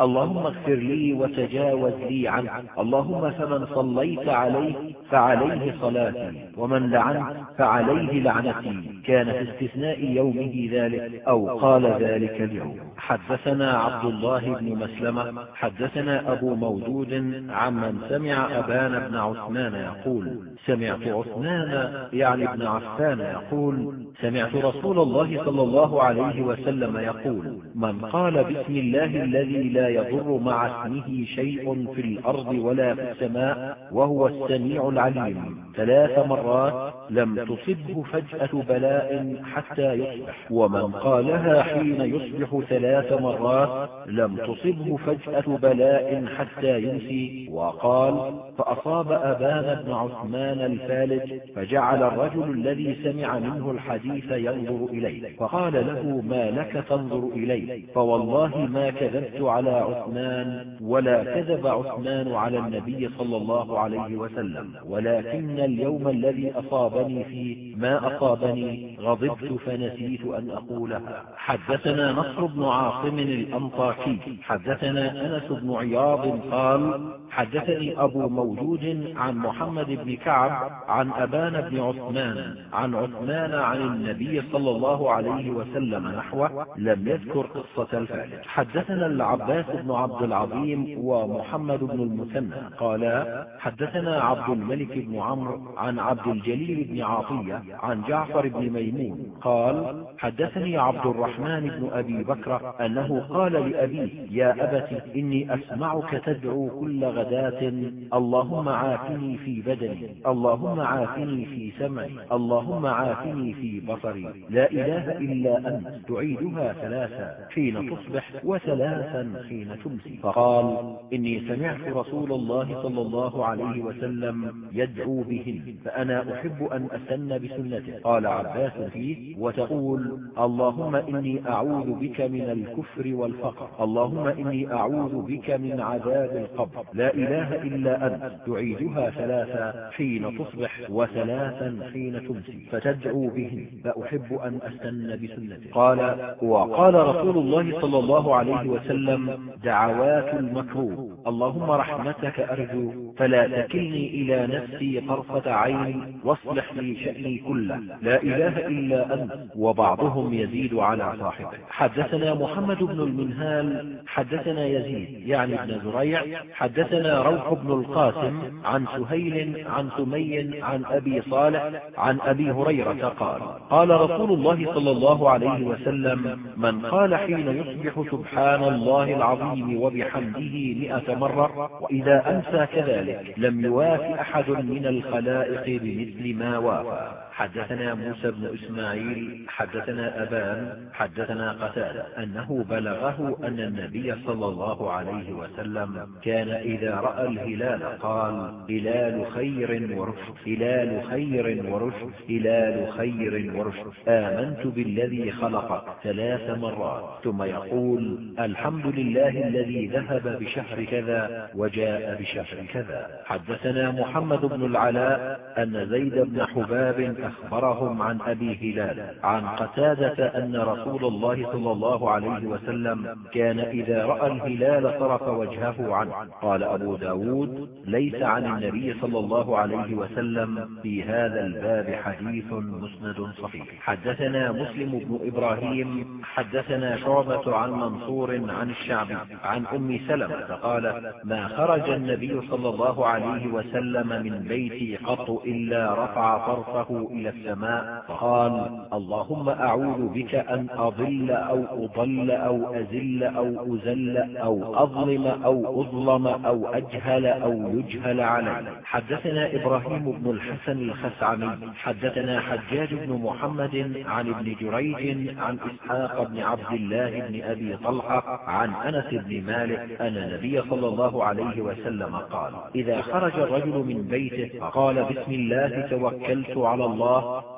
اللهم اغفر لي وتجاوز لي عنه اللهم فمن صليت عليه فعليه صلاتي ومن لعنت فعليه لعنتي. كان في استثناء يومه ذلك أو قال ذلك اليوم. حدثنا عبد الله بن مسلمة حدثنا أبو مودود عمن سمع أبان بن عثمان يقول سمعت عثمان يعني ابن عفان يقول سمعت رسول الله صلى الله عليه وسلم يقول من قال بسم الله الذي لا يضر مع اسمه شيء في الأرض ولا في السماء وهو السميع العليم. ثلاث مرات لم تصبه فجأة بلاء حتى يصبح. ومن قالها حين يصبح ثلاث مرات لم تصبه فجأة بلاء حتى ينسي وقال فأصاب أبان بن عثمان الفالج فجعل الرجل الذي سمع منه الحديث ينظر إليه. فقال له ما لك تنظر إليه؟ فوالله ما كذبت على عثمان ولا كذب عثمان على النبي صلى الله عليه وسلم. ولكن اليوم الذي أصابني فيه ما أصابني. غضبت فنسيت أن أقولها. حدثنا نصر بن عاصم الأنطاكي حدثنا أنس بن عياض قال حدثني أبو موجود عن محمد بن كعب عن أبان بن عثمان. عن عثمان عن النبي صلى الله عليه وسلم نحوه لم يذكر قصة الفالج حدثنا العباس بن عبد العظيم ومحمد بن المثنى. قالا حدثنا عبد الملك بن عمرو عن عبد الجليل بن عطية عن جعفر بن ميمون قال حدثني عبد الرحمن بن أبي بكر أنه قال لأبيه يا أبت إني أسمعك تدعو كل غداة اللهم عافني في بدني اللهم عافني في سمعي اللهم عافني في بصري. لا إله إلا أنت تعيدها ثلاثا حين تصبح وثلاثا حين تمسي. فقال إني سمعت رسول الله صلى الله عليه وسلم يدعو بهن فأنا أحب أن أسن بسنته. قال عباس فيه وتقول اللهم إني أعوذ بك من الكفر والفقر. اللهم إني أعوذ بك من عذاب القبر. لا إله إلا أنت. تعيدها ثلاثا حين تصبح وثلاثا حين تمسي. فتدعو بهن فأحب أن أستن بسنته. قال وقال رسول الله صلى الله عليه وسلم دعوات المكروه. اللهم رحمتك أرجو فلا تكلني إلى نفسي طرفة عين واصلح لي شأني كله. لا إله إلا أنت. وبعضهم يزيد على صاحبه. حدثنا محمد بن المنهال حدثنا يزيد يعني ابن زريع حدثنا روح بن القاسم عن سهيل عن سمي عن أبي صالح عن أبي هريرة قال قال رسول الله صلى الله عليه وسلم من قال حين يصبح سبحان الله العظيم وبحمده مئة مرة وإذا أنسى كذلك لم يواف أحد من الخلائق بمثل ما وافى. حدثنا موسى بن إسماعيل حدثنا أبان حدثنا قتادة أنه بلغه أن النبي صلى الله عليه وسلم كان إذا رأى الهلال قال هلال خير ورشد هلال خير ورشد هلال خير ورشد آمنت بالذي خلقك ثلاث مرات. ثم يقول الحمد لله الذي ذهب بشهر كذا وجاء بشهر كذا. حدثنا محمد بن العلاء أن زيد بن حباب أخبرهم عن أبي هلال عن قتادة أن رسول الله صلى الله عليه وسلم كان إذا رأى الهلال صرف وجهه عنه. قال أبو ب داود ليس عن النبي صلى الله عليه وسلم في هذا الباب حديث مسند صحيح. حدثنا مسلم بن إبراهيم حدثنا شعبة عن منصور عن الشعبي عن أم سلمة قالت ما خرج النبي صلى الله عليه وسلم من بيتي قط إلا رفع طرفه إلى السماء. فقال اللهم أعوذ بك أن أضل أو أضل أو أزل أو أزل أو أظلم أو أظلم أو أجهل أو يجهل علي. حدثنا إبراهيم بن الحسن الخسعمي. حدثنا حجاج بن محمد عن ابن جريج عن إسحاق بن عبد الله بن أبي طلحة عن أنس بن مالك أن النبي صلى الله عليه وسلم قال إذا خرج الرجل من بيته فقال بسم الله توكلت على الله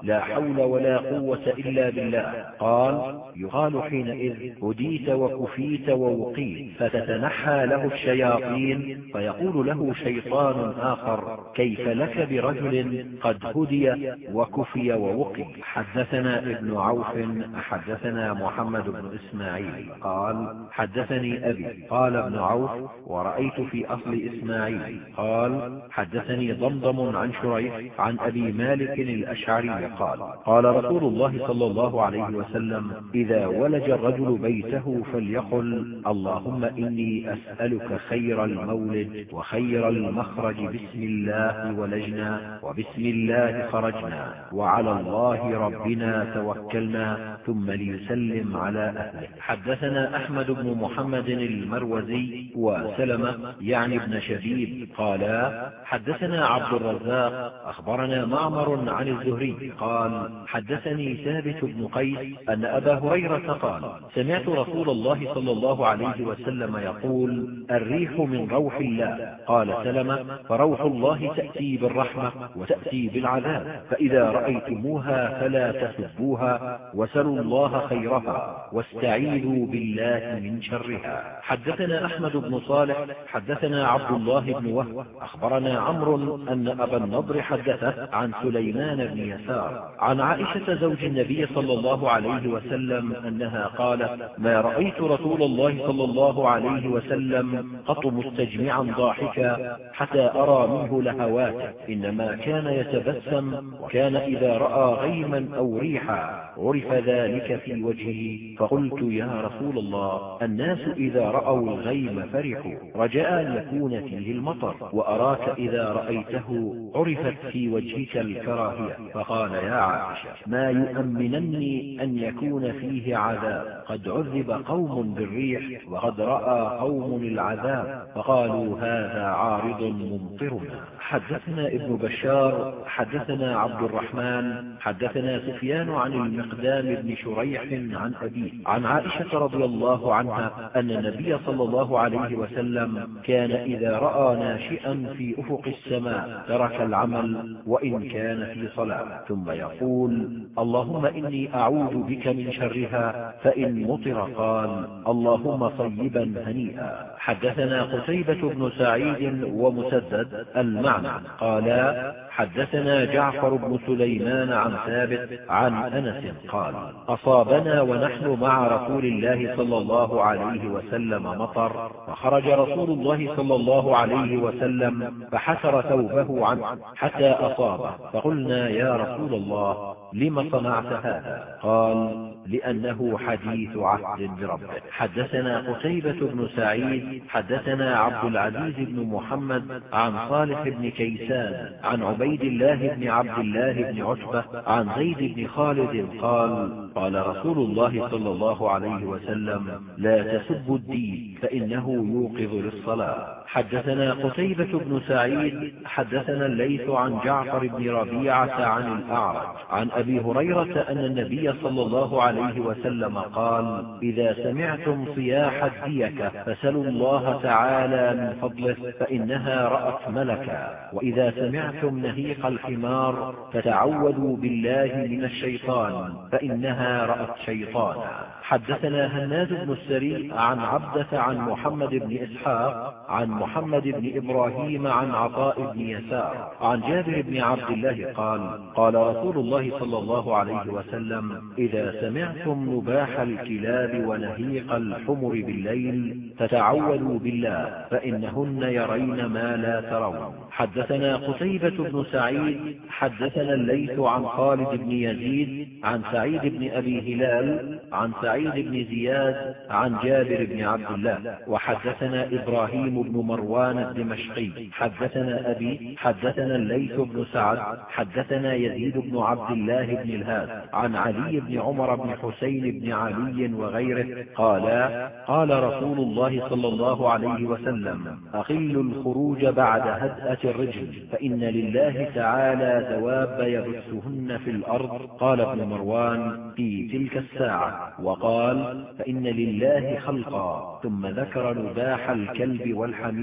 لا حول ولا قوة إلا بالله. قال يقال حينئذ هديت وكفيت ووقيت فتتنحى له الشياطين فيقول له شيطان آخر كيف لك برجل قد هدي وكفي ووقي؟ حدثنا ابن عوف حدثنا محمد بن إسماعيل. قال حدثني أبي. قال ابن عوف ورأيت في أصل إسماعيل. قال حدثني ضمضم عن شريح عن أبي مالك الأشعري قال قال رسول الله صلى الله عليه وسلم إذا ولج الرجل بيته فليقل اللهم إني أسألك خير المولد وخير المخرج بسم الله ولجنا وبسم الله خرجنا وعلى الله ربنا توكلنا ثم ليسلم على أهله. حدثنا أحمد بن محمد المروزي وسلمة يعني ابن شبيب قالا حدثنا عبد الرزاق أخبرنا معمر عن الزهري قال حدثني ثابت بن قيس أن أبا هريرة قال سمعت رسول الله صلى الله عليه وسلم يقول الريح من روح الله. قال سلمة فروح الله تأتي بالرحمة وتأتي بالعذاب فإذا رأيتموها فلا تسبوها وسلوا الله خيرها واستعيذوا بالله من شرها. حدثنا أحمد بن صالح حدثنا عبد الله بن وهب أخبرنا عمرو أن أبا النضر حدثه عن سليمان بن يسار عن عائشة زوج النبي صلى الله عليه وسلم أنها قالت ما رأيت رسول الله صلى الله عليه وسلم قط مستجمعا ضاحكا حتى أرى منه لهواته إنما كان يتبسم وكان إذا رأى غيما أو ريحا عرف ذلك في وجهه فقلت يا رسول الله الناس إذا رأوا الغيم فرحوا رجاء أن يكون فيه المطر وأراك إذا رأيته عرفت في وجهك الكراهية. فقال يا عائشة ما يؤمنني أن يكون فيه عذاب. قد عذب قوم بالريح وقد رأى قوم العذاب فقالوا هذا عارض ممطرنا. حدثنا ابن بشار حدثنا عبد الرحمن حدثنا سفيان عن المقدام بن شريح عن أبيه عن عائشة رضي الله عنها أن النبي صلى الله عليه وسلم كان إذا رأى ناشئا في أفق السماء ترك العمل وإن كان في صلاة ثم يقول اللهم إني أعوذ بك من شرها فإن مطر قال اللهم صيبا هنيئا. حدثنا قتيبة بن سعيد ومسدد المعنى قالا حدثنا جعفر بن سليمان عن ثابت عن أنس قال أصابنا ونحن مع رسول الله صلى الله عليه وسلم مطر فخرج رسول الله صلى الله عليه وسلم فحسر ثوبه عنه حتى أصابه فقلنا يا رسول الله لم صنعت هذا؟ قال لأنه حديث عهد بربه حدثنا قتيبة بن سعيد حدثنا عبد العزيز بن محمد عن صالح بن كيسان عن عبيد الله بن عبد الله بن عتبة عن زيد بن خالد قال قال رسول الله صلى الله عليه وسلم لا تسبوا الدين فإنه يوقظ للصلاة. حدثنا قتيبة بن سعيد حدثنا الليث عن جعفر بن ربيعة عن الأعرج عن أبي هريرة أن النبي صلى الله عليه وسلم قال إذا سمعتم صياح الديكة فسلوا الله تعالى من فضله فإنها رأت ملكا وإذا سمعتم نهيق الحمار فتعوذوا بالله من الشيطان فإنها رأت شيطانا. حدثنا هناد بن السري عن عبدة عن محمد بن إسحاق عن محمد بن إبراهيم عن عطاء بن يسار. عن جابر بن عبد الله قال قال رسول الله صلى الله عليه وسلم إذا سمعتم نباح الكلاب ونهيق الحمر بالليل فتعوذوا بالله فإنهن يرين ما لا ترون. حدثنا قتيبة بن سعيد حدثنا الليث عن خالد بن يزيد عن سعيد بن أبي هلال عن سعيد بن زياد عن جابر بن عبد الله. وحدثنا إبراهيم بن مروان الدمشقي حدثنا أبي حدثنا الليث بن سعد حدثنا يزيد بن عبد الله بن الهاد. عن علي بن عمر بن حسين بن علي وغيره قالا قال رسول الله صلى الله عليه وسلم أقلوا الخروج بعد هدأة الرجل فإن لله تعالى دواب يبثهن في الأرض. قال ابن مروان في تلك الساعة. وقال فإن لله خلقا. ثم ذكر نباح الكلب والحمير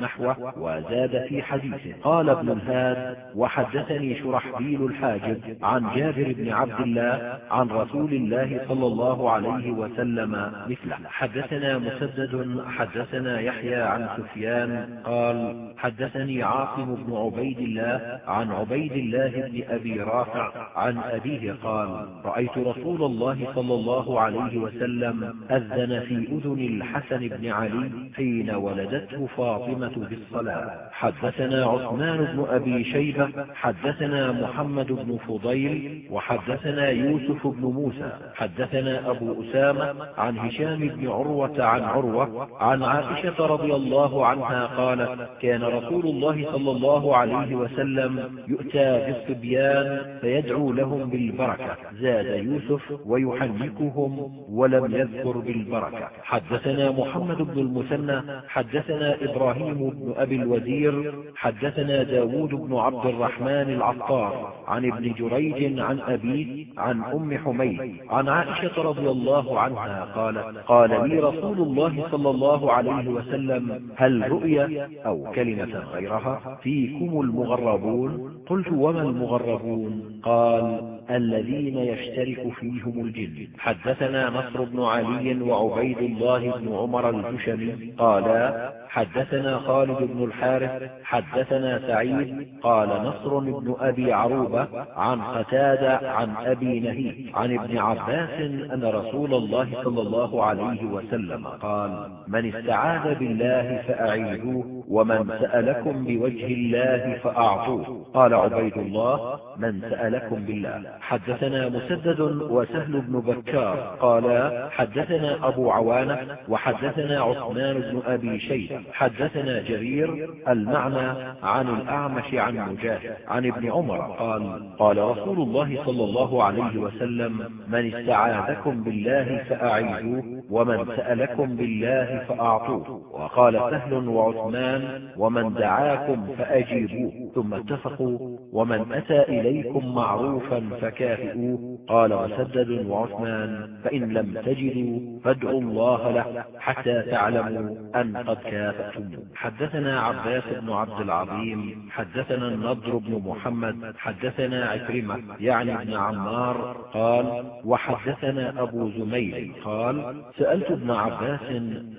نحوه وزاد في حديثه. قال ابن الهاد وحدثني شرحبيل الحاجب عن جابر بن عبد الله عن رسول الله صلى الله عليه وسلم مثله. حدثنا مسدد حدثنا يحيى عن سفيان قال حدثني عاصم بن عبيد الله عن عبيد الله بن أبي رافع عن أبيه قال رأيت رسول الله صلى الله عليه وسلم أذن في أذن الحسن بن علي حين ولدته فاطمة بالصلاة حدثنا عثمان بن أبي شيبة حدثنا محمد بن فضيل وحدثنا يوسف بن موسى. حدثنا أبو أسامة عن هشام بن عروة عن عروة عن عائشة رضي الله عنها قالت كان رسول الله صلى الله عليه وسلم يؤتى بالصبيان فيدعو لهم بالبركة. زاد يوسف ويحنكهم ولم يذكر بالبركة. حدثنا محمد بن المثنى حدثنا إبراهيم بن أبي الوزير حدثنا داود بن عبد الرحمن العطار عن ابن جريج عن أبيه عن أم حميد عن عائشة رضي الله عنها قالت قال لي رسول الله صلى الله عليه وسلم هل رؤيا أو كلمة غيرها؟ فيكم المغربون؟ قلت وما المغربون؟ قال الذين يشترك فيهم الجن. حدثنا نصر بن علي وعبيد الله بن عمر الجشمي قالا حدثنا خالد بن الحارث حدثنا سعيد قال نصر بن أبي عروبة عن قتادة عن أبي نهي عن ابن عباس أن رسول الله صلى الله عليه وسلم قال من استعاذ بالله فأعيذوه ومن سألكم بوجه الله فأعطوه. قال عبيد الله من سألكم بالله. حدثنا مسدد وسهل بن بكار قالا حدثنا أبو عوانة وحدثنا عثمان بن أبي شيبة حدثنا جرير المعنى عن الأعمش عن مجاهد عن ابن عمر. قال قال رسول الله صلى الله عليه وسلم من استعاذكم بالله فأعيذوه ومن سألكم بالله فأعطوه. وقال سهل وعثمان ومن دعاكم فأجيبوه. ثم اتفقوا ومن أتى إليكم معروفا فكافئوه. قال مسدد وعثمان فإن لم تجدوا فادعوا الله له حتى تعلموا أن قد كافأتم حدثنا عباس بن عبد العظيم حدثنا النضر بن محمد حدثنا عكرمة يعني ابن عمار قال وحدثنا أبو زميل قال سألت ابن عباس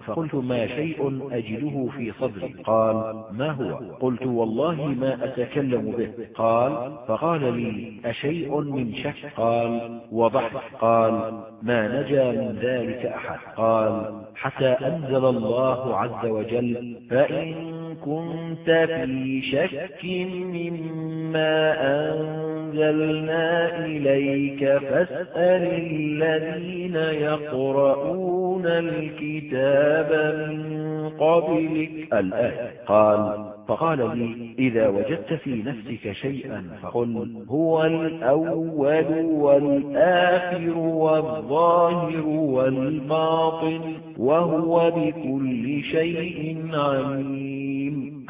فقلت ما شيء أجده في صدري؟ قال ما هو؟ قلت والله ما أتكلم به. قال فقال لي أشيء من شك؟ قال وضحك. قال ما نجا من ذلك أحد. قال حتى أنزل الله عز وجل فإن كنت في شك مما أنزلنا إليك فاسأل الذين يقرؤون الكتاب من قبلك. الآية قال فقال لي إذا وجدت في نفسك شيئا فقل هو الأول والآخر والظاهر والباطن وهو بكل شيء عليم.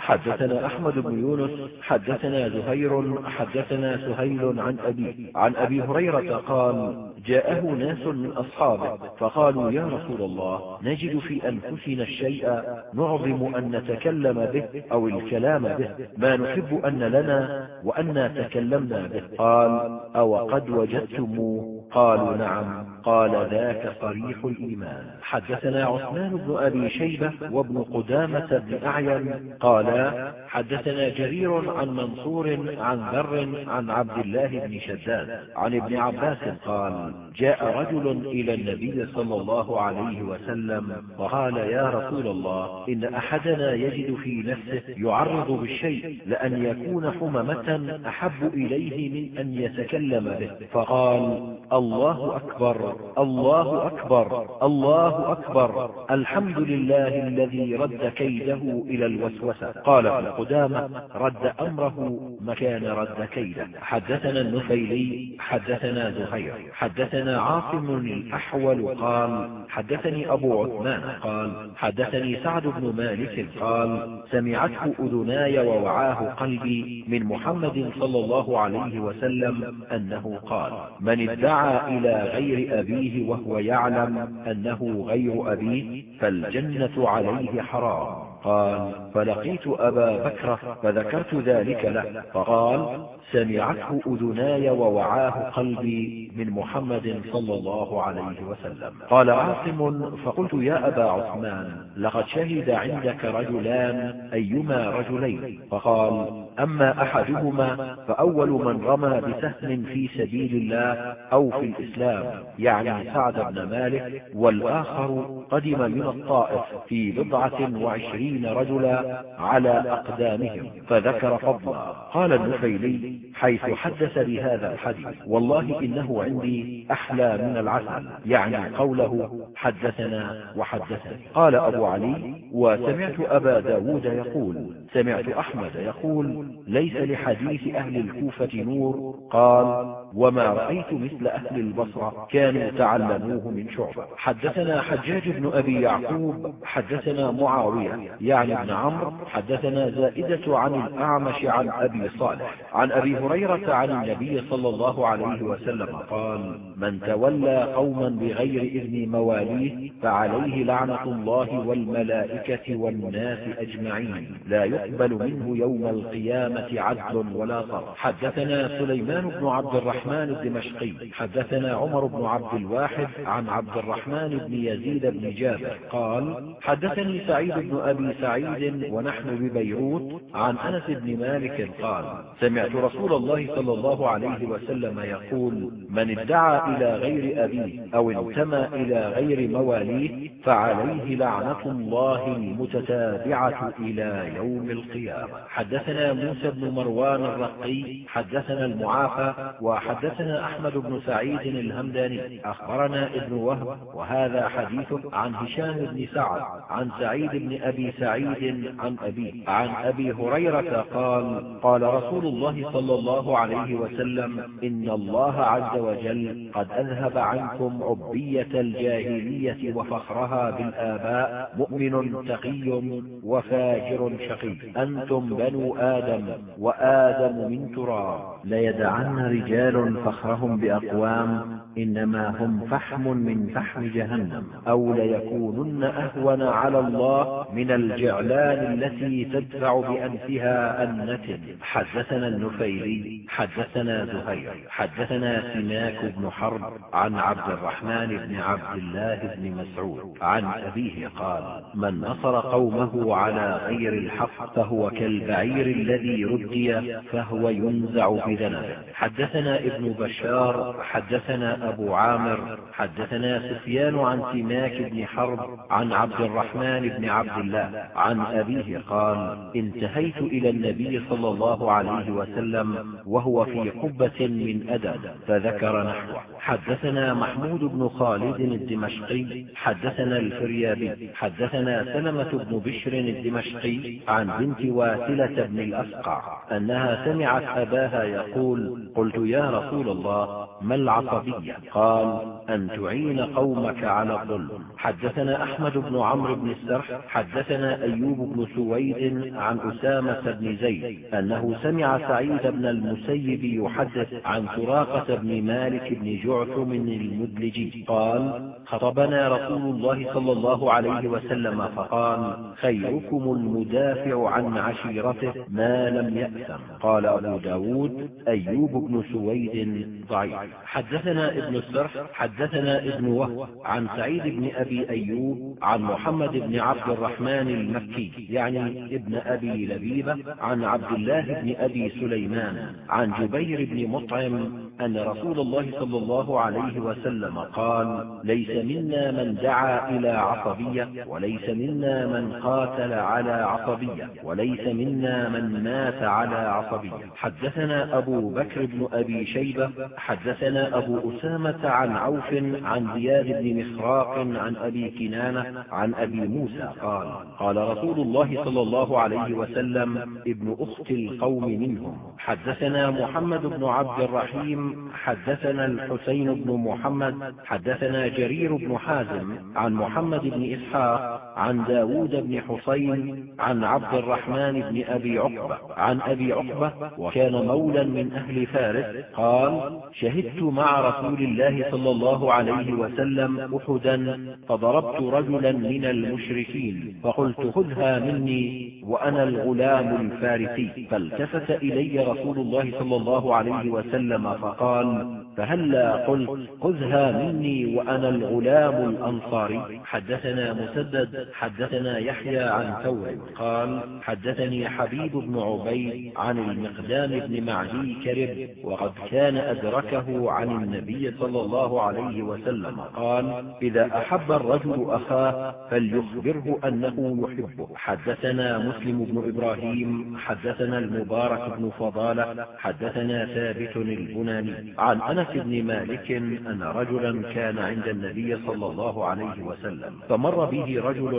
حدثنا أحمد بن يونس حدثنا زهير حدثنا سهيل عن أبي عن أبي هريرة قال جاءه ناس من أصحابه فقالوا يا رسول الله نجد في أنفسنا الشيء نعظم أن نتكلم به أو الكلام به ما نحب أن لنا وأن تكلمنا به. قال أو قد وجدتموه؟ قالوا نعم. قال ذاك صريح الإيمان. حدثنا عثمان بن أبي شيبة وابن قدامة بن أعين قالا حدثنا جرير عن منصور عن ذر عن عبد الله بن شداد عن ابن عباس قال جاء رجل إلى النبي صلى الله عليه وسلم فقال يا رسول الله إن أحدنا يجد في نفسه يعرض بالشيء لأن يكون حممة أحب إليه من أن يتكلم به. فقال الله أكبر. الله أكبر الله أكبر. الحمد لله الذي رد كيده إلى الوسوسة. قال ابن قدامة رد أمره مكان رد كيده. حدثنا النفيلي حدثنا زهير حدثنا عاصم الأحول قال حدثني أبو عثمان قال حدثني سعد بن مالك قال سمعته أذناي ووعاه قلبي من محمد صلى الله عليه وسلم أنه قال من ادعى إلى غير أبيه وهو يعلم أنه غير أبيه فالجنة عليه حرام. قال فلقيت أبا بكر فذكرت ذلك له. فقال سمعته أذناي ووعاه قلبي من محمد صلى الله عليه وسلم. قال عاصم فقلت يا أبا عثمان لقد شهد عندك رجلان أيما رجلين. فقال أما أحدهما فأول من رمى بسهم في سبيل الله أو في الإسلام يعني سعد بن مالك والآخر قدم من الطائف في بضعة وعشرين رجلا على أقدامهم فذكر فضلا. قال النفيلي حيث حدث بهذا الحديث والله إنه عندي أحلى من العسل يعني قوله حدثنا وحدثني. قال أبو علي وسمعت أبا ب داود يقول سمعت أحمد يقول ليس لحديث أهل الكوفة نور قال وما رأيت مثل أهل البصرة كانوا تعلموه من شعبة. حدثنا حجاج بن أبي يعقوب حدثنا معاوية يعني ابن عمرو حدثنا زائدة عن الأعمش عن أبي صالح عن أبي هريرة عن النبي صلى الله عليه وسلم قال من تولى قوما بغير إذن مواليه فعليه لعنة الله والملائكة والناس أجمعين لا يقبل منه يوم القيامة عدل ولا صرف حدثنا سليمان بن عبد الرحمن الدمشقي. حدثنا عمر بن عبد الواحد عن عبد الرحمن بن يزيد بن جابر. قال حدثني سعيد بن أبي سعيد ونحن ببيروت عن أنس بن مالك قال سمعت رسول الله صلى الله عليه وسلم يقول من ادعى إلى غير أبيه أو انتمى إلى غير مواليه فعليه لعنة الله المتتابعة إلى يوم القيامة. حدثنا موسى بن مروان الرقي حدثنا المعافى وحدثنا أحمد بن سعيد الهمداني أخبرنا ابن وهب وهذا حديث عن هشام بن سعد عن سعيد بن أبي سعيد عن أبي عن أبي هريرة قال قال رسول الله صلى الله عليه وسلم إن الله عز وجل قد أذهب عنكم عبية الجاهلية وفخرها بالآباء مؤمن تقي وفاجر شقي. أنتم بنو آدم وآدم من تراب ليدعن رجال فخرهم بأقوام إنما هم فحم من فحم جهنم أو ليكونن أهون على الله من الجعلان التي تدفع بأنفها النتن حدثنا النفيلي حدثنا زهير حدثنا سماك بن حرب عن عبد الرحمن بن عبد الله بن مسعود عن أبيه قال من نصر قومه على غير الحق فهو كالبعير الذي ردي فهو ينزع بذنبه حدثنا ابن بشار حدثنا أبو عامر. حدثنا سفيان عن سماك بن حرب عن عبد الرحمن بن عبد الله عن أبيه قال انتهيت إلى النبي صلى الله عليه وسلم وهو في قبة من أدب فذكر نحوه. حدثنا محمود بن خالد الدمشقي. حدثنا الفريابي. حدثنا سلمة بن بشر الدمشقي عن بنت واسلة بن الأسقع أنها سمعت أباها يقول قلت يا رسول الله ما العصبية؟ قال أن تعين قومك على الظلم. حدثنا أحمد بن عمرو بن السرح حدثنا أيوب بن سويد عن أسامة بن زيد أنه سمع سعيد بن المسيب يحدث عن سراقة بن مالك بن جعثم المدلجي. قال خطبنا رسول الله صلى الله عليه وسلم فقال خيركم المدافع عن عشيرته ما لم يأثم. قال أبو ب داود أيوب بن سويد ضعيف. حدثنا ابن السرح حدثنا ابن وهب عن سعيد بن أبي أيوب عن محمد بن عبد الرحمن المكي يعني ابن أبي لبيبة عن عبد الله بن أبي سليمان عن جبير بن مطعم أن رسول الله صلى الله عليه وسلم قال ليس منا من دعا إلى عصبية وليس منا من قاتل على عصبية وليس منا من مات على عصبية حدثنا أبو بكر بن أبي شيبة حدثنا أبو أسامة عن عوف عن زياد بن مخراق عن أبي كنانة عن أبي موسى قال قال رسول الله صلى الله عليه وسلم ابن أخت القوم منهم. حدثنا محمد بن عبد الرحيم حدثنا الحسين بن محمد حدثنا جرير بن حازم عن محمد بن إسحاق عن داود بن حسين عن عبد الرحمن بن أبي عقبة. عن أبي عقبة وكان مولا من أهل فارس قال شهدت مع رسول الله صلى الله عليه وسلم أحدا فضربت رجلا من المشركين فقلت خذها مني وأنا الغلام الفارسي. فالتفت إلي رسول الله صلى الله عليه وسلم فقال فهلا قلت خذها مني وأنا الغلام الأنصاري. حدثنا مسدد حدثنا يحيى عن ثور قال حدثني حبيب بن عبيد عن المقدام بن معدي كرب وقد كان أدركه عن النبي صلى الله عليه وسلم قال إذا أحب الرجل أخاه فليخبره أنه يحبه. حدثنا مسلم بن إبراهيم حدثنا المبارك بن فضالة حدثنا ثابت البناني. عن أنس بن مالك أن رجلا كان عند النبي صلى الله عليه وسلم فمر به رجل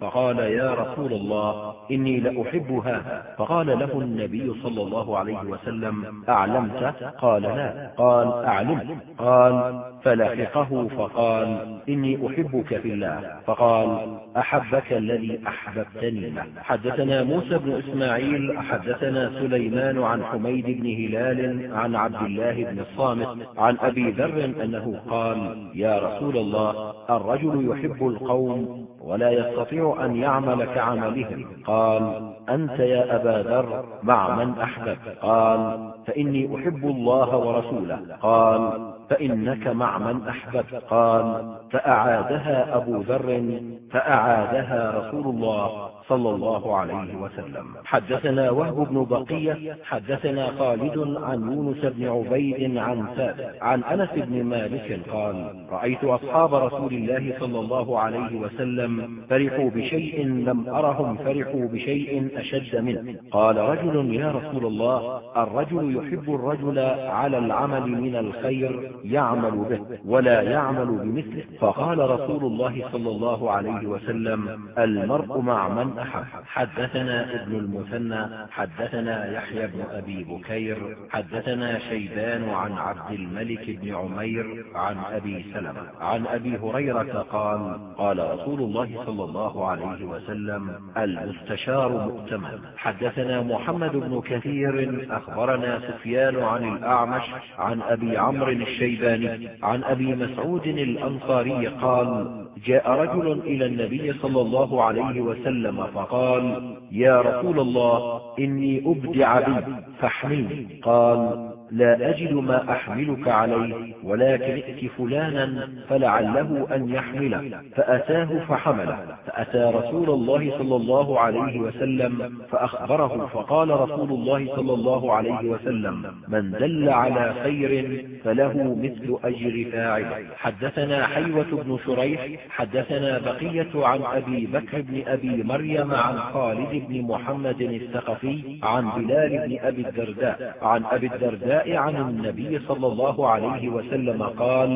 فقال يا رسول الله إني لأحب هذا فقال له النبي صلى الله عليه وسلم أعلمت؟ قال لا. قال أعلمت. قال فلحقه فقال إني أحبك في الله. فقال أحبك الذي أحببتني له. حدثنا موسى بن إسماعيل حدثنا سليمان عن حميد بن هلال عن عبد الله بن الصامت عن أبي ذر أنه قال يا رسول الله الرجل يحب القوم ولا يستطيع أن يعمل كعملهم. قال أنت يا أبا ذر مع من أحبب قال فإني أحب الله ورسوله. قال فإنك مع من أحببت. قال فأعادها أبو ذر فأعادها رسول الله صلى الله عليه وسلم. حدثنا وهب بن بقية حدثنا خالد عن يونس بن عبيد عن ثابت عن أنس بن مالك قال رأيت أصحاب رسول الله صلى الله عليه وسلم فرحوا بشيء لم أرهم فرحوا بشيء أشد منه. قال رجل يا رسول الله الرجل يحب الرجل على العمل من الخير يعمل به ولا يعمل بمثله. فقال رسول الله صلى الله عليه وسلم المرء مع من أحب. حدثنا ابن المثنى حدثنا يحيى بن أبي بكير حدثنا شيبان عن عبد الملك بن عمير عن أبي سلمة. عن أبي هريرة قال قال رسول الله صلى الله عليه وسلم المستشار مؤتمن. حدثنا محمد بن كثير أخبرنا سفيان عن الأعمش عن أبي عمرو الشيباني عن أبي مسعود الأنصاري قال جاء رجل إلى النبي صلى الله عليه وسلم فقال يا رسول الله إني أبدع بي فاحملني. قال لا أجد ما أحملك عليه ولكن ائت فلانا فلعله أن يحمله فأتاه فحمله فأتى رسول الله صلى الله عليه وسلم فأخبره فقال رسول الله صلى الله عليه وسلم من دل على خير فله مثل أجر فاعل حدثنا حيوة بن شريح حدثنا بقية عن أبي بكر بن أبي مريم عن خالد بن محمد الثقفي عن بلال بن أبي الدرداء عن أبي الدرداء عن النبي صلى الله عليه وسلم قال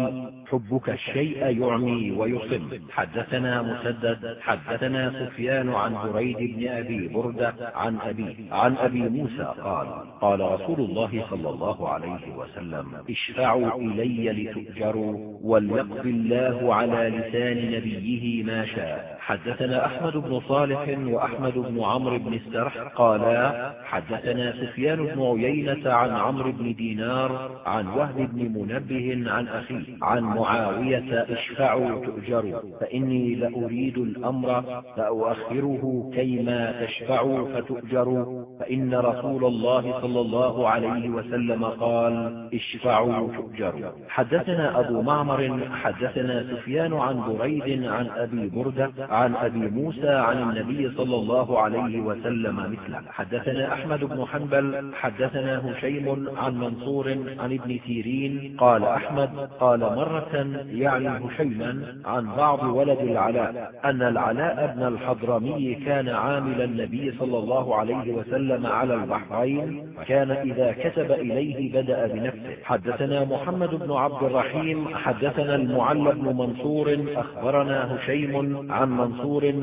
حبك الشيء يعمي ويصم. حدثنا مسدد حدثنا سفيان عن بريد بن أبي بردة عن أبي عن أبي موسى قال قال رسول الله صلى الله عليه وسلم اشفعوا إلي لتؤجروا وليقضي الله على لسان نبيه ما شاء. حدثنا أحمد بن صالح وأحمد بن عمرو بن السرح قالا حدثنا سفيان بن عيينة عن عمرو بن دينار عن وهب بن منبه عن أخيه عن معاوية اشفعوا تؤجروا فإني لأريد الأمر فأؤخره كيما تشفعوا فتؤجروا فإن رسول الله صلى الله عليه وسلم قال اشفعوا تؤجروا حدثنا أبو معمر حدثنا سفيان عن بريد عن أبي بردة عن أبي موسى عن النبي صلى الله عليه وسلم مثله. حدثنا أحمد بن حنبل حدثنا هشيم عن منصور عن ابن سيرين قال أحمد قال مرة يعني هشيما عن بعض ولد العلاء أن العلاء بن الحضرمي كان عامل النبي صلى الله عليه وسلم على البحرين كان إذا كتب إليه بدأ بنفسه. حدثنا محمد بن عبد الرحيم حدثنا المعلى بن منصور أخبرنا هشيم عن منصور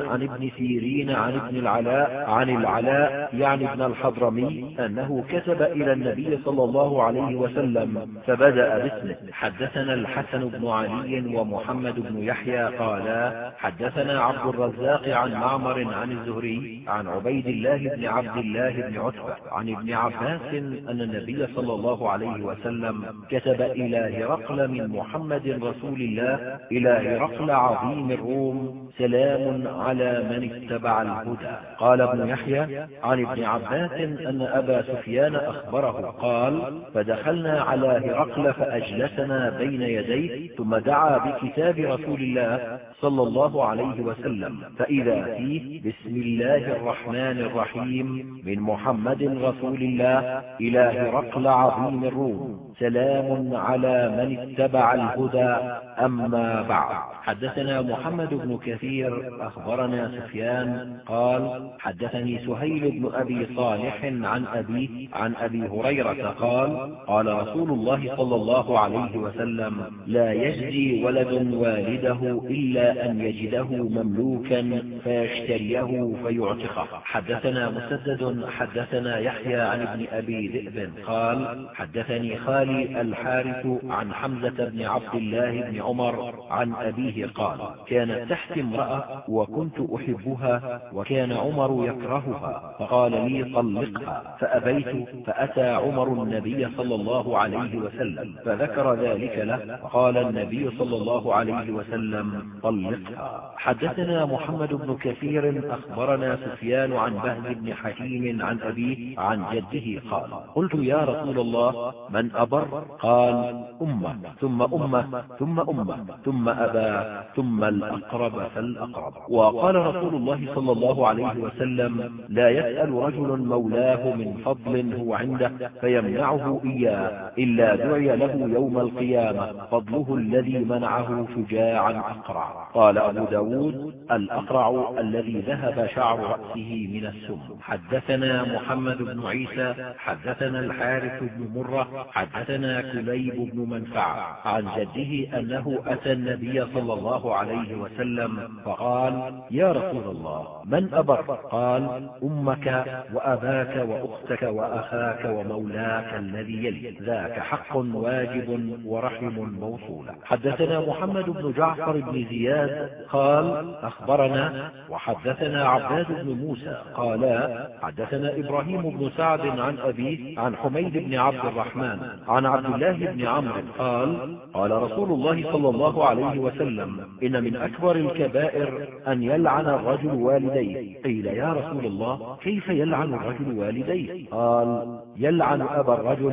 عن ابن سيرين عن ابن العلاء عن العلاء يعني ابن الحضرمي أنه كتب إلى النبي صلى الله عليه وسلم فبدأ باسمه. حدثنا الحسن بن علي ومحمد بن يحيى قالا حدثنا عبد الرزاق عن معمر عن الزهري عن عبيد الله بن عبد الله بن عتبة عن ابن عباس أن النبي صلى الله عليه وسلم كتب إلى هرقل من محمد رسول الله إلى هرقل عظيم الروم سلام على من اتبع الهدى. قال ابن يحيى عن ابن عباس أن أبا سفيان أخبره قال فدخلنا على هرقل فأجلسنا بين يديه ثم دعا بكتاب رسول الله صلى الله عليه وسلم. فإذا فيه بسم الله الرحمن الرحيم من محمد رسول الله إلى هرقل عظيم الروم سلام على من اتبع الهدى أما بعد. حدثنا محمد بن كثير أخبرنا سفيان قال حدثني سهيل بن أبي صالح عن أبي عن أبي هريرة قال قال رسول الله صلى الله عليه وسلم لا يجزي ولد والده إلا أن يجده مملوكا فيشتريه فيعتقه. حدثنا مسدد حدثنا يحيى عن ابن أبي ذئب قال حدثني خالي الحارث عن حمزة بن عبد الله بن عمر عن أبيه قال كانت تحت امرأة وكنت أحبها وكان عمر يكرهها فقال لي طلقها. فأبيت فأتى عمر النبي صلى الله عليه وسلم فذكر ذلك له فقال النبي صلى الله عليه وسلم طلقها حدثنا محمد بن كثير أخبرنا سفيان عن بهز بن حكيم عن أبيه عن جده قال قلت يا رسول الله من أبر؟ قال أمة ثم أمة ثم أمة ثم أبا ثم الأقرب فالأقرب. وقال رسول الله صلى الله عليه وسلم لا يسأل رجل مولاه من فضل هو عنده فيمنعه إياه إلا دعي له يوم القيامة فضله الذي منعه شجاعا أقرع. قال أبو ب داود الأقرع الذي ذهب شعر رأسه من السم. حدثنا محمد بن عيسى حدثنا الحارث بن مرة حدثنا كليب بن منفع عن جده أنه أتى النبي صلى الله عليه وسلم فقال يا رسول الله من أبر؟ قال أمك وأباك وأختك وأخاك ومولاك الذي يلي. ذاك حق واجب ورحم موصولة حدثنا محمد بن جعفر بن زياد قال أخبرنا وحدثنا عباد بن موسى قالا حدثنا إبراهيم بن سعد عن أبيه عن حميد بن عبد الرحمن عن عبد الله بن عمرو قال قال رسول الله صلى الله عليه وسلم إن من أكبر الكبائر أن يلعن الرجل والديه. قيل يا رسول الله كيف يلعن الرجل والديه؟ قال يلعن أبا الرجل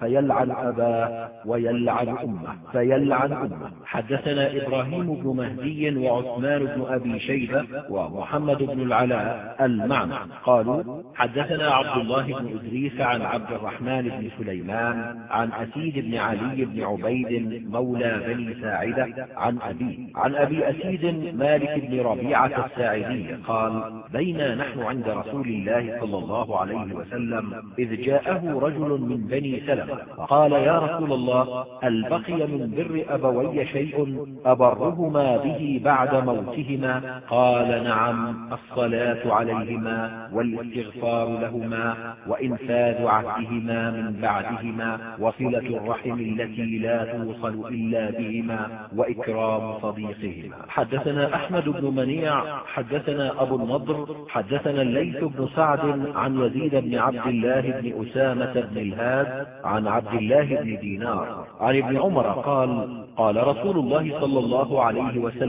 فيلعن أباه ويلعن أمه فيلعن أمه. حدثنا إبراهيم بن مهدي وعثمان بن أبي شيبة ومحمد بن العلاء المعنى. قالوا حدثنا عبد الله بن إدريس عن عبد الرحمن بن سليمان عن أسيد بن علي بن عبيد مولى بني ساعدة عن أبي عن أبي أسيد مالك بن ربيعة الساعدي قال بينا نحن عند رسول الله صلى الله عليه وسلم إذ جاءه رجل من بني سلمة فقال يا رسول الله هل بقي من بر أبوي شيء؟ أبرهما به بعد موتهما قال نعم الصلاة عليهما والاستغفار لهما وإنفاذ عهدهما من بعدهما وصلة الرحم التي لا توصل إلا بهما وإكرام صديقهما. حدثنا أحمد بن منيع حدثنا أبو النضر حدثنا الليث بن سعد عن يزيد بن عبد الله بن أسامة بن الهاد عن عبد الله بن دينار عن ابن عمر قال قال رسول الله صلى الله عليه وسلم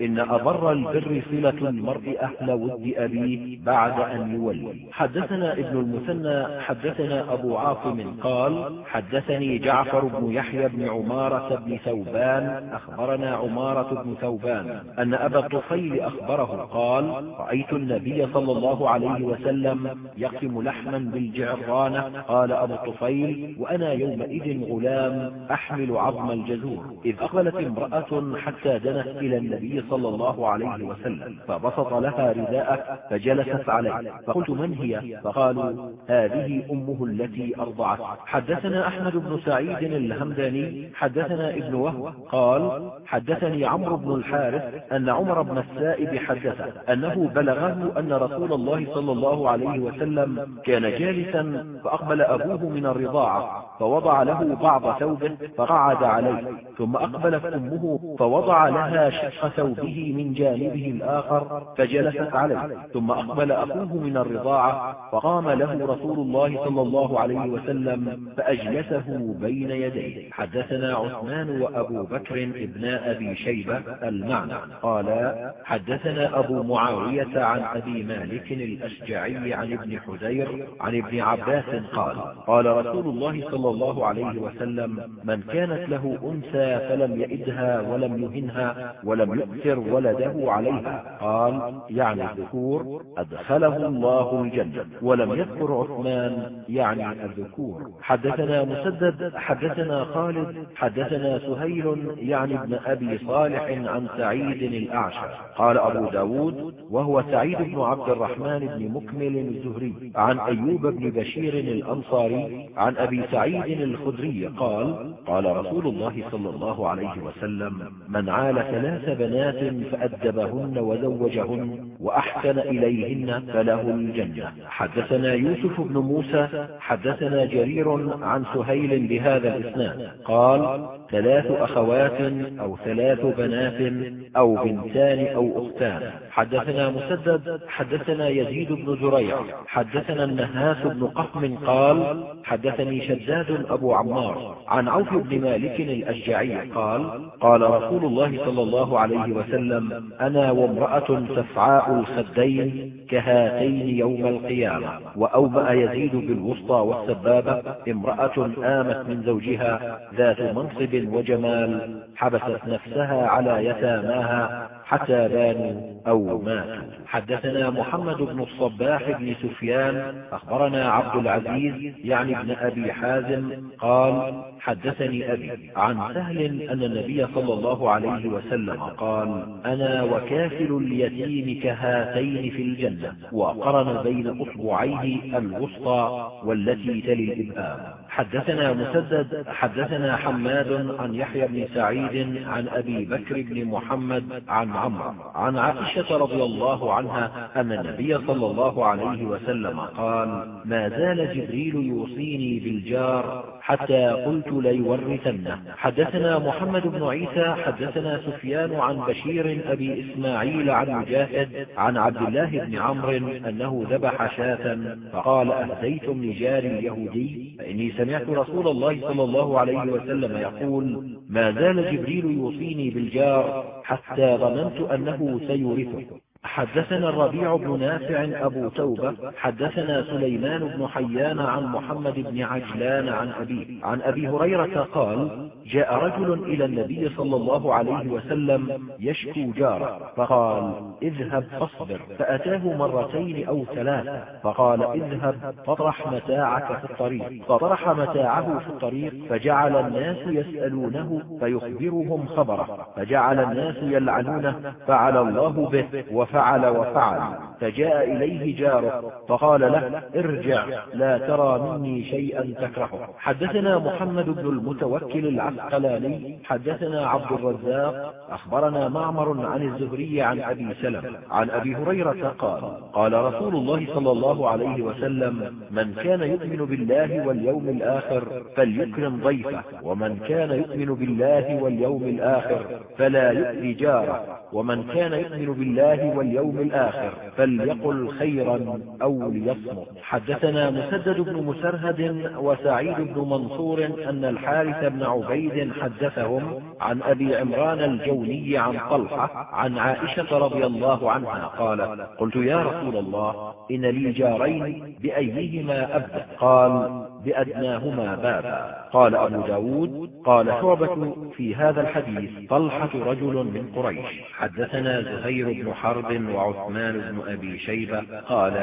إن أبر البر صلة المرء أهل ود أبيه بعد أن يولي. حدثنا ابن المثنى حدثنا أبو عاصم قال حدثني جعفر بن يحيى بن عمارة بن ثوبان أخبرنا عمارة بن ثوبان أن أبا الطفيل أخبره قال رأيت النبي صلى الله عليه وسلم يقسم لحما بالجعرانة قال أبو الطفيل وأنا يومئذ غلام أحمل عظم الجزور إذ أقبلت امرأة حتى دنت إلى النبي صلى الله عليه وسلم فبسط لها رداءه فجلست عليه. فقلت من هي؟ فقالوا هذه أمه التي أرضعت. حدثنا أحمد بن سعيد الهمداني حدثنا ابن وهب قال حدثني عمرو بن الحارث أن عمر بن السائب حدثه أنه بلغه أن رسول الله صلى الله عليه وسلم كان جالسا فأقبل أبوه من الرضاعة فوضع له بعض ثوبه فقعد عليه ثم أقبلت أمه فوضع لها شق ثوبه من جانبه الآخر فجلست عليه ثم أقبل أخوه من الرضاعة فقام له رسول الله صلى الله عليه وسلم فأجلسه بين يديه. حدثنا عثمان وأبو بكر ابن أبي شيبة المعنى. قال حدثنا أبو معاوية عن أبي مالك الأشجعي عن ابن حذير عن ابن عباس قال قال رسول الله صلى الله عليه وسلم من كانت له أنثى فلم يئدها ولم يهنها ولم يؤثر ولده عليها. قال يعني الذكور أدخله الله الجنة. ولم يذكر عثمان يعني الذكور. حدثنا مسدد حدثنا خالد حدثنا سهيل يعني ابن أبي صالح عن سعيد الأعشى. قال أبو ب داود وهو سعيد بن عبد الرحمن بن مكمل الزهري عن أيوب بن بشير الأنصاري عن أبي سعيد الخدري قال قال رسول الله صلى الله عليه وسلم من عال ثلاث بنات فأدبهن وزوجهن وأحسن إليهن فله الجنة. حدثنا يوسف بن موسى حدثنا جرير عن سهيل بهذا الإسناد. قال ثلاث أخوات أو ثلاث بنات أو بنتان أو أختان. حدثنا مسدد حدثنا يزيد بن زريع حدثنا النهاس بن قحم قال حدثني شداد أبو عمار عن عوف بن مالك الأشجعي قال قال رسول الله صلى الله عليه وسلم أنا وامرأة سفعاء الخدين كهاتين يوم القيامة وأوبأ يزيد بالوسطى والسبابة امرأة آمت من زوجها ذات منصب وجمال حبست نفسها على يتاماها حتى بانوا أو ماتوا. حدثنا محمد بن الصباح بن سفيان أخبرنا عبد العزيز يعني ابن أبي حازم قال حدثني أبي عن سهل أن النبي صلى الله عليه وسلم قال أنا وكافل اليتيم كهاتين في الجنة. وقرن بين أصبعيه الوسطى والتي تلي الإبهام. حدثنا مسدد حدثنا حماد عن يحيى بن سعيد عن أبي بكر بن محمد عن عمرو عن عائشة رضي الله عنها أن النبي صلى الله عليه وسلم قال ما زال جبريل يوصيني بالجار حتى قلت ليورثنه. حدثنا محمد بن عيسى حدثنا سفيان عن بشير أبي إسماعيل عن مجاهد عن عبد الله بن عمرو أنه ذبح شاة فقال أهديتم لجار اليهودي فإني سمعت رسول الله صلى الله عليه وسلم يقول ما زال جبريل يوصيني بالجار حتى ظننت أنه سيورثه. حدثنا الربيع بن نافع أبو توبة حدثنا سليمان بن حيان عن محمد بن عجلان عن أبيه عن أبي هريرة قال جاء رجل إلى النبي صلى الله عليه وسلم يشكو جاره فقال اذهب فاصبر. فأتاه مرتين أو ثلاثة فقال اذهب فاطرح متاعك في الطريق. فطرح متاعه في الطريق فجعل الناس يسألونه فيخبرهم خبره. فجعل الناس يلعنونه فعل الله به وفعل وفعل. فجاء إليه جاره فقال له ارجع لا ترى مني شيئا تكرهه. حدثنا محمد بن المتوكل العسقلاني حدثنا عبد الرزاق أخبرنا معمر عن الزهري عن أبي سلم عن أبي هريرة قال قال رسول الله صلى الله عليه وسلم من كان يؤمن بالله واليوم الآخر فليكرم ضيفه ومن كان يؤمن بالله واليوم الآخر فلا يؤذي جاره ومن كان يؤمن بالله واليوم الآخر فليقل خيرا أو ليصمت. حدثنا مسدد بن مسرهد وسعيد بن منصور أن الحارث بن عبيد حدثهم عن أبي عمران الجوني عن طلحة عن عائشة رضي الله عنها قالت قلت يا رسول الله إن لي جارين بأيهما أبدأ. قال بأدناهما بابا. قال أبو ب داود قال شعبة في هذا الحديث طلحة رجل من قريش. حدثنا زهير بن حرب وعثمان بن أبي شيبة. قال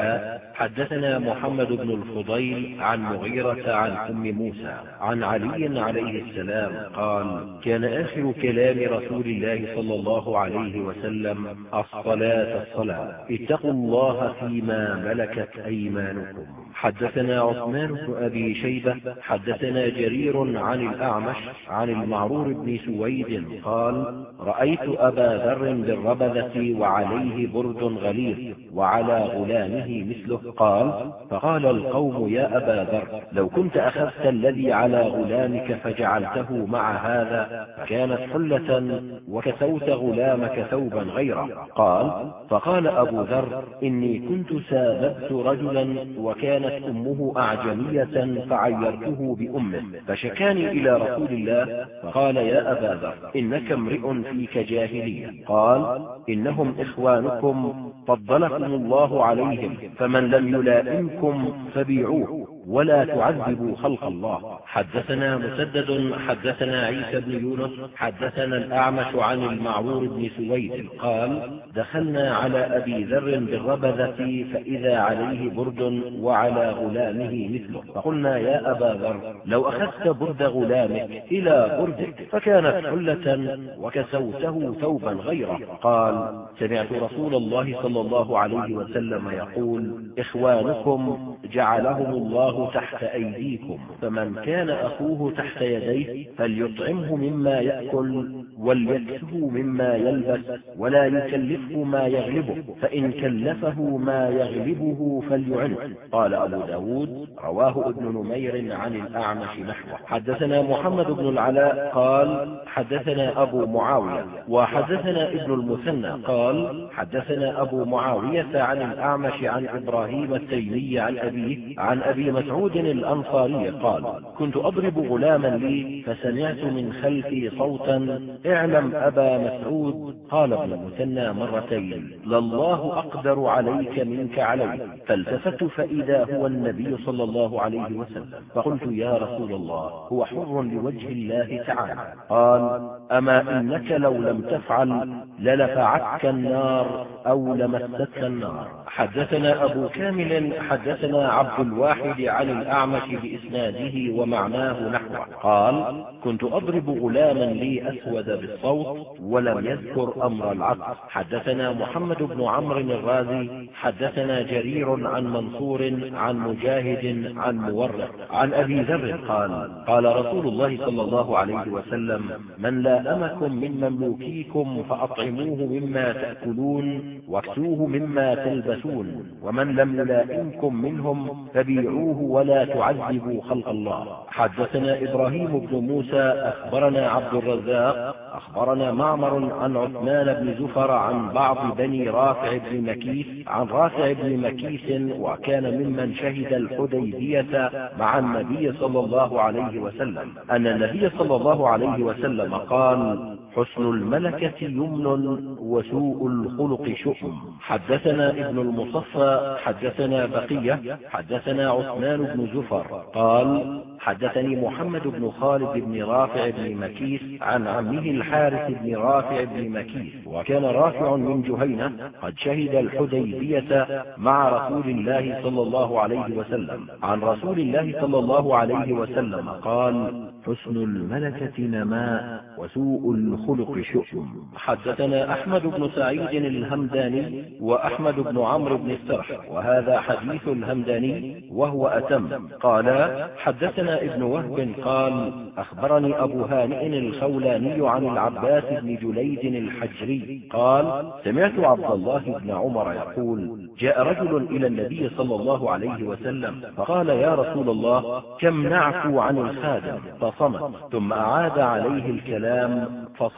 حدثنا محمد بن الفضيل عن مغيرة عن أم موسى. عن علي عليه السلام قال كان آخر كلام رسول الله صلى الله عليه وسلم الصلاة الصلاة. اتقوا الله فيما ملكت أيمانكم. حدثنا عثمان بن أبي شيبة حدثنا جرير عن الأعمش عن المعرور بن سويد قال رأيت أبا ذر بالربذة وعليه برد غليظ وعلى غلامه مثله قال فقال القوم يا أبا ذر لو كنت أخذت الذي على غلامك فجعلته مع هذا فكانت حلة وكسوت غلامك ثوبا غيره. قال فقال أبو ذر إني كنت ساببت رجلا وكانت أمه أعجمية فعيرته بأمه فشكاني إلى رسول الله فقال يا أبا ذر إنك امرئ فيك جاهلية. قال إنهم إخوانكم فضلكم الله عليهم فمن لم يلائمكم فبيعوه. ولا تعذبوا خلق الله. حدثنا مسدد حدثنا عيسى بن يونس حدثنا الأعمش عن المعرور بن سويد. قال دخلنا على أبي ذر بالربذة فإذا عليه برد وعلى غلامه مثله. فقلنا يا أبا ذر لو أخذت برد غلامك إلى بردك فكانت حلة وكسوته ثوبا غيره. قال سمعت رسول الله صلى الله عليه وسلم يقول إخوانكم جعلهم الله الله تحت أيديكم فمن كان أخوه تحت يديه فليطعمه مما يأكل وليكسه مما يلبس ولا يكلفه ما يغلبه فإن كلفه ما يغلبه فليعنه قال أبو ب داود رواه ابن نمير عن الأعمش نحوه. حدثنا محمد بن العلاء قال حدثنا أبو معاوية وحدثنا ابن المثنى قال حدثنا أبو معاوية عن الأعمش عن إبراهيم التيمي عن أبيه عن أبي مسعود الأنصاري قال كنت أضرب غلاما لي فسمعت من خلفي صوتا اعلم أبا مسعود قال ابن المثنى مرتين لله أقدر عليك منك علي فالتفت فإذا هو النبي صلى الله عليه وسلم فقلت يا رسول الله هو حر لوجه الله تعالى قال أما إنك لو لم تفعل للفعتك النار أو لمستك النار حدثنا أبو كامل حدثنا عبد الواحد عن الأعمش بإسناده ومعناه نحوه. قال كنت أضرب غلاما لي أسود بالصوت ولم يذكر أمر العصر حدثنا محمد بن عمرو الرازي حدثنا جرير عن منصور عن مجاهد عن مورق عن أبي ذر قال قال رسول الله صلى الله عليه وسلم من لامكم من مملوكيكم فأطعموه مما تأكلون واكسوه مما تلبسون ومن لم يلائمكم منهم فبيعوه ولا تعذبوا خلق الله. حدثنا إبراهيم بن موسى أخبرنا عبد الرزاق أخبرنا معمر عن عثمان بن زفر عن بعض بني رافع بن مكيس عن رافع بن مكيس وكان ممن شهد الحديبية مع النبي صلى الله عليه وسلم. أن النبي صلى الله عليه وسلم قال حسن الملكة يمن وسوء الخلق شؤم. حدثنا ابن المصفى حدثنا بقية حدثنا عثمان بن زفر. قال حدثني محمد بن خالد بن رافع بن مكيس عن عمه الحارث بن رافع بن مكيس وكان رافع من جهينة قد شهد الحديبية مع رسول الله صلى الله عليه وسلم. عن رسول الله صلى الله عليه وسلم قال حسن الملكة نماء وسوء الخلق شؤم. حدثنا أحمد بن سعيد الهمداني وأحمد بن عمرو بن السرح وهذا حديث الهمداني وهو أتم. قال حدثنا ابن وهب قال أخبرني أبو هانئ الخولاني عن العباس بن جليد الحجري قال سمعت عبد الله بن عمر يقول جاء رجل إلى النبي صلى الله عليه وسلم فقال يا رسول الله كم نعفو عن الخادم؟ فصمت ثم أعاد عليه الكلام فصمت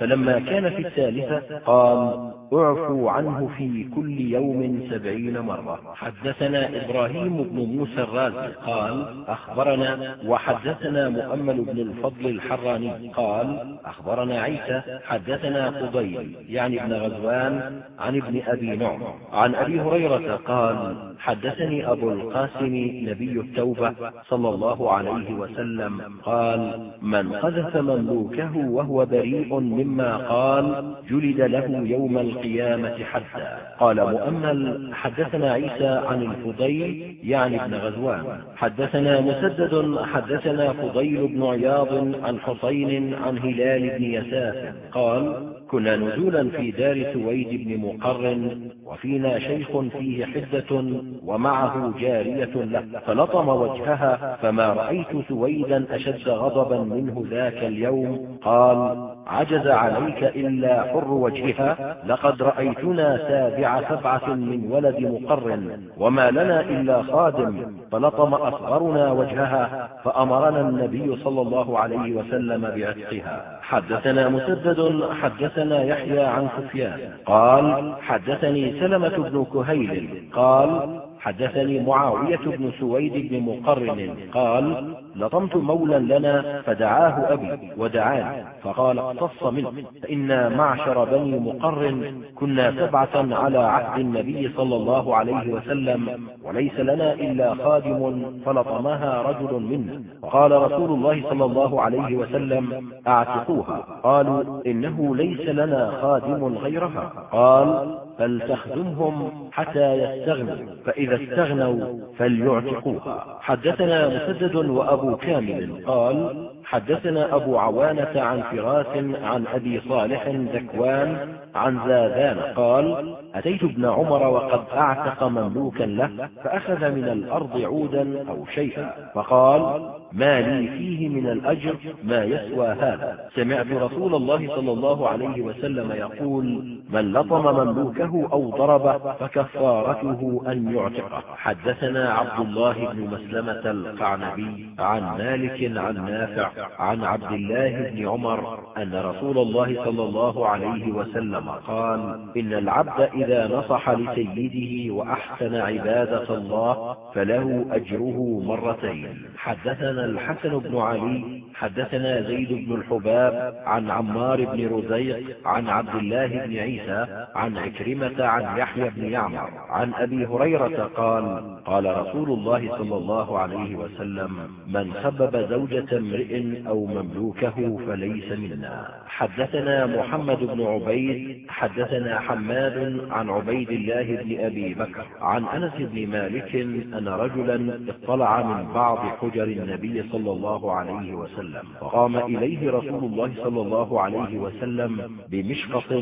فلما كان في الثالثة قال اعفوا عنه في كل يوم سبعين مرة. حدثنا إبراهيم بن موسى الرازي قال أخبرنا. وحدثنا مؤمل بن الفضل الحراني قال أخبرنا عيسى. حدثنا فضيل يعني ابن غزوان عن ابن أبي نعم عن أبي هريرة قال حدثني أبو القاسم نبي التوبة صلى الله عليه وسلم قال من قذف مملوكه وهو بريء مما قال جلد له يوم القيامة حدا. قال مؤمل حدثنا عيسى عن الفضيل يعني ابن غزوان. حدثنا مسدد حدثنا فضيل بن عياض عن حسين عن هلال بن يساف. قال كنا نزولا في دار سويد بن مقرن وفينا شيخ فيه حدة ومعه جارية له. فلطم وجهها فما رأيت سويدا أشد غضبا منه ذاك اليوم. قال عجز عليك إلا حر وجهها لقد رأيتنا سابع سبعة من ولد مقرن وما لنا إلا خادم. فلطم أصغرنا وجهها فأمرنا النبي صلى الله عليه وسلم بعتقها. حدثنا مسدد حدثنا يحيى عن سفيان قال حدثني سلمة بن كهيل قال حدثني معاوية بن سويد بن مقرن قال لطمت مولا لنا فدعاه أبي ودعاني. فقال اقتص منه فإنا معشر بني مقرن كنا سبعة على عهد النبي صلى الله عليه وسلم وليس لنا إلا خادم فلطمها رجل منا وقال رسول الله صلى الله عليه وسلم أعتقوها. قالوا إنه ليس لنا خادم غيرها. قال فلتخدمهم حتى يستغنوا. فإذا استغنوا فليعتقوها. حدثنا مسدد وأبو كامل قال حدثنا أبو عوانة عن فراس عن أبي صالح ذكوان عن زاذان قال أتيت ابن عمر وقد أعتق مملوكا له فأخذ من الأرض عودا أو شيئا. فقال ما لي فيه من الأجر ما يسوى هذا. سمعت رسول الله صلى الله عليه وسلم يقول من لطم مملوكه أو ضرب فكفارته أن يعتقه. حدثنا عبد الله بن مسلمة القعنبي عن مالك عن نافع عن عبد الله بن عمر أن رسول الله صلى الله عليه وسلم قال إن العبد إذا نصح لسيده وأحسن عبادة الله فله أجره مرتين. حدثنا الحسن بن علي حدثنا زيد بن الحباب عن عمار بن رزيق عن عبد الله بن عيسى عن عكرمة عن يحيى بن يعمر عن أبي هريرة قال قال رسول الله صلى الله عليه وسلم من سبب زوجة امرئ أو مملوكه فليس منا. حدثنا محمد بن عبيد حدثنا حماد عن عبيد الله بن أبي بكر عن أنس بن مالك أن رجلا اطلع من بعض حجر النبي صلى الله عليه وسلم فقام إليه رسول الله صلى الله عليه وسلم بمشقص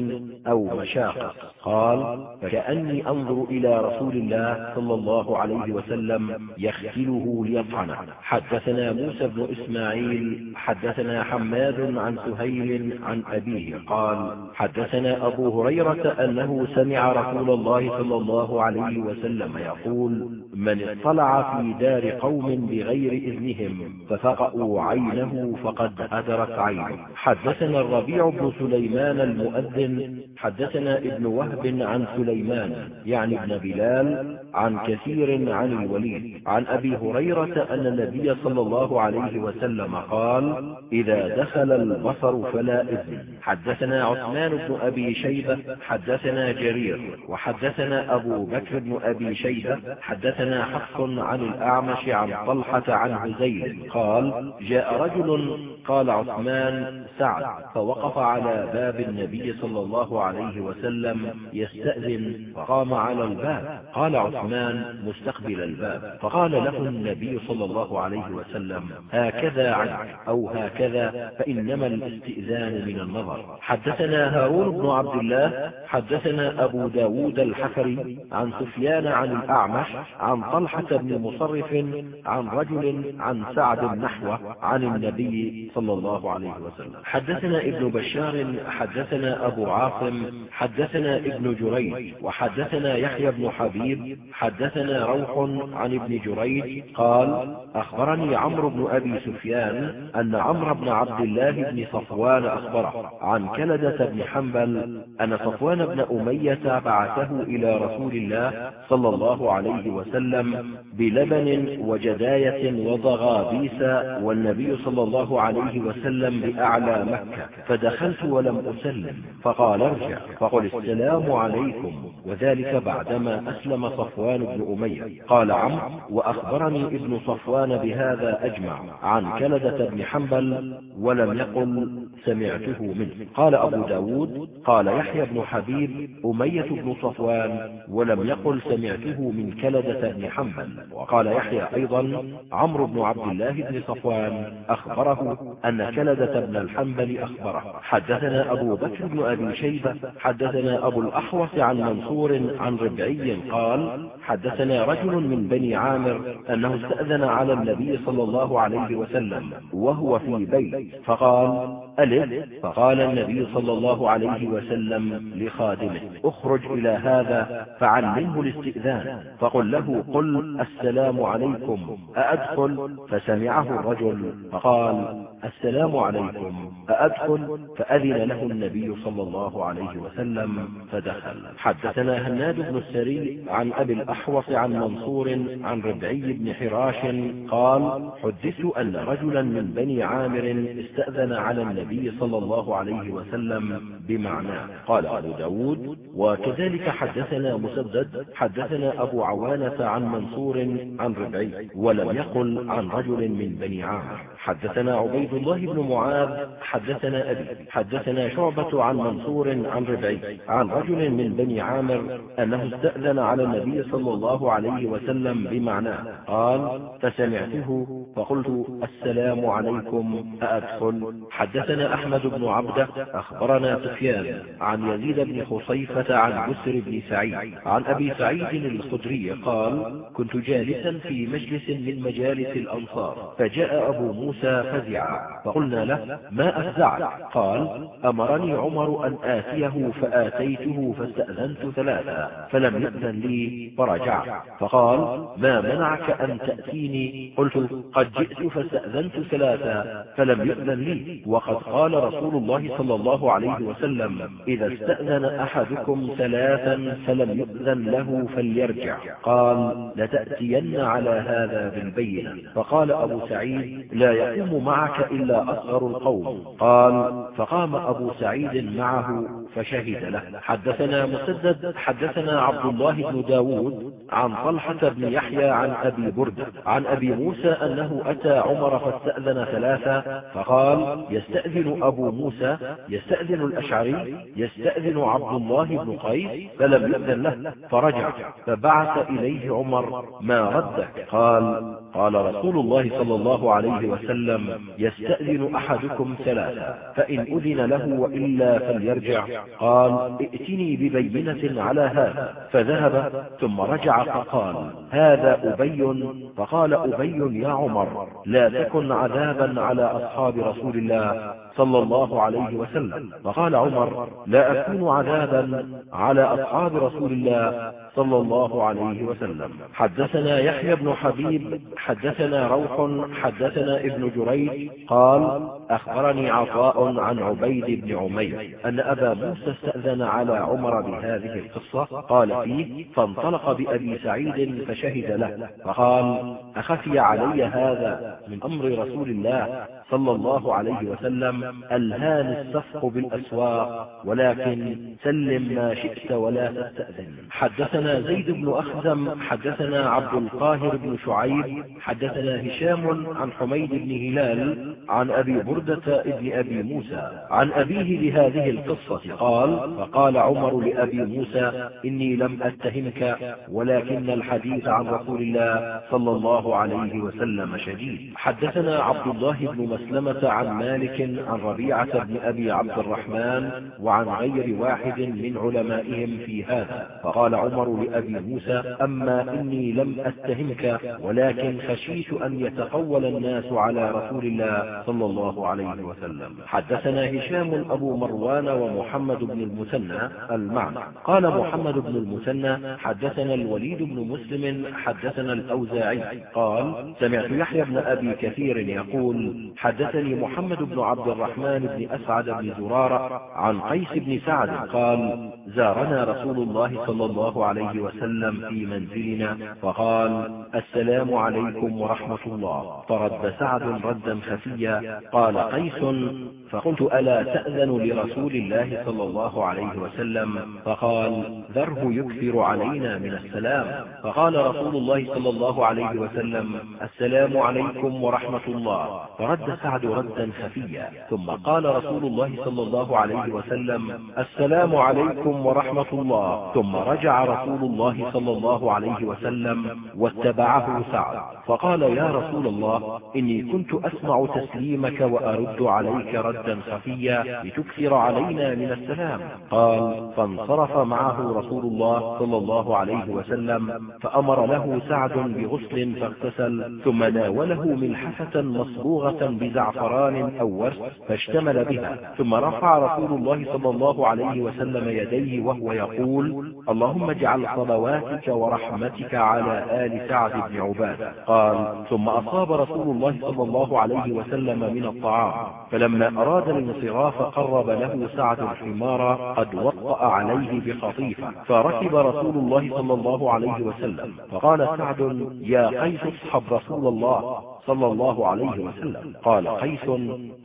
أو مشاقص قال فكأني أنظر إلى رسول الله صلى الله عليه وسلم يختله ليطعنه. حدثنا موسى بن إسماعيل حدثنا حماد عن سهيل عن أبيه قال حدثنا أبو هريرة أنه سمع رسول الله صلى الله عليه وسلم يقول من اطلع في دار قوم بغير إذنهم ففقأوا عينه فقد أدرت عينه. حدثنا الربيع بن سليمان المؤذن حدثنا ابن وهب عن سليمان يعني ابن بلال عن كثير عن الوليد عن أبي هريرة أن النبي صلى الله عليه وسلم قال إذا دخل البصر فلا إذن. حدثنا عثمان بن أبي شيبة حدثنا جرير وحدثنا أبو بكر بن أبي شيبة حدثنا حق عن الأعمش عن طلحة عن هزيل قال جاء رجل قال عثمان سعد فوقف على باب النبي صلى الله عليه وسلم يستأذن فقام على الباب قال عثمان مستقبل الباب فقال له النبي صلى الله عليه وسلم هكذا عنك أو هكذا فإنما الاستئذان من النظر. حدثنا هارون بن عبد الله حدثنا أبو ب داود الحفري عن سفيان عن الأعمش عن طلحة بن مصرف عن رجل عن سعد نحوه عن النبي صلى الله عليه وسلم. حدثنا ابن بشار حدثنا أبو عاصم حدثنا ابن جريج وحدثنا يحيى بن حبيب حدثنا روح عن ابن جريج قال أخبرني عمرو بن أبي سفيان أن عمرو بن عبد الله بن صفوان أخبره عن كلدة بن حنبل أن صفوان بن أمية بعثه إلى رسول الله صلى الله عليه وسلم بلبن وجداية وضغابيس والنبي صلى الله عليه وسلم بأعلى مكة. فدخلت ولم أسلم فقال ارجع فقل السلام عليكم. وذلك بعدما أسلم صفوان بن أمية. قال عمرو وأخبرني ابن صفوان بهذا أجمع عن كلدة بن حنبل ولم يقل سمعته منه. قال أبو ب داود قال يحيى بن حبيب أمية بن صفوان ولم يقل سمعته من كلدة بن حنبل. وقال يحيى أيضا عمرو بن عبد الله بن صفوان أخبره أن كلدة بن الحنبل أخبره. حدثنا أبو بكر بن أبي شيبة حدثنا أبو الأحوص عن منصور عن ربعي قال حدثنا رجل من بني عامر أنه استأذن على النبي صلى الله عليه وسلم وهو في بيت فقال ألف؟ فقال النبي صلى الله عليه وسلم لخادمه. اخرج إلى هذا فعلمه الاستئذان. فقل له قل السلام عليكم. أأدخل؟ فسمعه الرجل فقال السلام عليكم. أأدخل؟ فأذن له النبي صلى الله عليه وسلم فدخل. حدثنا هناد بن السري عن أبي الأحوص عن منصور عن ربعي بن حراش قال حدثت أن رجلا من بني عامر استأذن على النبي صلى الله عليه وسلم بمعناه قال أبو داود وكذلك حدثنا مسدد حدثنا أبو عوانة عن منصور عن ربعي ولم يقل عن رجل من بني عامر. حدثنا عبيد الله بن معاذ حدثنا أبي حدثنا شعبة عن منصور عن ربعي عن رجل من بني عامر أنه استأذن على النبي صلى الله عليه وسلم بمعناه قال فسمعته فقلت السلام عليكم أأدخل؟ حدثنا أحمد بن عبدة أخبرنا سفيان عن يزيد بن خصيفة عن بسر بن سعيد عن أبي سعيد الخدري قال كنت جالسا في مجلس من مجالس الأنصار فجاء أبو موسى فزعا فقلنا له ما أفزعك؟ قال أمرني عمر أن آتيه فآتيته فاستأذنت ثلاثا فلم يأذن لي فرجعت فقال ما منعك أن تأتيني؟ قلت قد جئت فاستأذنت ثلاثا فلم يأذن لي. وقد قال رسول الله صلى الله عليه وسلم إذا استأذن أحدكم ثلاثا فلم يؤذن له فليرجع. قال لتأتين على هذا بالبينة. فقال أبو سعيد لا يقوم معك إلا أصغر القوم. قال فقام أبو سعيد معه فشهد له. حدثنا مسدد حدثنا عبد الله بن داود عن طلحة بن يحيى عن أبي بردة. عن أبي موسى أنه أتى عمر فاستأذن ثلاثة فقال يستأذن أبو موسى يستأذن الأشعري يستأذن عبد الله بن قيس فلم يأذن له فرجع فبعث إليه عمر ما ردك؟ قال قال رسول الله صلى الله عليه وسلم يستأذن أحدكم ثلاثة فإن أذن له وإلا فليرجع. قال ائتني ببينة على هذا. فذهب ثم رجع فقال هذا أبي؟ فقال أبي يا عمر لا تكن عذابا على أصحاب رسول الله. صلى الله عليه وسلم. فقال عمر لا أكون عذابا على أصحاب رسول الله صلى الله عليه وسلم. حدثنا يحيى بن حبيب حدثنا روح حدثنا ابن جريج. قال أخبرني عطاء عن عبيد بن عمير أن أبا موسى استأذن على عمر بهذه القصة. قال فيه فانطلق بأبي سعيد فشهد له. فقال أخفي علي هذا من أمر رسول الله صلى الله عليه وسلم الهان السفق بالأسواق ولكن سلم ما شئت ولا تستأذن. حدثنا زيد بن أخزم حدثنا عبد القاهر بن شعيب حدثنا هشام عن حميد بن هلال عن أبي بردة بن أبي موسى. عن أبيه لهذه القصة قال فقال عمر لأبي موسى إني لم أتهمك ولكن الحديث عن رسول الله صلى الله عليه وسلم شديد. حدثنا عبد الله بن مسلمة عن مالك عن ربيعة بن أبي عبد الرحمن وعن غير واحد من علمائهم في هذا. فقال عمر لأبي موسى أما إني لم أتهمك ولكن خشيت أن يتقول الناس على رسول الله صلى الله عليه وسلم. حدثنا هشام أبو مروان ومحمد بن المثنى المعنى. قال محمد بن المثنى حدثنا الوليد بن مسلم حدثنا الأوزاعي. قال سمعت يحيى بن أبي كثير يقول حدثني محمد بن عبد الرحمن بن أسعد بن زرارة عن قيس بن سعد قال زارنا رسول الله صلى الله عليه وسلم في منزلنا فقال السلام عليكم ورحمة الله. فرد سعد ردا خفيا قال قيس فقلت ألا تأذن لرسول الله صلى الله عليه وسلم؟ فقال ذره يكثر علينا من السلام. فقال رسول الله صلى الله عليه وسلم السلام عليكم ورحمة الله. فرد سعد ردا خفيا. ثم قال رسول الله صلى الله عليه وسلم السلام عليكم ورحمة الله. ثم رجع رسول الله صلى الله عليه وسلم واتبعه سعد. فقال يا رسول الله إني كنت أسمع تسليمك وأرد عليك ردا خفيا لتكثر علينا من السلام. قال فانصرف معه رسول الله صلى الله عليه وسلم فأمر له سعد بغسل فاغتسل ثم ناوله ملحفة مصبوغة بزعفران أو ورس فاشتمل بها. ثم رفع رسول الله صلى الله عليه وسلم يديه وهو يقول اللهم اجعل صلواتك ورحمتك على آل سعد بن عبادة. قال ثم أصاب رسول الله صلى الله عليه وسلم من الطعام فلما أراد الانصراف قرب له سعد الحمار قد وطأ عليه بخطيفة فركب رسول الله صلى الله عليه وسلم فقال سعد يا قيس اصحب رسول الله. صلى الله عليه وسلم. قال قيس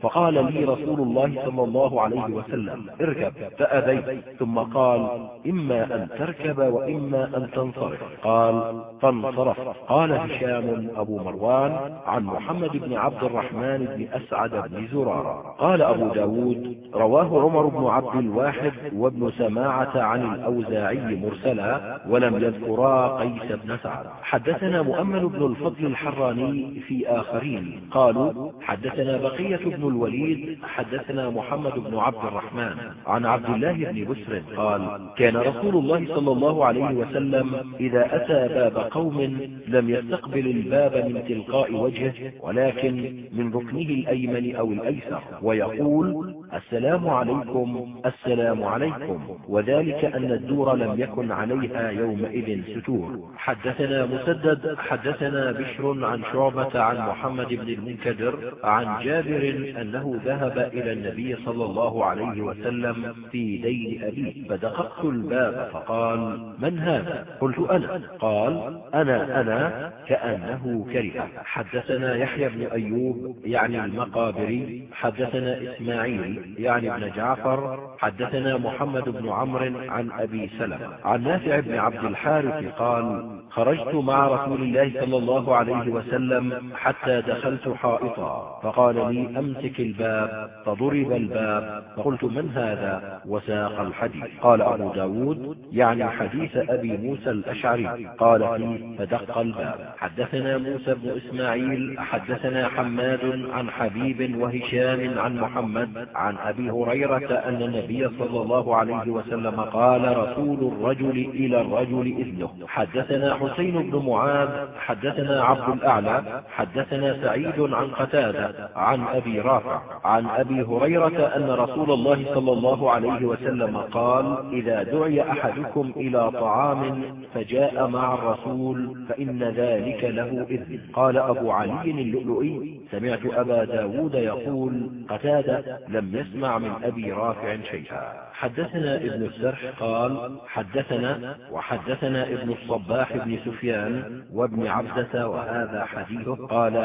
فقال لي رسول الله صلى الله عليه وسلم اركب فأبيت ثم قال إما أن تركب وإما أن تنصرف. قال فانصرف. قال هشام أبو مروان عن محمد بن عبد الرحمن بن أسعد بن زرارة. قال أبو ب داود رواه عمر بن عبد الواحد وابن سماعة عن الأوزاعي مرسلا ولم يذكرا قيس بن سعد. حدثنا مؤمل بن الفضل الحراني في آخرين قالوا حدثنا بقية بن الوليد حدثنا محمد بن عبد الرحمن. عن عبد الله بن بسر قال كان رسول الله صلى الله عليه وسلم إذا أتى باب قوم لم يستقبل الباب من تلقاء وجهه ولكن من ركنه الأيمن أو الأيسر ويقول السلام عليكم السلام عليكم. وذلك أن الدور لم يكن عليها يومئذ ستور. حدثنا مسدد حدثنا بشر عن شعبة عن محمد بن المنكدر عن جابر أنه ذهب إلى النبي صلى الله عليه وسلم في دين أبيه فدققت الباب فقال من هذا؟ قلت أنا. قال أنا أنا. كأنه كره. حدثنا يحيى بن أيوب يعني المقابري. حدثنا إسماعيل يعني ابن جعفر. حدثنا محمد بن عمرو عن أبي سلمة. عن نافع بن عبد الحارث قال خرجت مع رسول الله صلى الله عليه وسلم حتى دخلت حائطا. فقال لي أمسك الباب. فضرب الباب. فقلت من هذا؟ وساق الحديث. قال أبو ب داود يعني حديث أبي موسى الأشعري. قال فيه فدق الباب. حدثنا موسى بن إسماعيل حدثنا حماد عن حبيب وهشام عن محمد عن أبي هريرة أن النبي صلى الله عليه وسلم قال رسول الرجل إلى الرجل إذنه. حدثنا حسين بن معاذ حدثنا عبد الأعلى حدثنا سعيد عن قتادة عن أبي رافع عن أبي هريرة أن رسول الله صلى الله عليه وسلم قال إذا دعي أحدكم إلى طعام فجاء مع الرسول فإن ذلك له إذن. قال أبو علي اللؤلؤي سمعت أبا داود يقول قتادة لم يسمع من أبي رافع شيئا. حدثنا ابن السرح قال حدثنا وحدثنا ابن الصباح بن سفيان وابن عبدة وهذا حديثه قال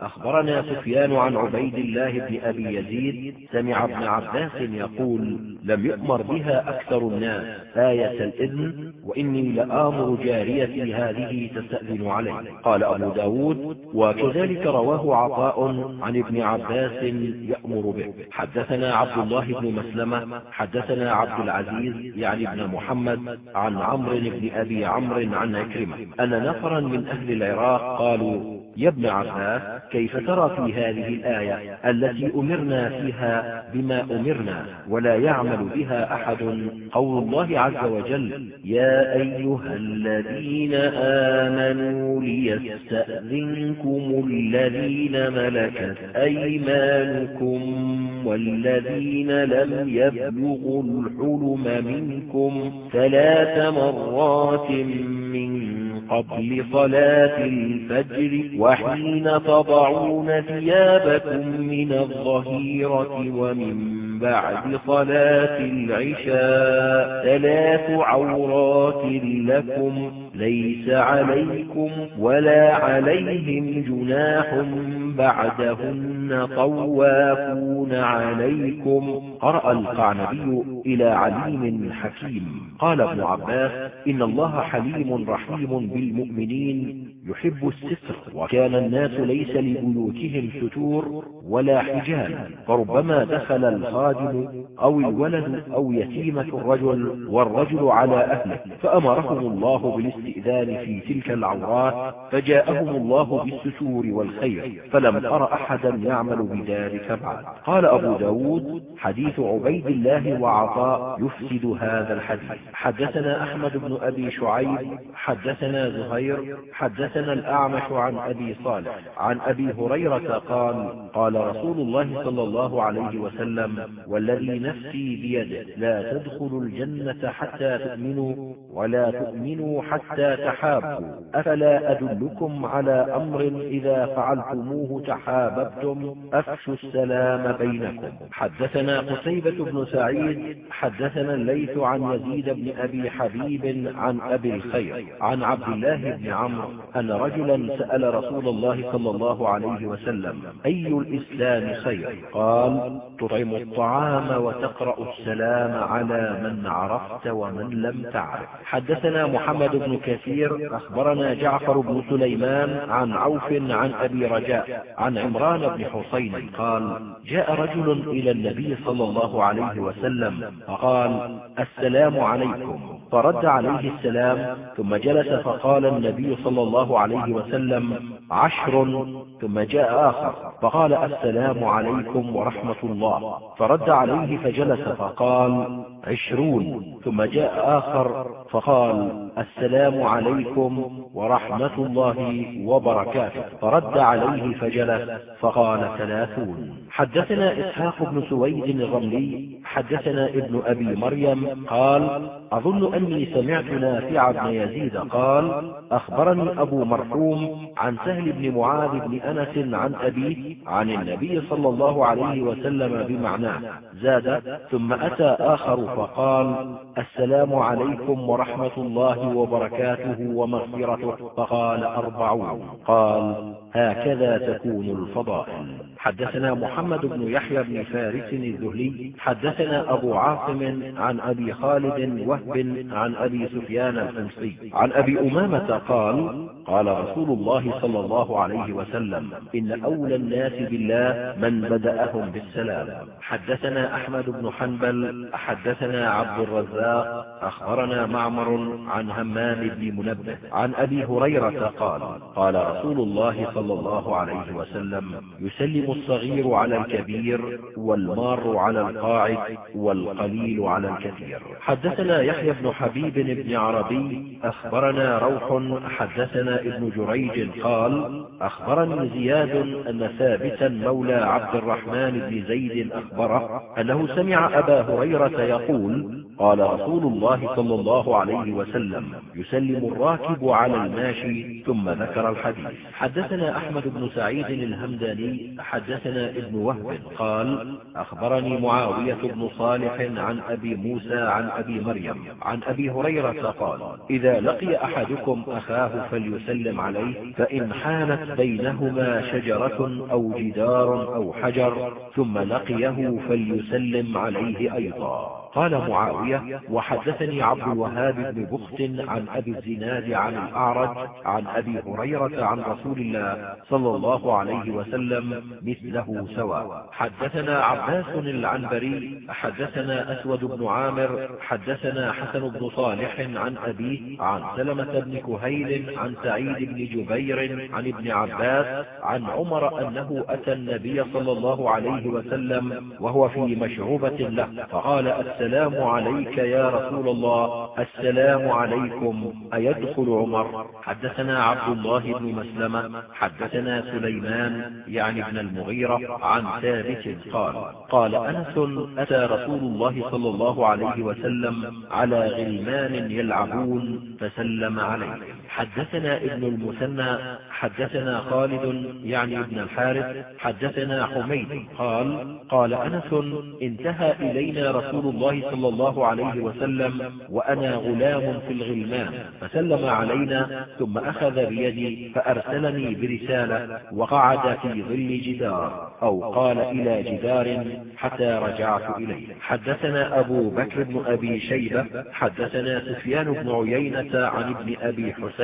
أخبرنا سفيان عن عبيد الله بن أبي يزيد سمع ابن عباس يقول لم يؤمر بها أكثر الناس آية الإذن وإني لآمر جاريتي هذه تستأذن علي. قال أبو ب داود وكذلك رواه عطاء عن ابن عباس يأمر به. حدثنا عبد الله بن مسلمة حدثنا عبد العزيز يعني ابن محمد عن عمرو بن أبي عمرو عن عكرمة. أن نفرا من أهل العراق قالوا يا ابن عباس كيف ترى في هذه الآية التي أمرنا فيها بما أمرنا ولا يعمل بها أحد؟ قول الله عز وجل يا أيها الذين آمنوا ليستأذنكم الذين ملكت أيمانكم والذين لم يبلغوا الحلم منكم ثلاث مرات من قبل صلاة الفجر وحين تضعون ثيابكم من الظهيرة ومن بعد صلاة العشاء ثلاث عورات لكم ليس عليكم ولا عليهم جناح بعدهن طوافون عليكم. قرأ القعنبي إلى عليم حكيم. قال ابن عباس إن الله حليم رحيم بالمؤمنين يحب الستر وكان الناس ليس لبيوتهم ستور ولا حجاب فربما دخل الخادم أو الولد أو يتيمة الرجل والرجل على أهله فأمرهم الله بالاستئذان في تلك العورات فجاءهم الله بالستور والخير فلم أر أحدا يعمل بذلك بعد. قال أبو داود حديث عبيد الله وعطاء يفسد هذا الحديث. حدثنا أحمد بن أبي شعيب حدثنا زهير حدثنا الأعمش عن أبي صالح عن أبي هريرة قال قال رسول الله صلى الله عليه وسلم والذي نفسي بيده لا تدخلوا الجنة حتى تؤمنوا ولا تؤمنوا حتى تحابوا. أفلا أدلكم على أمر إذا فعلتموه تحاببتم؟ أفشوا السلام بينكم. حدثنا قتيبة بن سعيد حدثنا الليث عن يزيد بن أبي حبيب عن أبي الخير عن عبد الله بن عمرو أن رجلا سأل رسول الله صلى الله عليه وسلم أي الإسلام خير؟ قال تطعم الطعام وتقرأ السلام على من عرفت ومن لم تعرف. حدثنا محمد بن كثير أخبرنا جعفر بن سليمان عن عوف عن أبي رجاء عن عمران بن حسين قال جاء رجل إلى النبي صلى الله عليه وسلم فقال السلام عليكم. فرد عليه السلام ثم جلس فقال النبي صلى الله عليه وسلم عشر ثم جاء آخر فقال السلام عليكم ورحمة الله. فرد عليه فجلس فقال عشرون. ثم جاء آخر فقال السلام عليكم ورحمة الله وبركاته. فرد عليه فجلس فقال ثلاثون. حدثنا إسحاق بن سويد الرملي حدثنا ابن أبي مريم قال أظن أني سمعت نافع بن يزيد قال أخبرني أبو مرحوم عن سهل بن معاذ بن أنس عن أبيه عن النبي صلى الله عليه وسلم بمعناه. زاد ثم أتى آخر فقال السلام عليكم ورحمة الله وبركاته ومغفرته. فقال أربعون. قال هكذا تكون الفضائل. حدثنا محمد بن يحيى بن فارس الذهلي حدثنا أبو عاصم عن أبي خالد وهب عن أبي سفيان الحمصي عن أبي أمامة قال قال رسول الله صلى الله عليه وسلم إن أولى الناس بالله من بدأهم بالسلام. حدثنا أحمد بن حنبل حدثنا عبد الرزاق أخبرنا معمر عن همام بن منبه. عن أبي هريرة قال قال رسول الله صلى الله عليه وسلم يسلم الصغير على الكبير والمار على القاعد والقليل على الكثير. حدثنا يحيى بن حبيب بن عربي أخبرنا روح حدثنا ابن جريج قال أخبرني زياد أن ثابتا مولى عبد الرحمن بن زيد أخبره أنه سمع أبا هريرة يقول قال رسول الله صلى الله عليه وسلم يسلم الراكب على الماشي ثم ذكر الحديث. حدثنا أحمد بن سعيد الهمداني حدثنا ابن وهب قال أخبرني معاوية بن صالح عن أبي موسى عن أبي مريم عن أبي هريرة قال إذا لقي أحدكم أخاه فليسلم عليه فإن حالت بينهما شجرة أو جدار أو حجر ثم لقيه فليسلم عليه أيضا قال معاوية وحدثني عبد الوهاب بن بخت عن أبي الزناد عن الأعرج عن أبي هريرة عن رسول الله صلى الله عليه وسلم مثله سواء. حدثنا عباس العنبري حدثنا أسود بن عامر حدثنا حسن بن صالح عن أبيه عن سلمة بن كهيل عن سعيد بن جبير عن ابن عباس عن عمر أنه أتى النبي صلى الله عليه وسلم وهو في مشعوبة له فقال السلام عليك يا رسول الله. السلام عليكم. أيدخل عمر. حدثنا عبد الله بن مسلمة. حدثنا سليمان يعني ابن المغيرة عن ثابت قال قال أنس أتى رسول الله صلى الله عليه وسلم على غلمان يلعبون فسلم عليه. حدثنا ابن المثنى حدثنا خالد يعني ابن الحارث حدثنا حميد قال قال أنس انتهى إلينا رسول الله صلى الله عليه وسلم وأنا غلام في الغلمان فسلم علينا ثم أخذ بيدي فأرسلني برسالة وقعد في ظل جدار أو قال إلى جدار حتى رجعت إليه. حدثنا أبو بكر بن أبي شيبة حدثنا سفيان بن عيينة عن ابن أبي حسين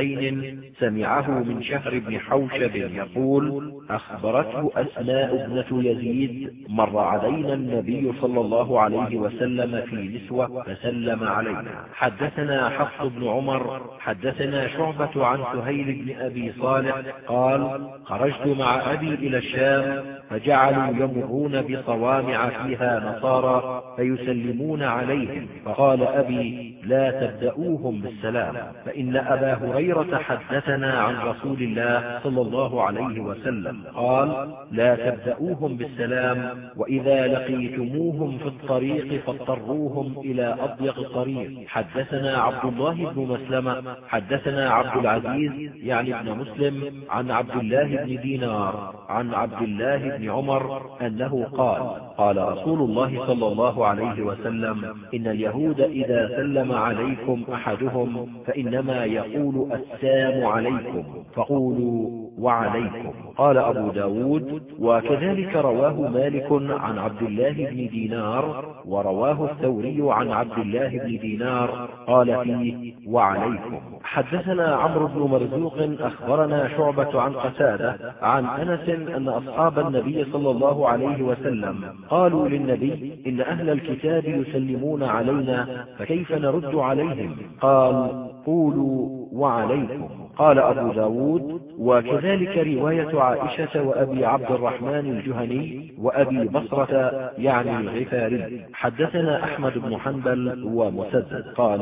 سمعه من شهر بن حوشب يقول أخبرته أسماء ابنة يزيد مر علينا النبي صلى الله عليه وسلم في نسوة فسلم علينا. حدثنا حفص بن عمر حدثنا شعبة عن سهيل بن أبي صالح قال خرجت مع أبي إلى الشام فجعلوا يمرون بصوامع فيها نصارى فيسلمون عليهم فقال أبي لا تبدأوهم بالسلام فإن أبا هريرة حدثنا عن رسول الله صلى الله عليه وسلم. قال لا تبدأوهم بالسلام وإذا لقيتموهم في الطريق فاضطروهم إلى أضيق الطريق. حدثنا عبد الله بن مسلمة حدثنا عبد العزيز يعني ابن مسلم عن عبد الله بن دينار عن عبد الله بن عمر أنه قال قال رسول الله صلى الله عليه وسلم إن اليهود إذا سلم عليكم أحدهم فإنما يقول السام عليكم. فقولوا وعليكم. قال أبو ب داود وكذلك رواه مالك عن عبد الله بن دينار ورواه الثوري عن عبد الله بن دينار. قال فيه وعليكم. حدثنا عمرو بن مرزوق أخبرنا شعبة عن قتادة عن أنس أن أصحاب النبي صلى الله عليه وسلم قالوا للنبي إن أهل الكتاب يسلمون علينا فكيف نرد عليهم؟ قال قولوا وعليكم. قال أبو ب داود وكذلك رواية عائشة وأبي عبد الرحمن الجهني وأبي بصرة يعني الغفاري. حدثنا أحمد بن حنبل ومسدد. قال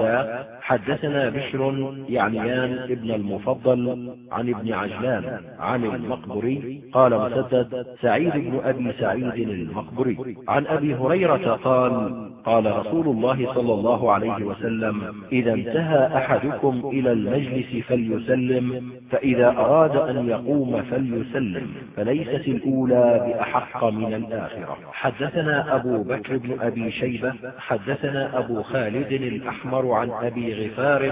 حدثنا بشر يعنيان ابن المفضل عن ابن عجلان عن المقبري قال مسدد سعيد بن أبي سعيد المقبري عن أبي هريرة قال قال رسول الله صلى الله عليه وسلم إذا انتهى أحدكم إلى المجلس فليسلم فإذا أراد أن يقوم فليسلم فليست الأولى بأحق من الآخرة. حدثنا أبو بكر بن أبي شيبة حدثنا أبو خالد الأحمر عن أبي غفار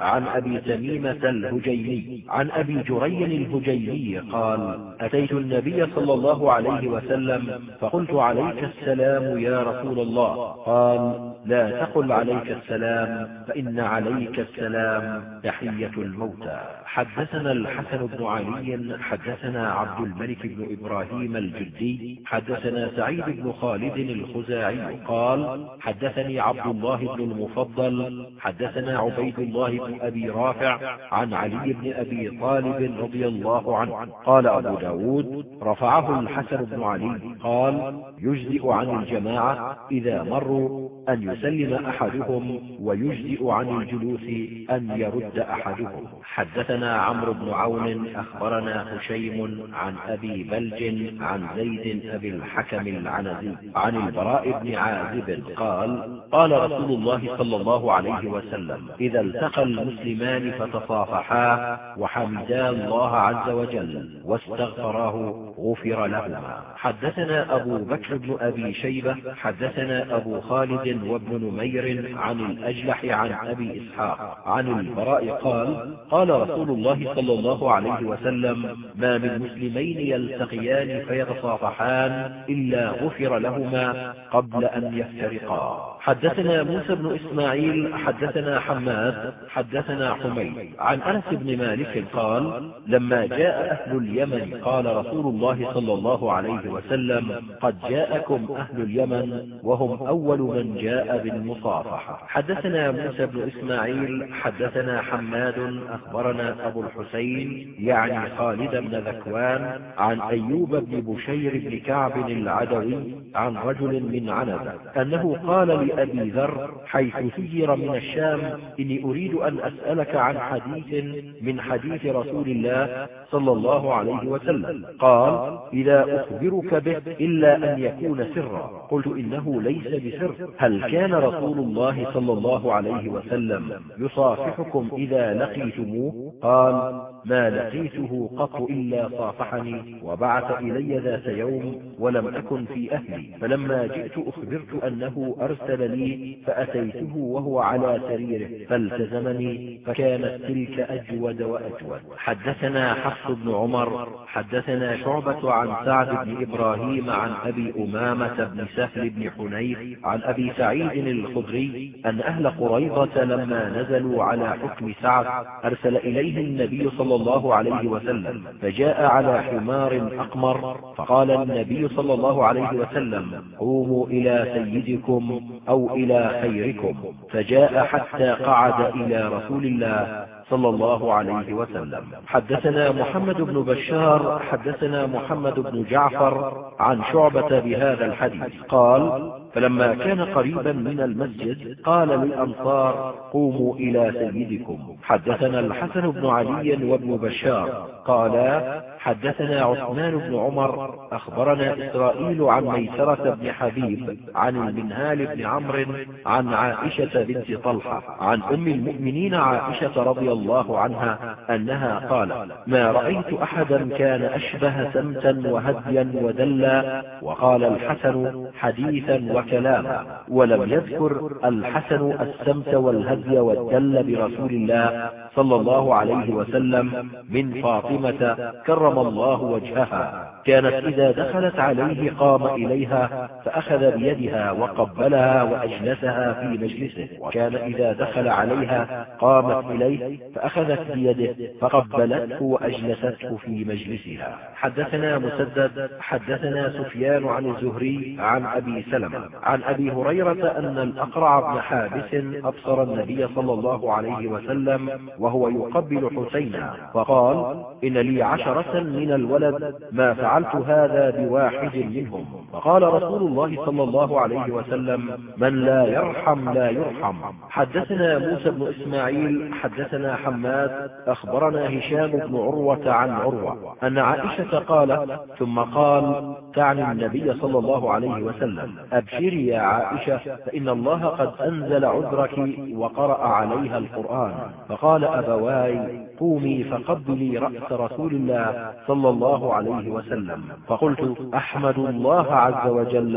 عن أبي تميمة الهجيمي عن أبي جري الهجيمي قال أتيت النبي صلى الله عليه وسلم فقلت عليك السلام يا رسول الله. قال لا تقل عليك السلام فإن عليك السلام تحية الموتى. حدثنا الحسن بن علي حدثنا عبد الملك بن إبراهيم الجدي حدثنا سعيد بن خالد الخزاعي قال حدثني عبد الله بن المفضل حدثنا عبيد الله بن أبي رافع عن علي بن أبي طالب رضي الله عنه قال أبو ب داود رفعه الحسن بن علي قال يجزئ عن الجماعة إذا مروا أن يسلم أحدهم ويجزئ عن الجلوس أن يرد أحدهم. حدثنا عمرو بن عون أخبرنا هشيم عن أبي بلج عن زيد أبي الحكم العنزي عن البراء بن عازب قال قال رسول الله صلى الله عليه وسلم إذا التقى المسلمان فتصافحا وحمدا الله عز وجل واستغفراه غفر لهما. حدثنا أبو بكر بن أبي شيبة حدثنا أبو خالد وابن نمير عن الأجلح عن أبي إسحاق عن البراء قال قال رسول الله صلى الله عليه وسلم ما من مسلمين يلتقيان فيتصافحان إلا غفر لهما قبل أن يفترقا. حدثنا موسى بن إسماعيل حدثنا حماد حدثنا حميد. عن أنس بن مالك قال لما جاء أهل اليمن قال رسول الله صلى الله عليه وسلم قد جاءكم أهل اليمن وهم أول من جاء بالمصافحة. حدثنا موسى بن إسماعيل حدثنا حماد أخبرنا أبو الحسين يعني خالد بن ذكوان عن أيوب بن بشير بن كعب العدوي عن رجل من عنبة أنه قال لأبي ذر حيث سير من الشام إني أريد أن أسألك عن حديث من حديث رسول الله صلى الله عليه وسلم. قال إذا أخبرك به إلا أن يكون سرا. قلت إنه ليس بسر. هل كان رسول الله صلى الله عليه وسلم يصافحكم إذا لقيتموه؟ قال الْأَنْفَالِ ما لقيته قط إلا صافحني وبعث إلي ذات يوم ولم أكن في أهلي. فلما جئت أخبرت أنه أرسل لي فأتيته وهو على سريره فالتزمني فكانت تلك أجود وأجود. حدثنا حفص بن عمر حدثنا شعبة عن سعد بن إبراهيم عن أبي أمامة بن سهل بن حنيف عن أبي سعيد الخدري أن أهل قريضة لما نزلوا على حكم سعد أرسل إليه النبي صلى الله عليه وسلم فجاء على حمار أقمر فقال النبي صلى الله عليه وسلم قوموا إلى سيدكم أو إلى خيركم. فجاء حتى قعد إلى رسول الله صلى الله عليه وسلم. حدثنا محمد بن بشار حدثنا محمد بن جعفر عن شعبة بهذا الحديث قال فلما كان قريبا من المسجد قال للأنصار قوموا إلى سيدكم. حدثنا الحسن بن علي وابن بشار. قالا حدثنا عثمان بن عمر أخبرنا إسرائيل عن ميسرة بن حبيب عن المنهال بن عمرو عن عائشة بنت طلحة عن أم المؤمنين عائشة رضي الله عنها أنها قالت ما رأيت أحدا كان أشبه سمتا وهديا ودلا. وقال الحسن حديثا وكلاما ولم يذكر الحسن السمت والهدي والدل برسول الله صلى الله عليه وسلم من فاطمة كرم الله وجهها. كانت إذا دخلت عليه قام إليها فأخذ بيدها وقبلها وأجلسها في مجلسه. وكان إذا دخل عليها قامت إليه فأخذت بيده فقبلته وأجلسته في مجلسها. حدثنا مسدد حدثنا سفيان عن الزهري عن أبي سلمة عن أبي هريرة أن الأقرع بن حابس أبصر النبي صلى الله عليه وسلم وهو يقبل حسينا. فقال إن لي عشرة من الولد ما فعلت هذا بواحد منهم. فقال رسول الله صلى الله عليه وسلم من لا يرحم لا يرحم. حدثنا موسى بن إسماعيل حدثنا حماد أخبرنا هشام بن عروة عن عروة. أن عائشة قالت ثم قال تعني النبي صلى الله عليه وسلم. أبشري يا عائشة فإن الله قد أنزل عذرك وقرأ عليها القرآن. فقال أبواي قومي فقبلي رأس رسول الله صلى الله عليه وسلم. فقلت أحمد الله عز وجل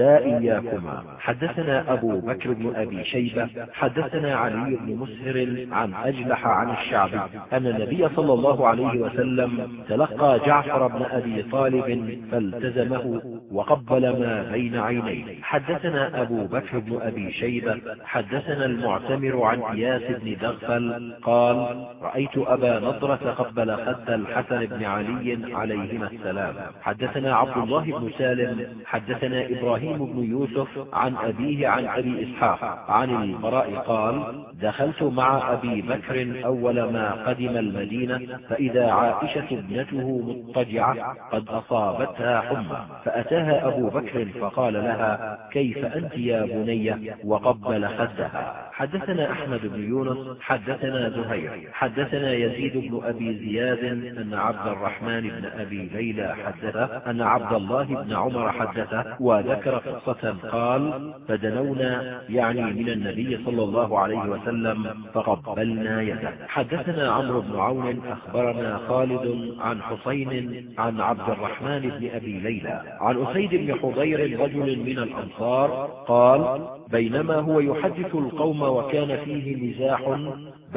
لا إياكما. حدثنا أبو بكر بن أبي شيبة حدثنا علي بن مسهر عن أجلح عن الشعبي أن النبي صلى الله عليه وسلم تلقى جعفر بن أبي طالب فالتزمه وقبل ما بين عينيه. حدثنا أبو بكر بن أبي شيبة حدثنا المعتمر عن إياس بن دغفل قال رأيت أبا نضرة قبل خد الحسن بن علي عليهما السلام. حدثنا عبد الله بن سالم حدثنا إبراهيم بن يوسف عن أبيه عن أبي إسحاق عن البراء قال دخلت مع أبي بكر أول ما قدم المدينة فإذا عائشة ابنته مضطجعة قد أصابتها حمى فأتاها أبو بكر فقال لها كيف أنت يا بني؟ وقبل خدها حدثنا أحمد بن يونس حدثنا زهير حدثنا يزيد بن أبي زياد أن عبد الرحمن بن أبي ليلى حدثه أن عبد الله بن عمر حدثه وذكر قصة قال فدنونا يعني من النبي صلى الله عليه وسلم فقبلنا يده. حدثنا عمرو بن عون أخبرنا خالد عن حسين عن عبد الرحمن بن أبي ليلى عن أسيد بن حضير رجل من الأنصار قال بينما هو يحدث القوم وكان فيه مزاح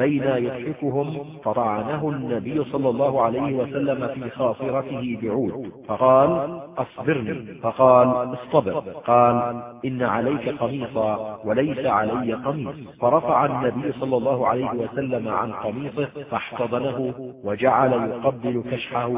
بين يضحكهم فطعنه النبي صلى الله عليه وسلم في خاصرته بعود فقال أصبرني. فقال اصطبر. قال إن عليك قميصا وليس علي قميص. فرفع النبي صلى الله عليه وسلم عن قميصه فاحتضنه وجعل يقبل كشحه.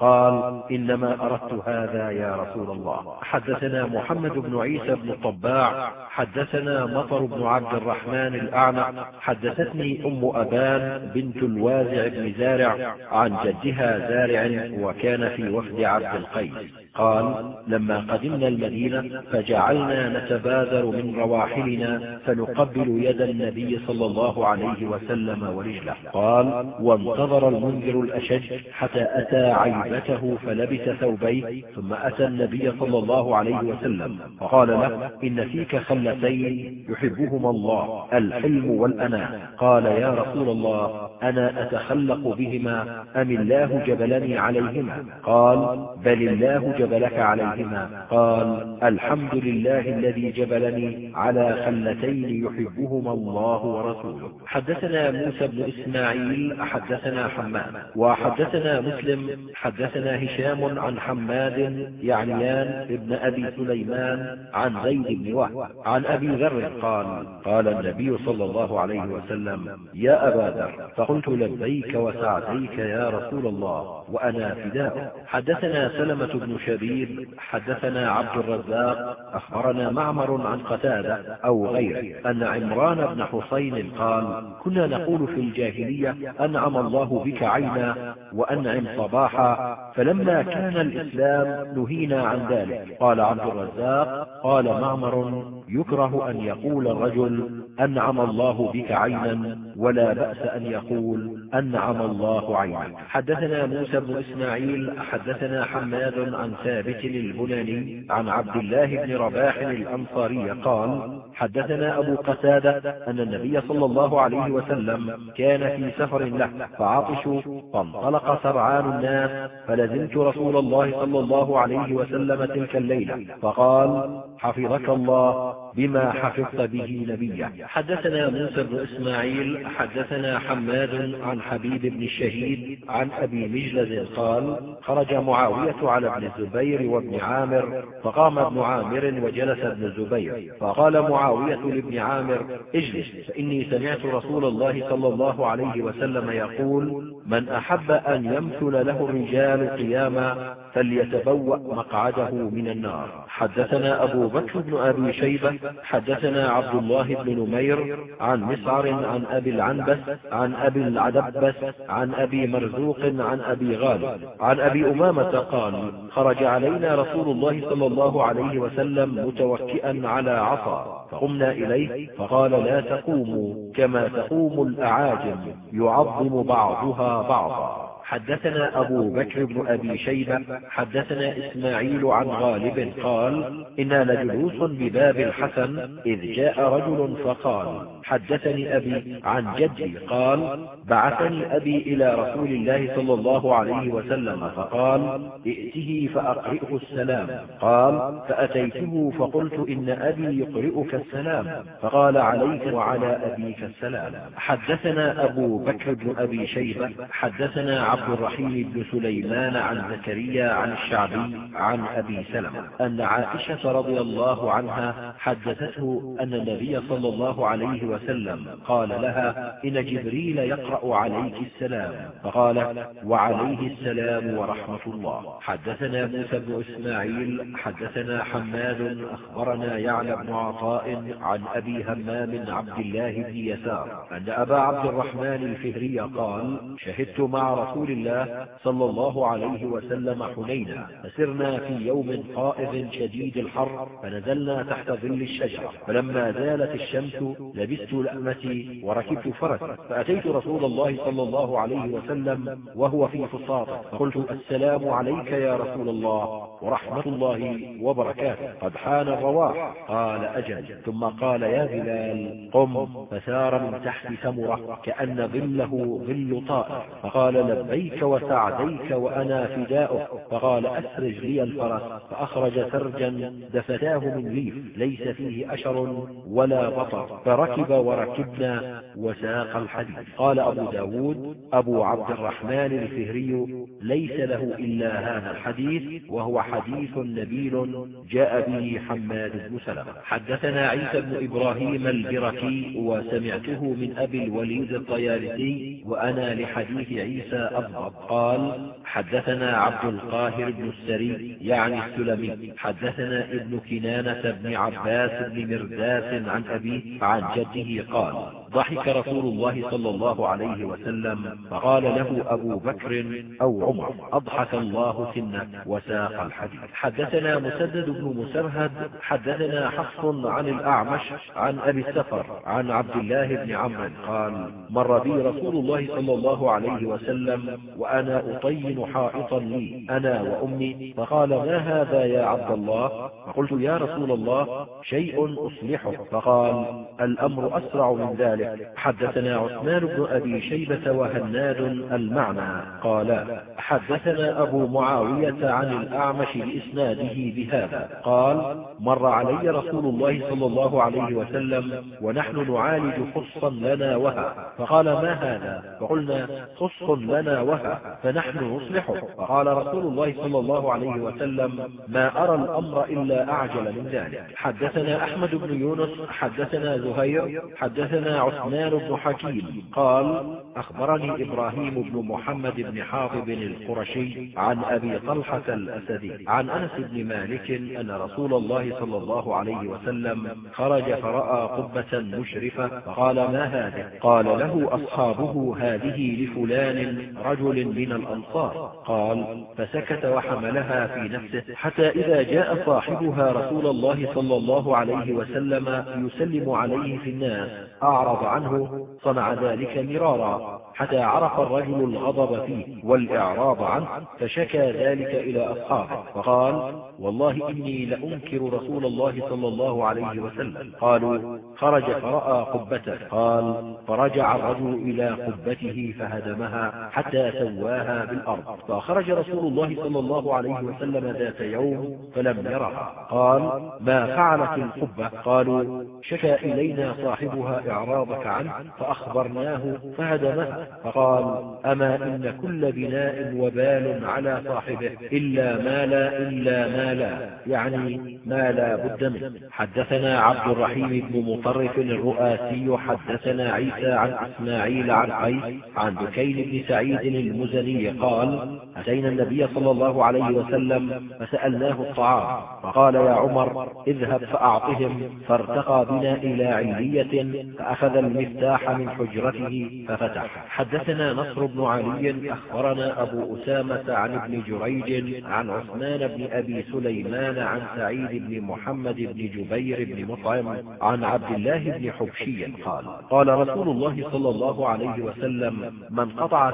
قال إنما أردت هذا يا رسول الله. حدثنا محمد بن عيسى بن الطباع حدثنا مطر بن عبد الرحمن الأعنى حدثتني أم أبان بنت الوازع بن زارع عن جدها زارع وكان في وفد عبد القيس. قال لما قدمنا المدينة فجعلنا نتبادر من رواحلنا فنقبل يد النبي صلى الله عليه وسلم ورجله. قال وانتظر المنذر الأشج حتى أتى عيبته فلبس ثوبيه ثم أتى النبي صلى الله عليه وسلم. فقال له إن فيك خلتين يحبهما الله الحلم والأناة قال يا رسول الله أنا أتخلق بهما أم الله جبلني عليهما؟ قال بل الله جبلك عليهما. قال الحمد لله الذي جبلني على خلتين يحبهما الله ورسوله. حدثنا موسى بن إسماعيل حدثنا حماد. وحدثنا مسلم حدثنا هشام عن حماد يعنيان ابن أبي سليمان عن زيد بن وهب عن أبي ذر قال قال النبي صلى الله عليه وسلم يا أبا ذر فقلت لبيك وسعديك يا رسول الله وأنا فداء. حدثنا سلمة بن شبيب حدثنا عبد الرزاق أخبرنا معمر عن قتادة أو غيره أن عمران بن حسين قال كنا نقول في الجاهلية أنعم الله بك عينا وأنعم صباحا فلما كان الإسلام نهينا عن ذلك. قال عبد الرزاق قال معمر يكره أن يقول الرجل أنعم الله بك عينا ولا بأس أن يقول أنعم الله عينا حدثنا موسى بن إسماعيل حدثنا حماد عن ثابت البناني عن عبد الله بن رباح الأنصاري قال حدثنا أبو قتادة أن النبي صلى الله عليه وسلم كان في سفر له فعطشوا فانطلق سرعان الناس فلزمت رسول الله صلى الله عليه وسلم تلك الليلة فقال حفظك الله بما حفظت به نبيه حدثنا موسى بن إسماعيل حدثنا حماد عن حبيب بن الشهيد عن أبي مجلد قال خرج معاوية على ابن الزبير وابن عامر فقام ابن عامر وجلس ابن الزبير فقال معاوية لابن عامر اجلس فإني سمعت رسول الله صلى الله عليه وسلم يقول من أحب أن يمثل له الرجال قياما فليتبوأ مقعده من النار. حدثنا أبو بكر بن أبي شيبة حدثنا عبد الله بن نمير عن مسعر عن أبي العنبس عن أبي العدبس عن أبي مرزوق عن أبي غالب. عن أبي أمامة قال خرج علينا رسول الله صلى الله عليه وسلم متوكئا على عصا. فقمنا إليه فقال لا تقوموا كما تقوم الأعاجم يعظم بعضها بعضا. حدثنا أبو بكر بن أبي شيبة حدثنا إسماعيل عن غالب قال إنا لجلوس بباب الحسن إذ جاء رجل فقال حدثني أبي عن جدي قال بعثني أبي إلى رسول الله صلى الله عليه وسلم فقال ائته فأقرئه السلام. قال فأتيته فقلت إن أبي يقرئك السلام. فقال عليك وعلى أبيك السلام. حدثنا أبو بكر بن أبي شيبة حدثنا عبد الرحيم بن سليمان عن زكريا عن الشعبي عن أبي سلمة أن عائشة رضي الله عنها حدثته أن النبي صلى الله عليه وسلم قال لها إن جبريل يقرأ عليك السلام فقال وعليه السلام ورحمة الله حدثنا موسى بن إسماعيل حدثنا حماد أخبرنا يعلى بن عطاء عن أبي همام عبد الله بن يسار أن أبا عبد الرحمن الفهري قال شهدت مع رسول رسول الله صلى الله عليه وسلم حنينا. فسرنا في يوم قائض شديد الحر فنزلنا تحت ظل الشجرة. فلما زالت الشمس لبست لأمتي وركبت فرس فأتيت رسول الله صلى الله عليه وسلم وهو في فصاطة. فقلت السلام عليك يا رسول الله ورحمة الله وبركاته. قد حان الرواح. قال أجل. ثم قال يا بلال قم. فسار من تحت ثمرة كأن ظله ظل طائر. فقال لبيك وسعديك وأنا فداؤك. فقال أسرج لي الفرس. فأخرج سرجا دفتاه من ليف ليس فيه أشر ولا بطر. فركب وركبنا وساق الحديث. قال أبو ب داود أبو عبد الرحمن الفهري ليس له إلا هذا الحديث وهو حديث نبيل جاء به حماد بن سلمة. حدثنا عيسى بن إبراهيم البركي وسمعته من أبي الوليد الطيالسي وأنا لحديث عيسى أضبط قال حدثنا عبد القاهر بن السري يعني السلمي حدثنا ابن كنانة بن عباس بن مرداس عن أبيه عن جده قال ضحك رسول الله صلى الله عليه وسلم فقال له أبو بكر أو عمر أضحك الله سنك وساق الحديث. حدثنا مسدد بن مسرهد حدثنا حفص عن الأعمش عن أبي السفر عن عبد الله بن عمرو قال مر بي رسول الله صلى الله عليه وسلم وأنا أطين حائطا لي أنا وأمي. فقال ما هذا يا عبد الله؟ فقلت يا رسول الله شيء أصلحه. فقال الأمر أسرع من ذلك. حدثنا عثمان بن أبي شيبة وهناد المعنى. قال حدثنا أبو معاوية عن الأعمش بإسناده بهذا. قال مر علي رسول الله صلى الله عليه وسلم ونحن نعالج خصا لنا وها. فقال ما هذا؟ فقلنا خص لنا وها فنحن نصلحه. فقال رسول الله صلى الله عليه وسلم ما أرى الأمر إلا أعجل من ذلك. حدثنا أحمد بن يونس حدثنا زهير حدثنا عثمان بن حكيم. قال أخبرني إبراهيم بن محمد بن حاطب القرشي عن أبي طلحة الأسدي عن أنس بن مالك أن رسول الله صلى الله عليه وسلم خرج فرأى قبة مشرفة فقال ما هذه؟ قال له أصحابه هذه لفلان رجل من الأنصار. قال فسكت وحملها في نفسه حتى إذا جاء صاحبها رسول الله صلى الله عليه وسلم يسلم عليه في الناس أعرض عنه صنع ذلك مرارا حتى عرف الرجل الغضب فيه والإعراض عنه فشكى ذلك إلى أصحابه. فقال والله إني لأنكر رسول الله صلى الله عليه وسلم. قالوا خرج فرأى قبته. قال فرجع الرجل إلى قبته فهدمها حتى سواها بالأرض. فخرج رسول الله صلى الله عليه وسلم ذات يوم فلم يرها قال ما فعلت القبة؟ قالوا شكى إلينا صاحبها إعراضك عنه فأخبرناه فهدمها فقال أما إن كل بناء وبال على صاحبه إلا ما لا إلا ما لا. يعني ما لا بد منه. حدثنا عبد الرحيم بن مطرف الرؤاسي حدثنا عيسى عن إسماعيل عن قيس عن بكين بن سعيد المزني قال أتينا النبي صلى الله عليه وسلم فسألناه الطعام فقال يا عمر اذهب فأعطهم فارتقى بنا إلى علية فأخذ المفتاح من حجرته ففتح. حدثنا نصر بن علي أخبرنا أبو أسامة عن ابن جريج عن عثمان بن أبي سليمان عن سعيد بن محمد بن جبير بن مطعم عن عبد الله بن حبشي قال قال رسول الله صلى الله عليه وسلم من قطع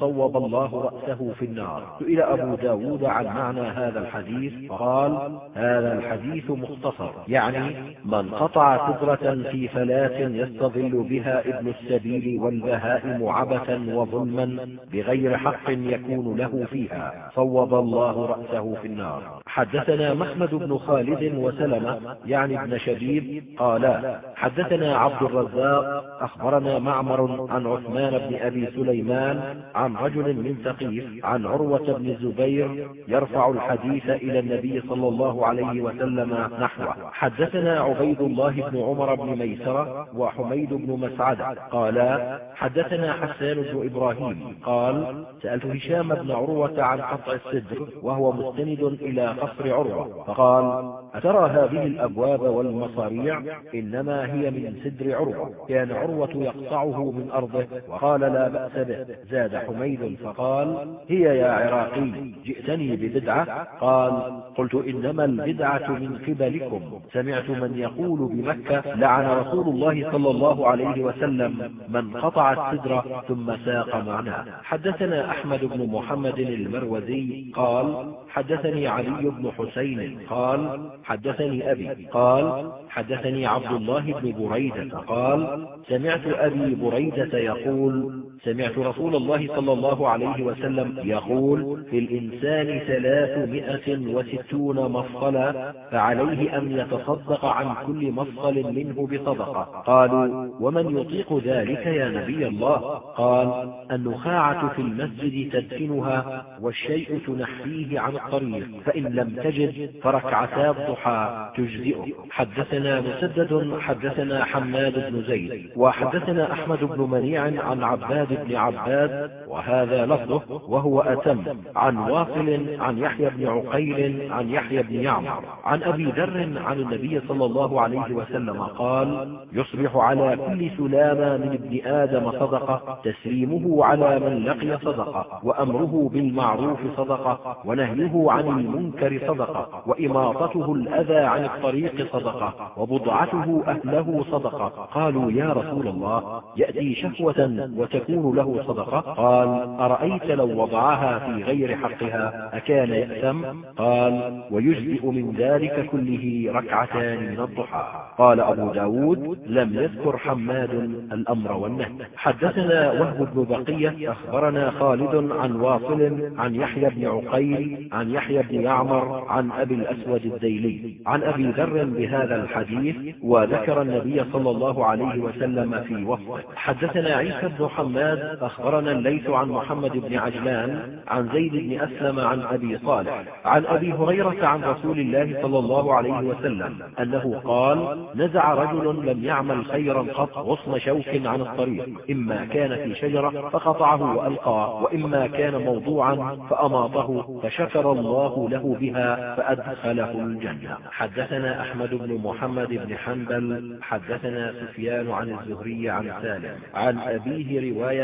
صوب الله رأسه في النار. سئل أبو ب داود عن معنى هذا الحديث قال هذا الحديث مختصر يعني من قطع سدرة في فلاة يستظل بها ابن السبيل والبهائم عبثا وظلما بغير حق يكون له فيها. صوب الله رأسه في النار. حدثنا محمد بن خالد وسلمة يعني ابن شبيب قالا حدثنا عبد الرزاق أخبرنا معمر عن عثمان بن أبي سليمان عن رجل من ثقيف عن عروة بن الزبير يرفع الحديث إلى النبي صلى الله عليه وسلم نحوه. حدثنا عبيد الله بن عمر بن ميسرة وحميد بن مسعدة. قالا حدثنا حسان بن إبراهيم. قال سألت هشام بن عروة عن قطع السدر وهو مستند إلى قصر عروة. فقال أترى هذه الأبواب والمصاريع؟ إنما هي من سدر عروة. كان عروة يقطعه من أرضه وقال لا بأس به. زاد حميد فقال هي يا عراقي جئتني ببدعة؟ قال قلت إنما البدعة من قبلكم. سمعت من يقول بمكة لعن رسول الله صلى الله عليه وسلم من قطع السدر ثم ساق معناه حدثنا أحمد بن محمد المروزي قال حدثني علي بن حسين قال حدثني أبي قال حدثني عبد الله بن بريدة قال سمعت أبي بريدة يقول سمعت رسول الله صلى الله عليه وسلم يقول في الإنسان ثلاثمائة وستون مفصلا فعليه أن يتصدق عن كل مفصل منه بصدقة. قالوا ومن يطيق ذلك يا نبي الله؟ قال النخاعة في المسجد تدفنها والشيء تنحيه عن الطريق فإن لم تجد فركعتا الضحى تجزئه. حدثنا مسدد حدثنا حماد بن زيد وحدثنا أحمد بن منيع عن عباد بن عباد وهذا لفظه وهو أتم عن واصل عن يحيى بن عقيل عن يحيى بن يعمر عن أبي ذر عن النبي صلى الله عليه وسلم قال يصبح على كل سلامة من ابن آدم صدقة تسليمه على من لقي صدقة وأمره بالمعروف صدقة ونهيه عن المنكر صدقة وإماطته الأذى عن الطريق صدقة وبضعته أهله صدقة. قالوا يا رسول الله يأتي شهوة وتكون له صدقة؟ قال أرأيت لو وضعها في غير حقها أكان يأثم؟ قال ويجزئ من ذلك كله ركعتان من الضحى. قال أبو ب داود لم يذكر حماد الأمر والنهي. حدثنا وهب بن بقية أخبرنا خالد عن واصل عن يحيى بن عقيل عن يحيى بن يعمر عن أبي الأسود الديلي. عن أبي ذر بهذا الحديث وذكر النبي صلى الله عليه وسلم في وصفه. حدثنا عيسى بن حماد أخبرنا الليث عن محمد بن عجلان عن زيد بن أسلم عن أبي صالح عن أبي هريرة عن رسول الله صلى الله عليه وسلم أنه قال نزع رجل لم يعمل خيرا قط غصن شوك عن الطريق إما كان في شجرة فقطعه وألقاه وإما كان موضوعا فأماطه فشكر الله له بها فأدخله الجنة. حدثنا أحمد بن محمد بن حنبل حدثنا سفيان عن الزهري عن سالم عن أبيه رواية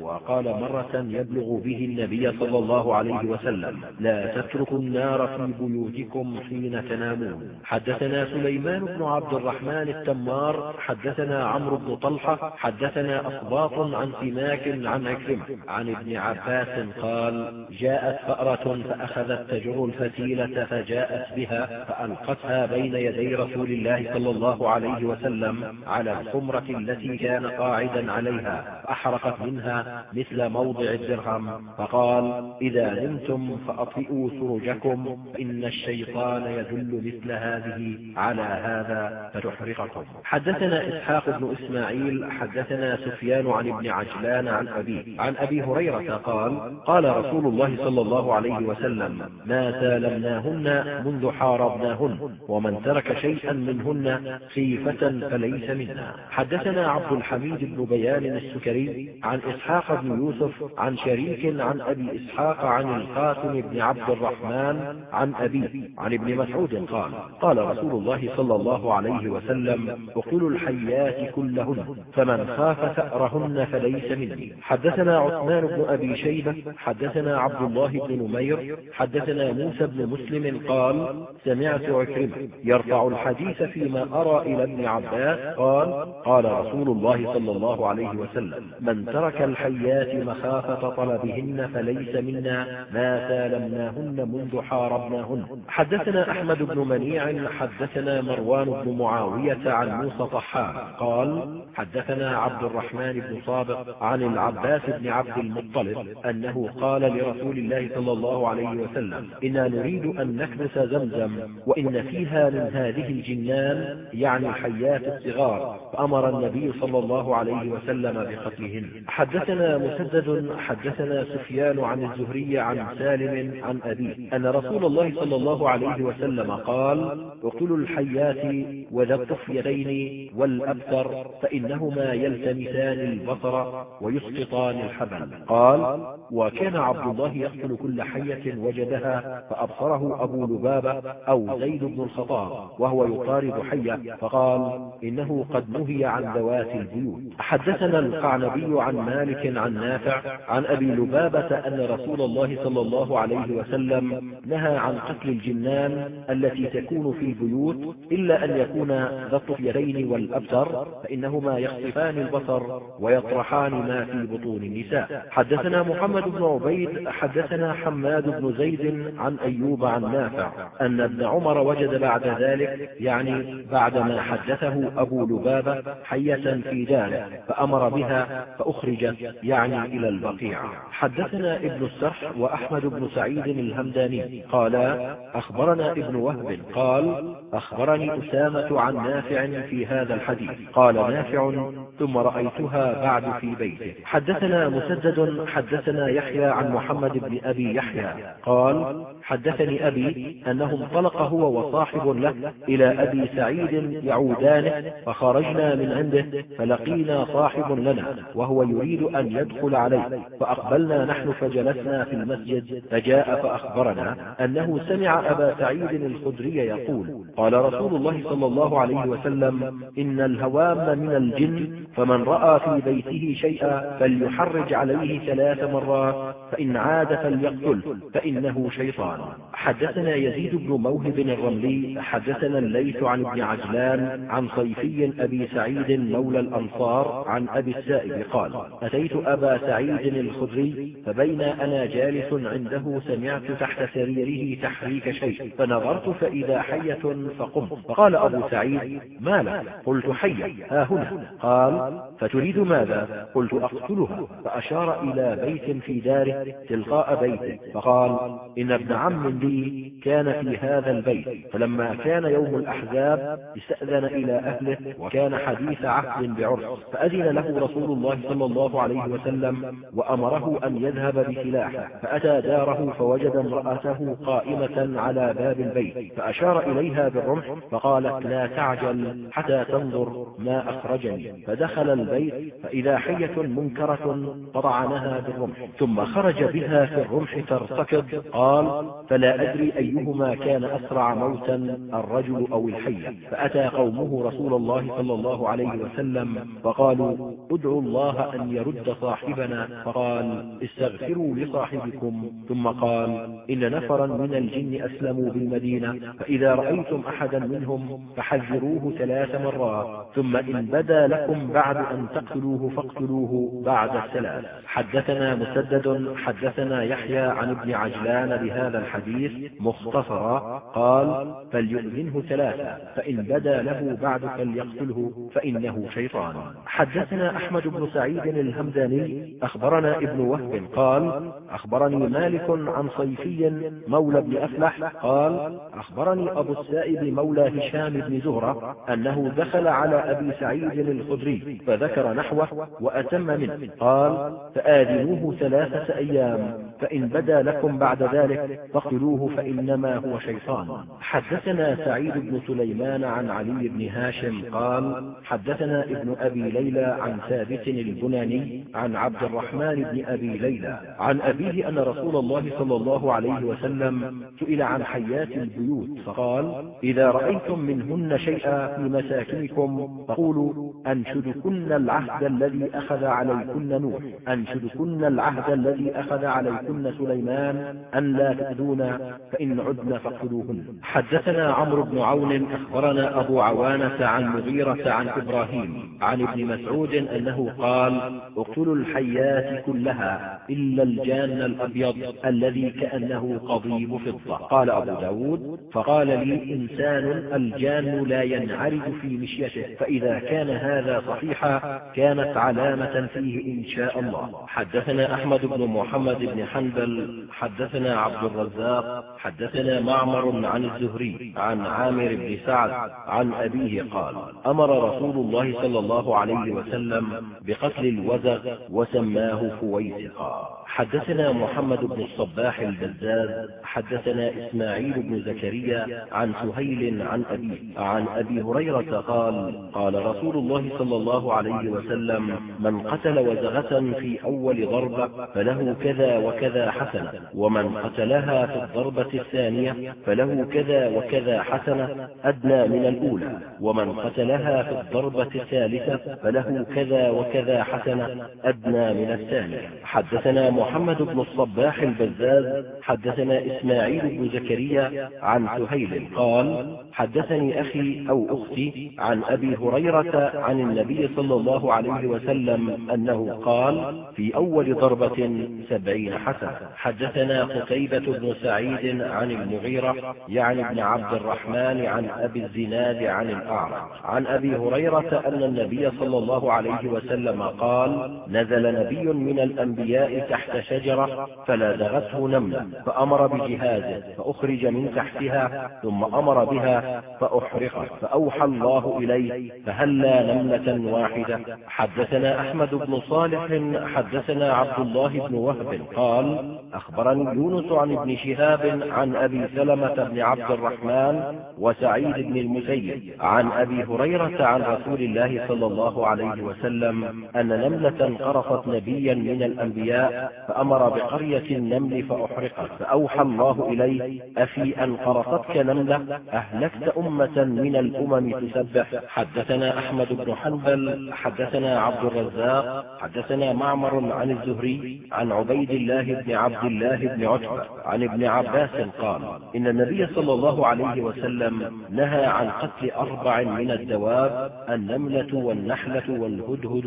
وقال مرة يبلغ به النبي صلى الله عليه وسلم لا تتركوا النار في بيوتكم حين تنامون. حدثنا سليمان بن عبد الرحمن التمار حدثنا عمرو بن طلحة حدثنا أصباط عن سماك عن عكرمة عن ابن عباس قال جاءت فأرة فأخذت تجر الفتيلة فجاءت بها فألقتها بين يدي رسول الله صلى الله عليه وسلم على الخمرة التي كان قاعدا عليها فأحرقت منها مثل موضع الدرهم. فقال إذا نمتم فأطفئوا سرجكم فإن الشيطان يدل مثل هذه على هذا فتحرقكم. حدثنا إسحاق بن إسماعيل حدثنا سفيان عن ابن عجلان عن أبيه عن أبي هريرة قال قال رسول الله صلى الله عليه وسلم ما سالمناهن منذ حاربناهن ومن ترك شيئا منهن خيفة فليس منا. حدثنا عبد الحميد بن بيان السكري عن إسحاق بن يوسف عن شريك عن أبي إسحاق عن القاسم بن عبد الرحمن عن أبيه عن ابن مسعود قال قال رسول الله صلى الله عليه وسلم اقتلوا الحيات كلهن فمن خاف ثأرهن فليس مني. حدثنا عثمان بن أبي شيبة حدثنا عبد الله بن نمير حدثنا موسى بن مسلم قال سمعت عكرمة يرفع الحديث فيما أرى إلى ابن عباس قال قال رسول الله صلى الله عليه وسلم من ترك الحيات مخافة طلبهن فليس منا ما سالمناهن منذ حاربناهن. حدثنا أحمد بن منيع حدثنا مروان بن معاوية عن موسى طحان قال حدثنا عبد الرحمن بن صابق عن العباس بن عبد المطلب أنه قال لرسول الله صلى الله عليه وسلم إنا نريد أن نكبس زمزم وإن فيها من هذه الجنان يعني الحيات الصغار. فأمر النبي صلى الله عليه وسلم بقتلهن. حدثنا مسدد حدثنا سفيان عن الزهري عن سالم عن أبيه أن رسول الله صلى الله عليه وسلم قال اقتلوا الحيات وذا الطفيلين والأبتر فإنهما يلتمسان البصر ويسقطان الحبل. قال وكان عبد الله يقتل كل حية وجدها فأبصره أبو لبابة أو زيد بن الخطاب وهو يطارد حية فقال إنه قد نهي عن ذوات البيوت. حدثنا القعنبي عن مالك عن نافع عن أبي لبابة أن رسول الله صلى الله عليه وسلم نهى عن قتل الجنان التي تكون في البيوت إلا أن يكون ذا الطفيلين والأبتر فإنهما يخطفان البصر ويطرحان ما في بطون النساء. حدثنا محمد بن عبيد حدثنا حماد بن زيد عن أيوب عن نافع أن ابن عمر وجد بعد ذلك يعني بعدما حدثه أبو لبابة حية في داره فأمر بها فأخرجت يعني إلى البقيع. حدثنا ابن السرح وأحمد بن سعيد الهمداني. قالا أخبرنا ابن وهب قال أخبرني أسامة عن نافع في هذا الحديث. قال نافع ثم رأيتها بعد في بيته. حدثنا مسدد حدثنا يحيى عن محمد بن أبي يحيى. قال حدثني أبي أنه انطلق هو وصاحب له إلى أبي سعيد يعودانه فخرجنا من عنده فلقينا صاحب لنا وهو يريد أن يدخل عليه. فأقبلنا نحن فجلسنا في المسجد. فجاء فأخبرنا أنه سمع أبا سعيد الخدري يقول قال رسول الله صلى الله عليه وسلم إن الهوام من الجن فمن رأى في بيته شيئا فليحرج عليه ثلاث مرات فإن عاد فليقتل فإنه شيطان. حدثنا يزيد بن موهب الرملي حدثنا الليث عن ابن عجلان عن صيفي أبي سعيد مولى الأنصار عن أبي السائب قال أتيت أبا سعيد الخدري فبين أنا جالس عنده سمعت تحت سريره تحريك شيء. فنظرت فإذا حية فقمت. فقال أبو سعيد ما لك؟ قلت حية. ها هنا. قال فتريد ماذا؟ قلت أقتلها. فأشار إلى بيت في داره تلقاء بيته. فقال إن ابن عم لي كان في هذا البيت. فلما كان يوم الأحزاب استأذن إلى أهله وكان حديث عهد بعرس فأذن له رسول الله صلى الله عليه وسلم وأمره أن يذهب بسلاحه فأتى داره فوجد امرأته قائمة على باب البيت فأشار إليها بالرمح فقالت لا تعجل حتى تنظر ما أخرجني فدخل البيت فإذا حية منكرة فطعنها بالرمح ثم خرج بها في الرمح ترتكض قال فلا أدري أيهما كان أسرع موتا الرجل أو الحية فأتى قومه رسول الله صلى الله عليه وسلم فقالوا ادعوا الله أن يرد صاحبنا فقال استغفروا لصاحبكم. ثم قال إن نفرا من الجن أسلموا بالمدينة فإذا رأيتم أحدا منهم فحذروه ثلاث مرات ثم إن بدا لكم بعد أن تقتلوه فاقتلوه بعد الثلاث. حدثنا مسدد حدثنا يحيى عن ابن عجلان بهذا الحديث مختصرا قال فليؤذنه ثلاثة فإن بدا له بعد فليقتله فإنه شيطان. حدثنا أحمد بن سعيد الهمداني أخبرنا ابن وهب قال أخبرني مالك عن صيفي مولى بن أفلح قال أخبرني أبو السائب مولى هشام بن زهرة أنه دخل على أبي سعيد الخدري فذكر نحوه وأتم منه قال فآذنوه ثلاثة أيام فإن بدا لكم بعد ذلك فاقتلوه فإنما هو شيطان. حدثنا سعيد بن سليمان عن علي بن هاشم قال حدثنا ابن أبي ليلى عن ثابت البناني عن عبد الرحمن بن أبي ليلى عن أبيه أن رسول الله صلى الله عليه وسلم سئل عن حيات البيوت فقال إذا رأيتم منهن شيئا في مساكنكم فقولوا أنشدكن العهد الذي أخذ عليكن نوح أنشدكن العهد الذي أخذ عليكن سليمان أن لا تؤذونا فإن عدن فاقتلوهن. حدثنا عمرو بن عون أخبرنا أبو عوانة عن مغيرة عن إبراهيم عن ابن مسعود أنه قال اقتلوا الحيات كلها إلا الجان الأبيض الذي كأنه قضيب فضة. قال أبو داود فقال لي إنسان الجان لا ينعرج في مشيته فإذا كان هذا صحيحا كانت علامة فيه إن شاء الله. حدثنا أحمد بن محمد بن حنبل حدثنا عبد الرزاق حدثنا معمر عن الزهري عن عامر بن سعد عن أبيه قال أمر رسول الله صلى الله عليه وسلم بقتل قتل الوزغ وسماه فويسقا حدثنا محمد بن الصباح البزاز حدثنا إسماعيل بن زكريا عن سهيل عن أبيه عن أبي هريرة قال قال رسول الله صلى الله عليه وسلم من قتل وزغة في أول ضربة فله كذا وكذا حسنة ومن قتلها في الضربة الثانية فله كذا وكذا حسنة أدنى من الأولى ومن قتلها في الضربة الثالثة فله كذا وكذا حسنة أدنى من الثانية. حدثنا محمد بن الصباح البزاز حدثنا إسماعيل بن زكريا عن سهيل قال حدثني أخي أو أختي عن أبي هريرة عن النبي صلى الله عليه وسلم أنه قال في أول ضربة سبعين حسنة. حدثنا قتيبة بن سعيد عن المغيرة يعني ابن عبد الرحمن عن أبي الزناد عن الأعرج. عن أبي هريرة أن النبي صلى الله عليه وسلم قال نزل نبي من الأنبياء تحت شجرة فلدغته نملة فأمر بجهازه فأخرج من تحتها ثم أمر بها فأحرقت فأوحى الله إليه فهلا نملة واحدة. حدثنا أحمد بن صالح حدثنا عبد الله بن وهب قال أخبرني يونس عن ابن شهاب عن أبي سلمة بن عبد الرحمن وسعيد بن المسيب عن أبي هريرة عن رسول الله صلى الله عليه وسلم أن نملة قرصت نبيا من الأنبياء فأمر بقرية النمل فأحرقت. فأوحى الله إليه أفي أن قرصتك نملة؟ أهلكت أمة من الأمم تسبح. حدثنا أحمد بن حنبل حدثنا عبد الرزاق حدثنا معمر عن الزهري عن عبيد الله بن عبد الله بن عتبة عن ابن عباس قال إن النبي صلى الله عليه وسلم نهى عن قتل أربع من الدواب النملة والنحلة والهدهد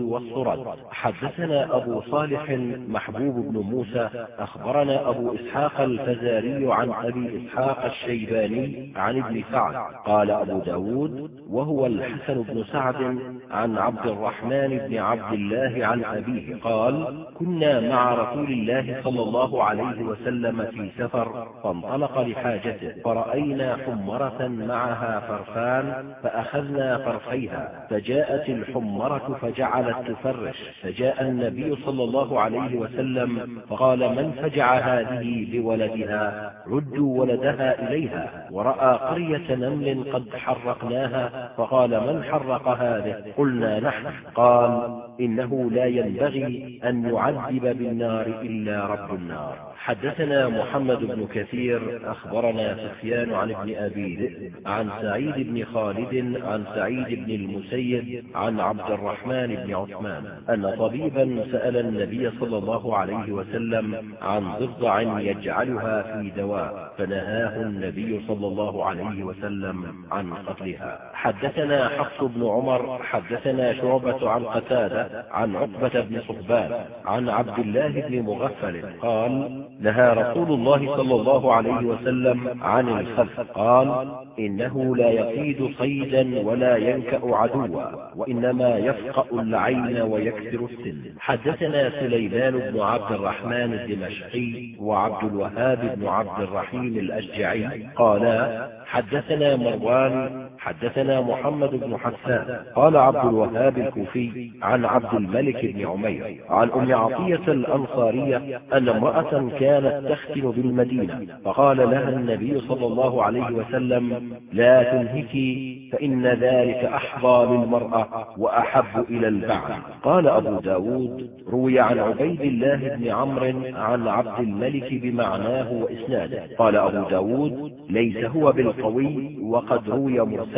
والصرد حدثنا أبو صالح محبوب بن موسى أخبرنا أبو إسحاق الفزاري عن أبي إسحاق الشيباني عن ابن سعد قال أبو ب داود وهو الحسن بن سعد عن عبد الرحمن بن عبد الله عن أبيه قال كنا مع رسول الله صلى الله عليه وسلم في سفر فانطلق لحاجته فرأينا حمرة معها فرفان فأخذنا فرفيها فجاءت الحمرة فجعلت تفرش فجاء النبي صلى الله عليه وسلم فقال من فجع هذه بولدها؟ ردوا ولدها إليها ورأى قرية نمل قد حرقناها فقال من حرق هذه؟ قلنا نحن. قال إنه لا ينبغي أن يعذب بالنار إلا رب النار. حدثنا محمد بن كثير أخبرنا سفيان عن ابن أبي ذئب عن سعيد بن خالد عن سعيد بن المسيب عن عبد الرحمن بن عثمان أن طبيبا سأل النبي صلى الله عليه وسلم عن ضفدع يجعلها في دواء فنهاه النبي صلى الله عليه وسلم عن قتلها. حدثنا حفص بن عمر حدثنا شعبة عن قتادة عن عقبة بن صحبان عن عبد الله بن مغفل قال نهى رسول الله صلى الله عليه وسلم عن الخلف قال إنه لا يصيد صيدا ولا ينكأ عدوا وإنما يفقأ العين ويكسر السن. حدثنا سليمان بن عبد الرحمن الدمشقي وعبد الوهاب بن عبد الرحيم الأشجعي. قالا حدثنا مروان حدثنا محمد بن حسان. قال عبد الوهاب الكوفي عن عبد الملك بن عمير عن أم عطية الأنصارية أن امرأة كانت تختن بالمدينة فقال لها النبي صلى الله عليه وسلم لا تنهكي فإن ذلك أحظى للمرأة وأحب إلى البعل قال أبو ب داود روي عن عبيد الله بن عمرو عن عبد الملك بمعناه وإسناده. قال أبو ب داود ليس هو بالقوي وقد روي مرسلا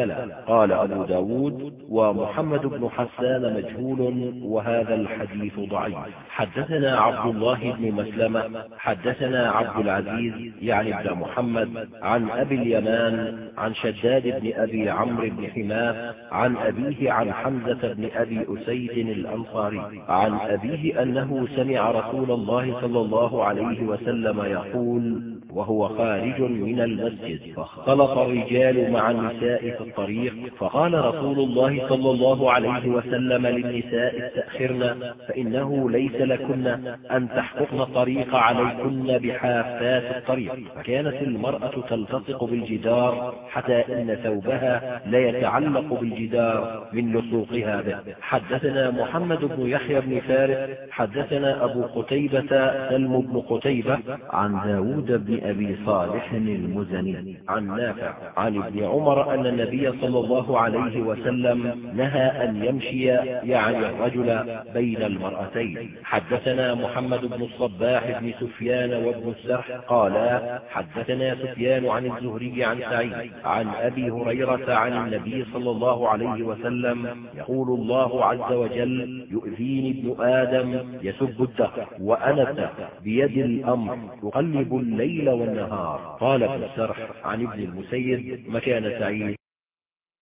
قال أبو ب داود ومحمد بن حسان مجهول وهذا الحديث ضعيف. حدثنا عبد الله بن مسلمة حدثنا عبد العزيز يعني ابن محمد عن أبي اليمان عن شداد بن أبي عمرو بن حماه عن أبيه عن حمزة بن أبي أسيد الأنصاري عن أبيه أنه سمع رسول الله صلى الله عليه وسلم يقول وهو خارج من المسجد. فاختلط الرجال مع النساء في الطريق. فقال رسول الله صلى الله عليه وسلم للنساء استأخرن فإنه ليس لكن أن تحققن الطريق عليكن بحافات الطريق. فكانت المرأة تلتصق بالجدار حتى إن ثوبها لا يتعلق بالجدار من لصوقها به. حدثنا محمد بن يحيى بن فارس حدثنا أبو قتيبة سلم بن قتيبة عن داود بن أبي صالح المزني. عن نافع. عن ابن عمر أن النبي صلى الله عليه وسلم نهى أن يمشي يعني الرجل بين المرأتين. حدثنا محمد بن الصباح بن سفيان وابن السرح قالا حدثنا سفيان عن الزهري عن سعيد. عن أبي هريرة عن النبي صلى الله عليه وسلم يقول الله عز وجل يؤذيني ابن آدم يسب الدهر وأنا الدهر بيد الأمر يقلب الليل والنهار. قال ابن السرح عن ابن المسيد مكان سعيد